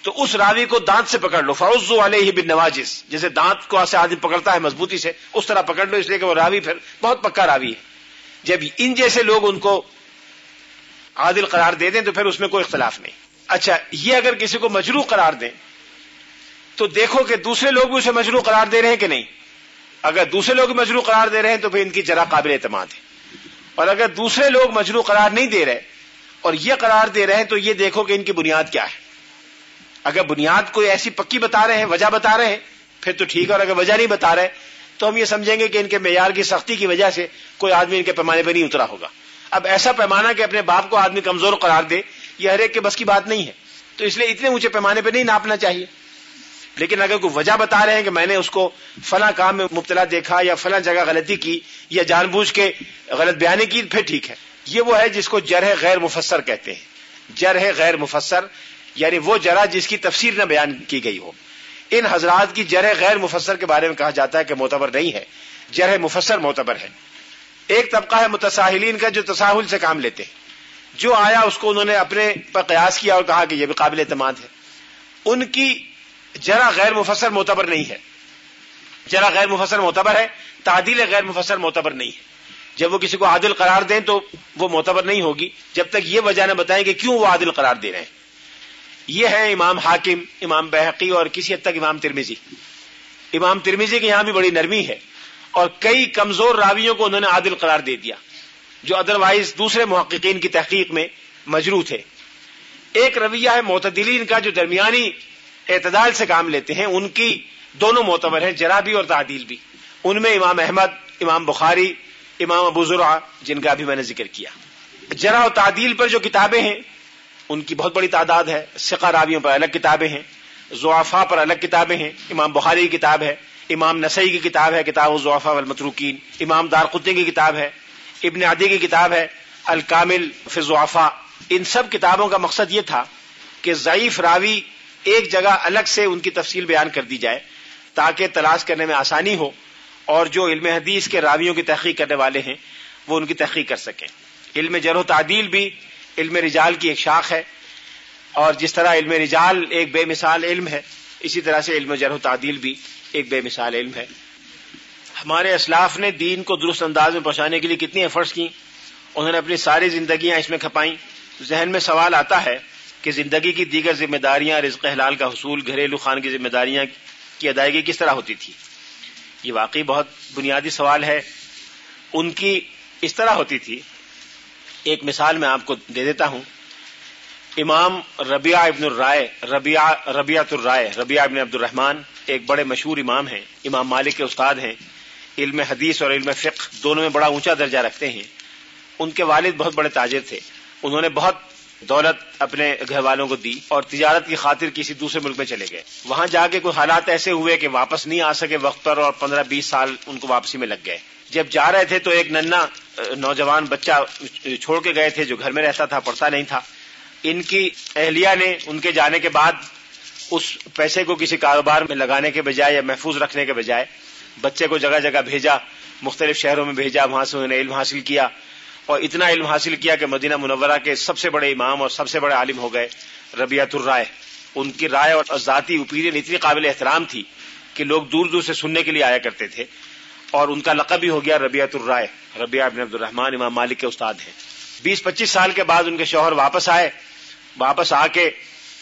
تو اس راوی کو دانت سے پکڑ لو۔ فروز والے ہی بن نوازز جیسے دانت کو آدمی پکڑتا ہے، مضبوطی سے اس طرح پکڑ لو، اس لیے کہ وہ راوی پھر بہت پکا راوی ہے۔ جب ان جیسے لوگ ان کو عادل قرار دے دیں تو پھر اس میں کوئی اختلاف نہیں۔ اچھا یہ اگر کسی کو مجرو قرار دیں، تو دیکھو کہ دوسرے لوگ بھی اسے مجرو قرار دے رہے ہیں کہ نہیں۔ اگر دوسرے لوگ مجرو قرار دے رہے ہیں تو پھر ان کی جرا قابل اعتماد ہے۔ اور اگر دوسرے لوگ مجرو قرار نہیں دے رہے اور یہ قرار دے رہے ہیں تو یہ دیکھو کہ ان کی بنیاد کیا ہے۔ اگر بنیاد کوئی ایسی پکی بتا رہے ہیں، وجہ بتا رہے ہیں، پھر تو ٹھیک ہے، اور اگر وجہ نہیں بتا رہے، تو ہم یہ سمجھیں گے کہ ان کے معیار کی سختی کی وجہ سے کوئی آدمی ان کے پیمانے پہ نہیں اترا ہوگا۔ اب ایسا پیمانہ کہ اپنے باپ کو آدمی کمزور قرار دے، یہ ہر ایک کے بس کی بات نہیں ہے۔ تو اس لیے اتنے اونچے پیمانے پہ نہیں ناپنا چاہیے۔ لیکن اگر کوئی وجہ بتا رہے ہیں کہ میں نے اس کو فلاں کام میں مبتلا دیکھا یا فلاں جگہ غلطی کی یا جان بوجھ کے غلط بیانی کی، پھر ٹھیک ہے۔ یہ وہ ہے جس کو جرح غیر مفسر کہتے ہیں۔ جرح غیر مفسر یعنی وہ جرح جس کی تفسیر نہ بیان کی گئی ہو۔ ان حضرات کی جرح غیر مفسر کے بارے میں کہا جاتا ہے کہ معتبر نہیں ہے۔ جرح مفسر معتبر ہے۔ ایک طبقہ ہے متساہلین کا جو تساہل سے کام لیتے ہیں۔ جو آیا اس کو انہوں نے اپنے پر قیاس کیا اور کہا کہ یہ بھی قابل اعتماد ہے۔ ان کی جرا غیر مفسر معتبر نہیں ہے۔ جرا غیر مفسر معتبر ہے، تعدیل غیر مفسر معتبر نہیں ہے۔ جب وہ کسی کو عادل قرار دیں تو وہ معتبر نہیں ہوگی۔ جب تک یہ وجہ نہ بتائیں کہ کیوں وہ عادل قرار دے رہے ہیں۔ یہ ہے امام حاکم، امام بحقی اور کسی حد تک امام ترمیزی امام ترمیزی کے یہاں بھی بڑی نرمی ہے اور کئی کمزور راویوں کو انہوں نے عادل قرار دے دیا، جو ادروائز دوسرے محققین کی تحقیق میں مجرو تھے۔ ایک رویہ ہے معتدلین کا جو درمیانی اعتدال سے کام لیتے ہیں، ان کی دونوں معتبر ہیں جرا بھی اور تعدیل بھی۔ ان میں امام احمد، امام بخاری، امام ابو ذرا جن کا بھی میں نے ذکر کیا۔ جرا و تعدیل پر جو کتابیں ہیں ان کی بہت بڑی تعداد ہے سقا راویوں پر الگ کتابیں ہیں زوافا پر الگ کتابیں ہیں، امام بخاری کی کتاب ہے، امام نسائی کی کتاب ہے، کتاب الضعفا والمتروکین، امام دار قطنی کی کتاب ہے، ابن عدی کی کتاب ہے، الکامل فضوافا ان سب کتابوں کا مقصد یہ تھا کہ ضعیف راوی ایک جگہ الگ سے ان کی تفصیل بیان کر دی جائے تاکہ تلاش کرنے میں آسانی ہو اور جو علم حدیث کے راویوں کی تحقیق کرنے والے ہیں وہ ان کی تحقیق کر سکیں۔ علم جرح و تعدیل بھی علم رجال کی ایک شاخ ہے اور جس طرح علم رجال ایک بے مثال علم ہے، اسی طرح سے علم جرح و تعدیل بھی ایک بے مثال علم ہے۔ ہمارے اسلاف نے دین کو درست انداز میں پہنچانے کے لیے کتنی ایفرٹس کی، انہوں نے اپنی ساری زندگیاں اس میں کھپائیں۔ ذہن میں سوال آتا ہے کہ زندگی کی دیگر ذمہ داریاں رزق حلال کا حصول، گھریلو خان کی ذمہ داریاں کی ادائیگی کس طرح ہوتی تھی؟ یہ واقعی بہت بنیادی سوال ہے۔ ان کی اس طرح ہوتی تھی ایک مثال میں آپ کو دے دیتا ہوں۔ امام ربیہ ابن الرائے ربیہ ربیعت الرائے ربیہ ابن عبد الرحمان ایک بڑے مشہور امام ہیں، امام مالک کے استاد ہیں۔ علم حدیث اور علم فقہ دونوں میں بڑا اونچا درجہ رکھتے ہیں۔ ان کے والد بہت بڑے تاجر تھے۔ انہوں نے بہت دولت اپنے گھر والوں کو دی اور تجارت کی خاطر کسی دوسرے ملک میں چلے گئے۔ وہاں جا کے کوئی حالات ایسے ہوئے کہ واپس نہیں آ سکے وقت پر اور پندرہ بیس سال ان کو واپسی میں لگ گئے۔ جب جا رہے تھے تو ایک ننا نوجوان بچہ چھوڑ کے گئے تھے جو گھر میں رہتا تھا، پڑھتا نہیں تھا۔ ان کی اہلیہ نے ان کے جانے کے بعد اس پیسے کو کسی کاروبار میں لگانے کے بجائے یا محفوظ رکھنے کے بجائے بچے کو جگہ جگہ بھیجا، مختلف شہروں میں بھیجا، وہاں سے انہوں نے علم حاصل کیا۔ اور اتنا علم حاصل کیا کہ مدینہ منورہ کے سب سے بڑے امام اور سب سے بڑے عالم ہو گئے ربیعت الرائے۔ ان کی رائے اور ذاتی اوپینین اتنی قابل احترام تھی کہ لوگ دور دور سے سننے کے لیے آیا کرتے تھے۔ اور ان کا لقب بھی ہو گیا ربیعت الرائے۔ ربیع ابن عبد الرحمان امام مالک کے استاد ہیں۔ بیس پچیس سال کے بعد ان کے شوہر واپس آئے۔ واپس آ کے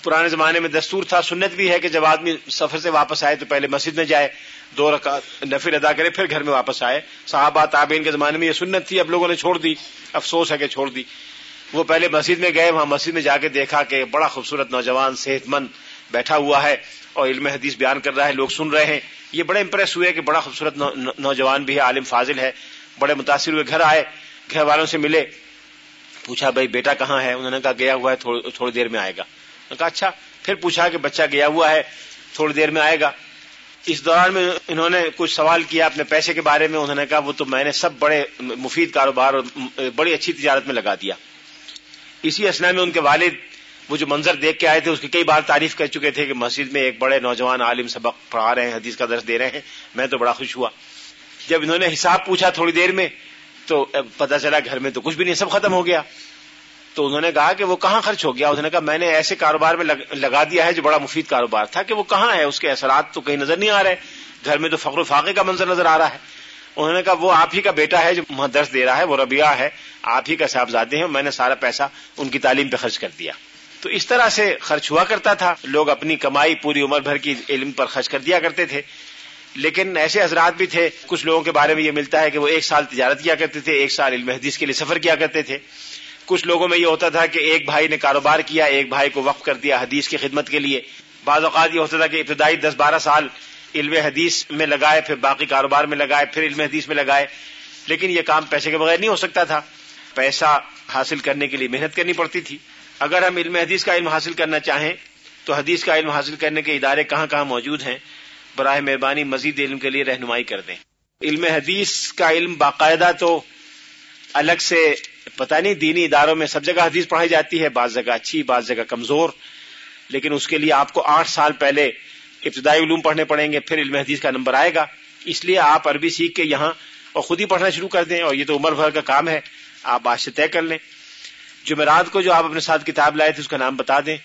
پرانے زمانے میں دستور تھا، سنت بھی ہے کہ جب آدمی سفر سے واپس آئے تو پہلے مسجد میں جائے، دو رکعت نفل ادا کرے، پھر گھر میں واپس آئے۔ صحابہ، تابعین کے زمانے میں یہ سنت تھی، اب لوگوں نے چھوڑ دی، افسوس ہے کہ چھوڑ دی۔ وہ پہلے مسجد میں گئے، وہاں مسجد میں جا کے دیکھا کہ بڑا خوبصورت نوجوان، صحت مند بیٹھا ہوا ہے۔ اور علم حدیث بیان کر رہا ہے، لوگ سن رہے ہیں۔ یہ بڑے امپریس ہوئے کہ بڑا خوبصورت نوجوان بھی ہے، عالم فاضل ہے۔ بڑے متاثر ہوئے، گھر آئے، گھر والوں سے ملے۔ پوچھا، بھائی، بیٹا کہاں ہے؟ انہوں نے کہا، گیا ہوا ہے تھوڑی دیر میں آئے گا۔ کہا اچھا۔ پھر پوچھا کہ بچہ گیا ہوا ہے، تھوڑی دیر میں آئے گا۔ اس دوران میں انہوں نے کچھ سوال کیا اپنے پیسے کے بارے میں، انہوں نے کہا، وہ تو میں نے سب بڑے مفید کاروبار اور بڑی اچھی تجارت میں لگا دیا۔ اسی اسنا میں ان کے والد وہ جو منظر دیکھ کے آئے تھے، اس کی کئی بار تعریف کر چکے تھے کہ مسجد میں ایک بڑے نوجوان عالم سبق پڑھا رہے ہیں، حدیث کا درس دے رہے ہیں۔ میں تو بڑا خوش ہوا۔ جب انہوں نے حساب پوچھا تھوڑی دیر میں، تو پتا چلا گھر میں تو کچھ بھی نہیں، سب ختم ہو گیا۔ تو انہوں نے کہا کہ وہ کہاں خرچ ہو گیا؟ انہوں نے کہا میں نے ایسے کاروبار میں لگا دیا ہے جو بڑا مفید کاروبار تھا کہ وہ کہاں ہے؟ اس کے اثرات تو کہیں نظر نہیں آ رہے۔ گھر میں تو فخر و فاقے کا منظر نظر آ رہا ہے۔ انہوں نے کہا وہ آپ ہی کا بیٹا ہے جو وہاں درس دے رہا ہے، وہ ربیہ ہے، آپ ہی کا صاحبزادے ہیں، میں نے سارا پیسہ ان کی تعلیم پہ خرچ کر دیا۔ تو اس طرح سے خرچ ہوا کرتا تھا۔ لوگ اپنی کمائی پوری عمر بھر کی علم پر خرچ کر دیا کرتے تھے۔ لیکن ایسے حضرات بھی تھے، کچھ لوگوں کے بارے میں یہ ملتا ہے کہ وہ ایک سال تجارت کیا کرتے تھے، ایک سال علم حدیث کے لیے سفر کیا کرتے تھے۔ کچھ لوگوں میں یہ ہوتا تھا کہ ایک بھائی نے کاروبار کیا، ایک بھائی کو وقف کر دیا حدیث کی خدمت کے لیے۔ بعض اوقات یہ ہوتا تھا کہ ابتدائی دس بارہ سال علم حدیث میں لگائے، پھر باقی کاروبار میں لگائے، پھر علم حدیث میں لگائے۔ لیکن یہ کام پیسے کے بغیر نہیں ہو سکتا تھا۔ پیسہ حاصل کرنے کے لیے محنت کرنی پڑتی تھی۔ اگر ہم علم حدیث کا علم حاصل کرنا چاہیں تو حدیث کا علم حاصل کرنے کے ادارے کہاں کہاں موجود ہیں براہ مہربانی مزید علم کے لیے رہنمائی کر دیں۔ علم حدیث کا علم باقاعدہ تو الگ سے پتہ نہیں، دینی اداروں میں سب جگہ حدیث پڑھائی جاتی ہے، بعض جگہ اچھی، بعض جگہ کمزور۔ لیکن اس کے لیے آپ کو آٹھ سال پہلے ابتدائی علوم پڑھنے پڑیں گے، پھر علم حدیث کا نمبر آئے گا۔ اس لیے آپ عربی سیکھ کے یہاں اور خود ہی پڑھنا شروع کر دیں اور یہ تو عمر بھر کا کام ہے، آپ آج سے طے کر لیں۔ جمعرات کو جو آپ اپنے ساتھ کتاب لائے تھے، اس کا نام بتا دیں۔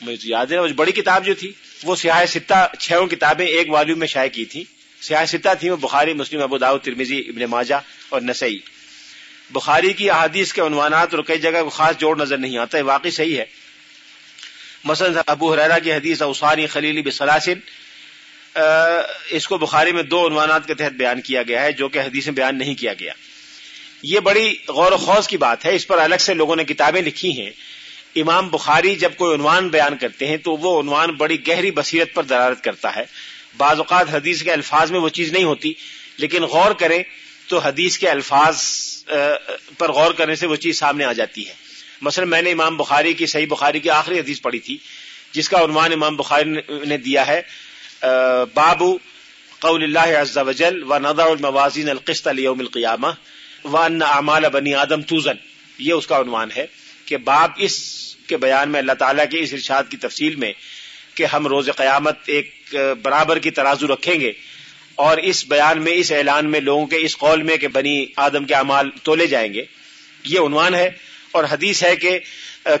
مجھے یاد ہے بڑی کتاب جو تھی، وہ سیاح ستہ چھ کتابیں ایک والیوم میں شائع کی تھی سیاح ستہ تھی وہ بخاری، مسلم، ابو داؤ ترمیزی ابن ماجہ اور نسائی۔ بخاری کی احادیث کے عنوانات اور کئی جگہ کو خاص جوڑ نظر نہیں آتا ہے واقعی صحیح ہے۔ مثلا ابو حرا کی حدیث اوسانی خلیلی بسلاسن اس کو بخاری میں دو عنوانات کے تحت بیان کیا گیا ہے، جو کہ حدیث میں بیان نہیں کیا گیا۔ یہ بڑی غور و خوض کی بات ہے۔ اس پر الگ سے لوگوں نے کتابیں لکھی ہیں۔ امام بخاری جب کوئی عنوان بیان کرتے ہیں تو وہ عنوان بڑی گہری بصیرت پر درارت کرتا ہے۔ بعض اوقات حدیث کے الفاظ میں وہ چیز نہیں ہوتی، لیکن غور کریں تو حدیث کے الفاظ پر غور کرنے سے وہ چیز سامنے آ جاتی ہے۔ مثلا میں نے امام بخاری کی، صحیح بخاری کی آخری حدیث پڑھی تھی، جس کا عنوان امام بخاری نے دیا ہے بابو قول اللہ عز وجل و نضع الموازین القسط لیوم القیامہ و اعمال بنی آدم توزن۔ یہ اس کا عنوان ہے کہ باب اس کے بیان میں اللہ تعالیٰ کے اس ارشاد کی تفصیل میں کہ ہم روز قیامت ایک برابر کی ترازو رکھیں گے اور اس بیان میں، اس اعلان میں لوگوں کے، اس قول میں کہ بنی آدم کے اعمال تولے جائیں گے۔ یہ عنوان ہے اور حدیث ہے کہ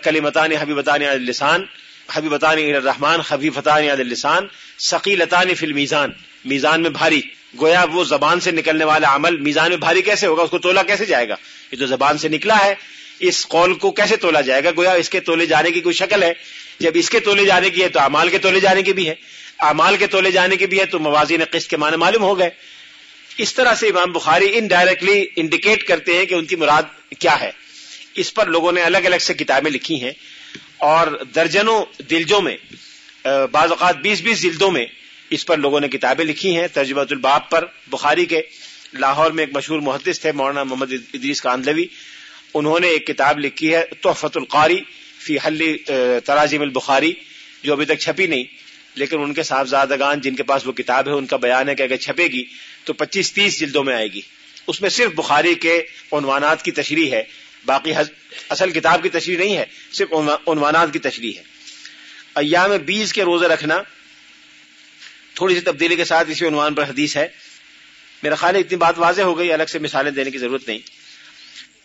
کلیمتان حبیبتان السان حبیبتان الرحمان حبیفتان السان ثقیلتان فی المیزان۔ میزان میں بھاری۔ گویا وہ زبان سے نکلنے والا عمل میزان میں بھاری کیسے ہوگا؟ اس کو تولا کیسے جائے گا؟ یہ تو زبان سے نکلا ہے، اس قول کو کیسے تولا جائے گا؟ گویا اس کے تولے جانے کی کوئی شکل ہے؟ جب اس کے تولے جانے کی ہے تو امال کے تولے جانے کی بھی ہے۔ امال کے تولے جانے کی بھی ہے تو موازین قسط کے معنی معلوم ہو گئے۔ اس طرح سے امام بخاری انڈائریکٹلی انڈیکیٹ کرتے ہیں کہ ان کی مراد کیا ہے۔ اس پر لوگوں نے الگ الگ سے کتابیں لکھی ہیں اور درجنوں دلجوں میں بعض اوقات بیس بیس جلدوں میں اس پر لوگوں نے کتابیں لکھی ہیں ترجمت الباب پر، بخاری کے لاہور میں ایک مشہور محدث تھے، مولانا محمد ادریس کاندلوی، انہوں نے ایک کتاب لکھی ہے تحفت القاری فی حل تراجم البخاری، جو ابھی تک چھپی نہیں، لیکن ان کے صاحبزادگان جن کے پاس وہ کتاب ہے، ان کا بیان ہے کہ اگر چھپے گی تو پچیس تیس جلدوں میں آئے گی۔ اس میں صرف بخاری کے عنوانات کی تشریح ہے، باقی اصل کتاب کی تشریح نہیں ہے، صرف عنوانات کی تشریح ہے۔ ایام بیس کے روزے رکھنا تھوڑی سی تبدیلی کے ساتھ اسی عنوان پر حدیث ہے۔ میرا خیال ہے اتنی بات واضح ہو گئی، الگ سے مثالیں دینے کی ضرورت نہیں۔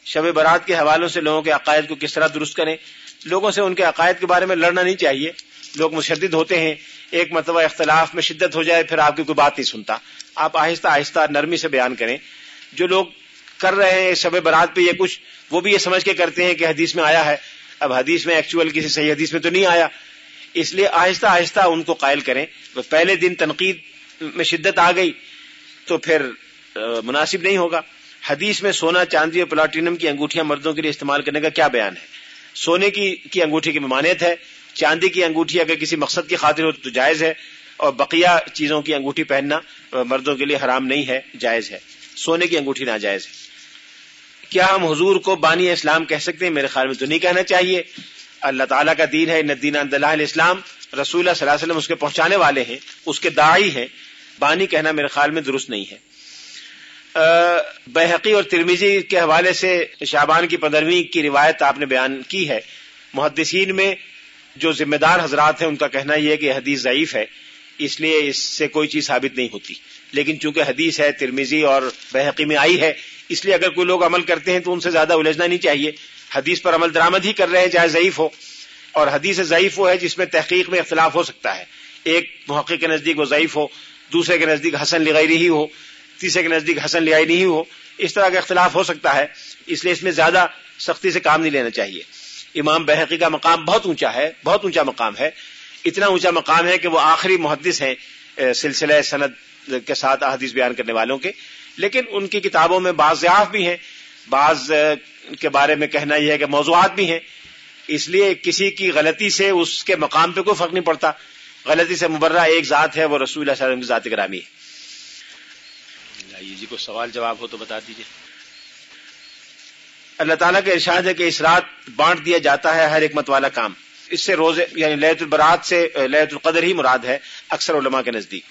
شب برات کے حوالوں سے لوگوں کے عقائد کو کس طرح درست کریں، لوگوں سے ان کے عقائد کے بارے میں لڑنا نہیں چاہیے۔ لوگ مشدد ہوتے ہیں، ایک مرتبہ اختلاف میں شدت ہو جائے، پھر آپ کی کوئی بات نہیں سنتا۔ آپ آہستہ آہستہ نرمی سے بیان کریں۔ جو لوگ کر رہے ہیں شب برات پہ یہ کچھ، وہ بھی یہ سمجھ کے کرتے ہیں کہ حدیث میں آیا ہے۔ اب حدیث میں ایکچوئل کسی صحیح حدیث میں تو نہیں آیا۔ اس لیے آہستہ آہستہ ان کو قائل کریں۔ پہلے دن تنقید میں شدت آ گئی تو پھر مناسب نہیں ہوگا۔ حدیث میں سونا، چاندی اور پلاٹینم کی انگوٹھیاں مردوں کے لیے استعمال کرنے کا کیا بیان ہے؟ سونے کی کی انگوٹھی کی ممانعت ہے۔ چاندی کی انگوٹھی اگر کسی مقصد کی خاطر ہو تو جائز ہے۔ اور بقیہ چیزوں کی انگوٹھی پہننا مردوں کے لیے حرام نہیں ہے، جائز ہے۔ سونے کی انگوٹھی ناجائز ہے۔ کیا ہم حضور کو بانی اسلام کہہ سکتے ہیں؟ میرے خیال میں تو نہیں کہنا چاہیے۔ اللہ تعالیٰ کا دین ہے ندین اللہ اسلام رسول اللہ صلی اللہ علیہ وسلم اس کے پہنچانے والے ہیں، اس کے داعی ہیں۔ بانی کہنا میرے خیال میں درست نہیں ہے۔ بحقی اور ترمیزی کے حوالے سے شابان کی پندرہویں کی روایت آپ نے بیان کی ہے۔ محدثین میں جو ذمہ دار حضرات ہیں، ان کا کہنا یہ ہے کہ حدیث ضعیف ہے، اس لیے اس سے کوئی چیز ثابت نہیں ہوتی۔ لیکن چونکہ حدیث ہے ترمیزی اور بحقی میں آئی ہے، اس لیے اگر کوئی لوگ عمل کرتے ہیں تو ان سے زیادہ الجھنا نہیں چاہیے۔ حدیث پر عمل درامد ہی کر رہے ہیں، چاہے ضعیف ہو۔ اور حدیث ضعیف وہ ہے جس میں تحقیق میں اختلاف ہو سکتا ہے۔ ایک محقق کے نزدیک وہ ضعیف ہو، دوسرے کے نزدیک حسن لغیری ہی ہو، تیسرے کے نزدیک حسن لیا نہیں ہو۔ اس طرح کا اختلاف ہو سکتا ہے، اس لیے اس میں زیادہ سختی سے کام نہیں لینا چاہیے۔ امام بحقی کا مقام بہت اونچا ہے، بہت اونچا مقام ہے۔ اتنا اونچا مقام ہے کہ وہ آخری محدث ہیں سلسلہ سند کے ساتھ احادیث بیان کرنے والوں کے۔ لیکن ان کی کتابوں میں بعض ضیاف بھی ہیں، بعض کے بارے میں کہنا یہ ہے کہ موضوعات بھی ہیں۔ اس لیے کسی کی غلطی سے اس کے مقام پہ کوئی فرق نہیں پڑتا۔ غلطی سے مبرہ ایک ذات ہے وہ رسول اللہ علیہ وسلم کی ذات گرامی ہے۔ جی کو سوال جواب ہو تو بتا دیجیے اللہ تعالیٰ کا ارشاد ہے کہ اس رات بانٹ دیا جاتا ہے ہر حکمت والا کام۔ اس سے روزے یعنی لہت البرات سے لہت القدر ہی مراد ہے اکثر علماء کے نزدیک۔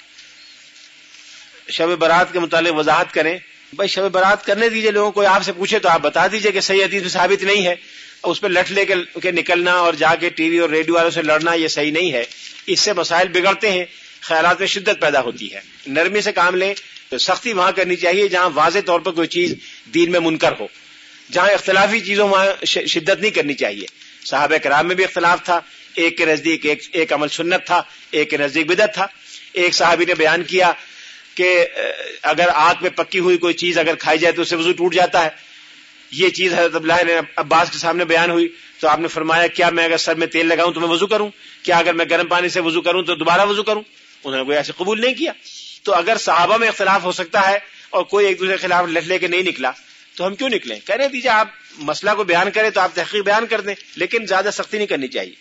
شب برات کے متعلق وضاحت کریں۔ بھائی شب برات کرنے دیجیے لوگوں کو، آپ سے پوچھے تو آپ بتا دیجیے کہ صحیح حدیث میں ثابت نہیں ہے اس پہ لٹ لے کے نکلنا اور جا کے ٹی وی اور ریڈیو والوں سے لڑنا یہ صحیح نہیں ہے۔ اس سے مسائل بگڑتے ہیں، خیالات میں شدت پیدا ہوتی ہے۔ نرمی سے کام لیں تو سختی وہاں کرنی چاہیے جہاں واضح طور پر کوئی چیز دین میں منکر ہو۔ جہاں اختلافی چیزوں وہاں شدت نہیں کرنی چاہیے۔ صحابہ کرام میں بھی اختلاف تھا۔ ایک کے نزدیک ایک ایک عمل سنت تھا، ایک کے نزدیک بدت تھا۔ ایک صحابی نے بیان کیا کہ اگر آگ میں پکی ہوئی کوئی چیز اگر کھائی جائے تو اسے وضو ٹوٹ جاتا ہے۔ یہ چیز حضرت اللہ نے عباس کے سامنے بیان ہوئی۔ تو آپ نے فرمایا، کیا میں اگر سر میں تیل لگاؤں تو میں وضو کروں؟ کیا اگر میں گرم پانی سے وضو کروں تو دوبارہ وضو کروں؟ انہوں نے کوئی ایسے قبول نہیں کیا۔ تو اگر صحابہ میں اختلاف ہو سکتا ہے اور کوئی ایک دوسرے کے خلاف لٹ لے کے نہیں نکلا، تو ہم کیوں نکلیں؟ کہنے دیجیے، آپ مسئلہ کو بیان کریں تو آپ تحقیق بیان کر دیں، لیکن زیادہ سختی نہیں کرنی چاہیے۔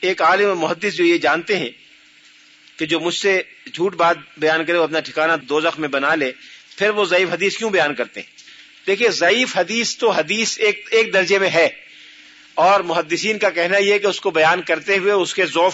ایک عالم محدث جو یہ جانتے ہیں کہ جو مجھ سے جھوٹ بات بیان کرے وہ اپنا ٹھکانہ دو میں بنا لے، پھر وہ ضعیف حدیث کیوں بیان کرتے ہیں؟ دیکھیے، ضعیف حدیث تو حدیث ایک ایک درجے میں ہے۔ اور محدثین کا کہنا یہ کہ اس کو بیان کرتے ہوئے اس کے ذوف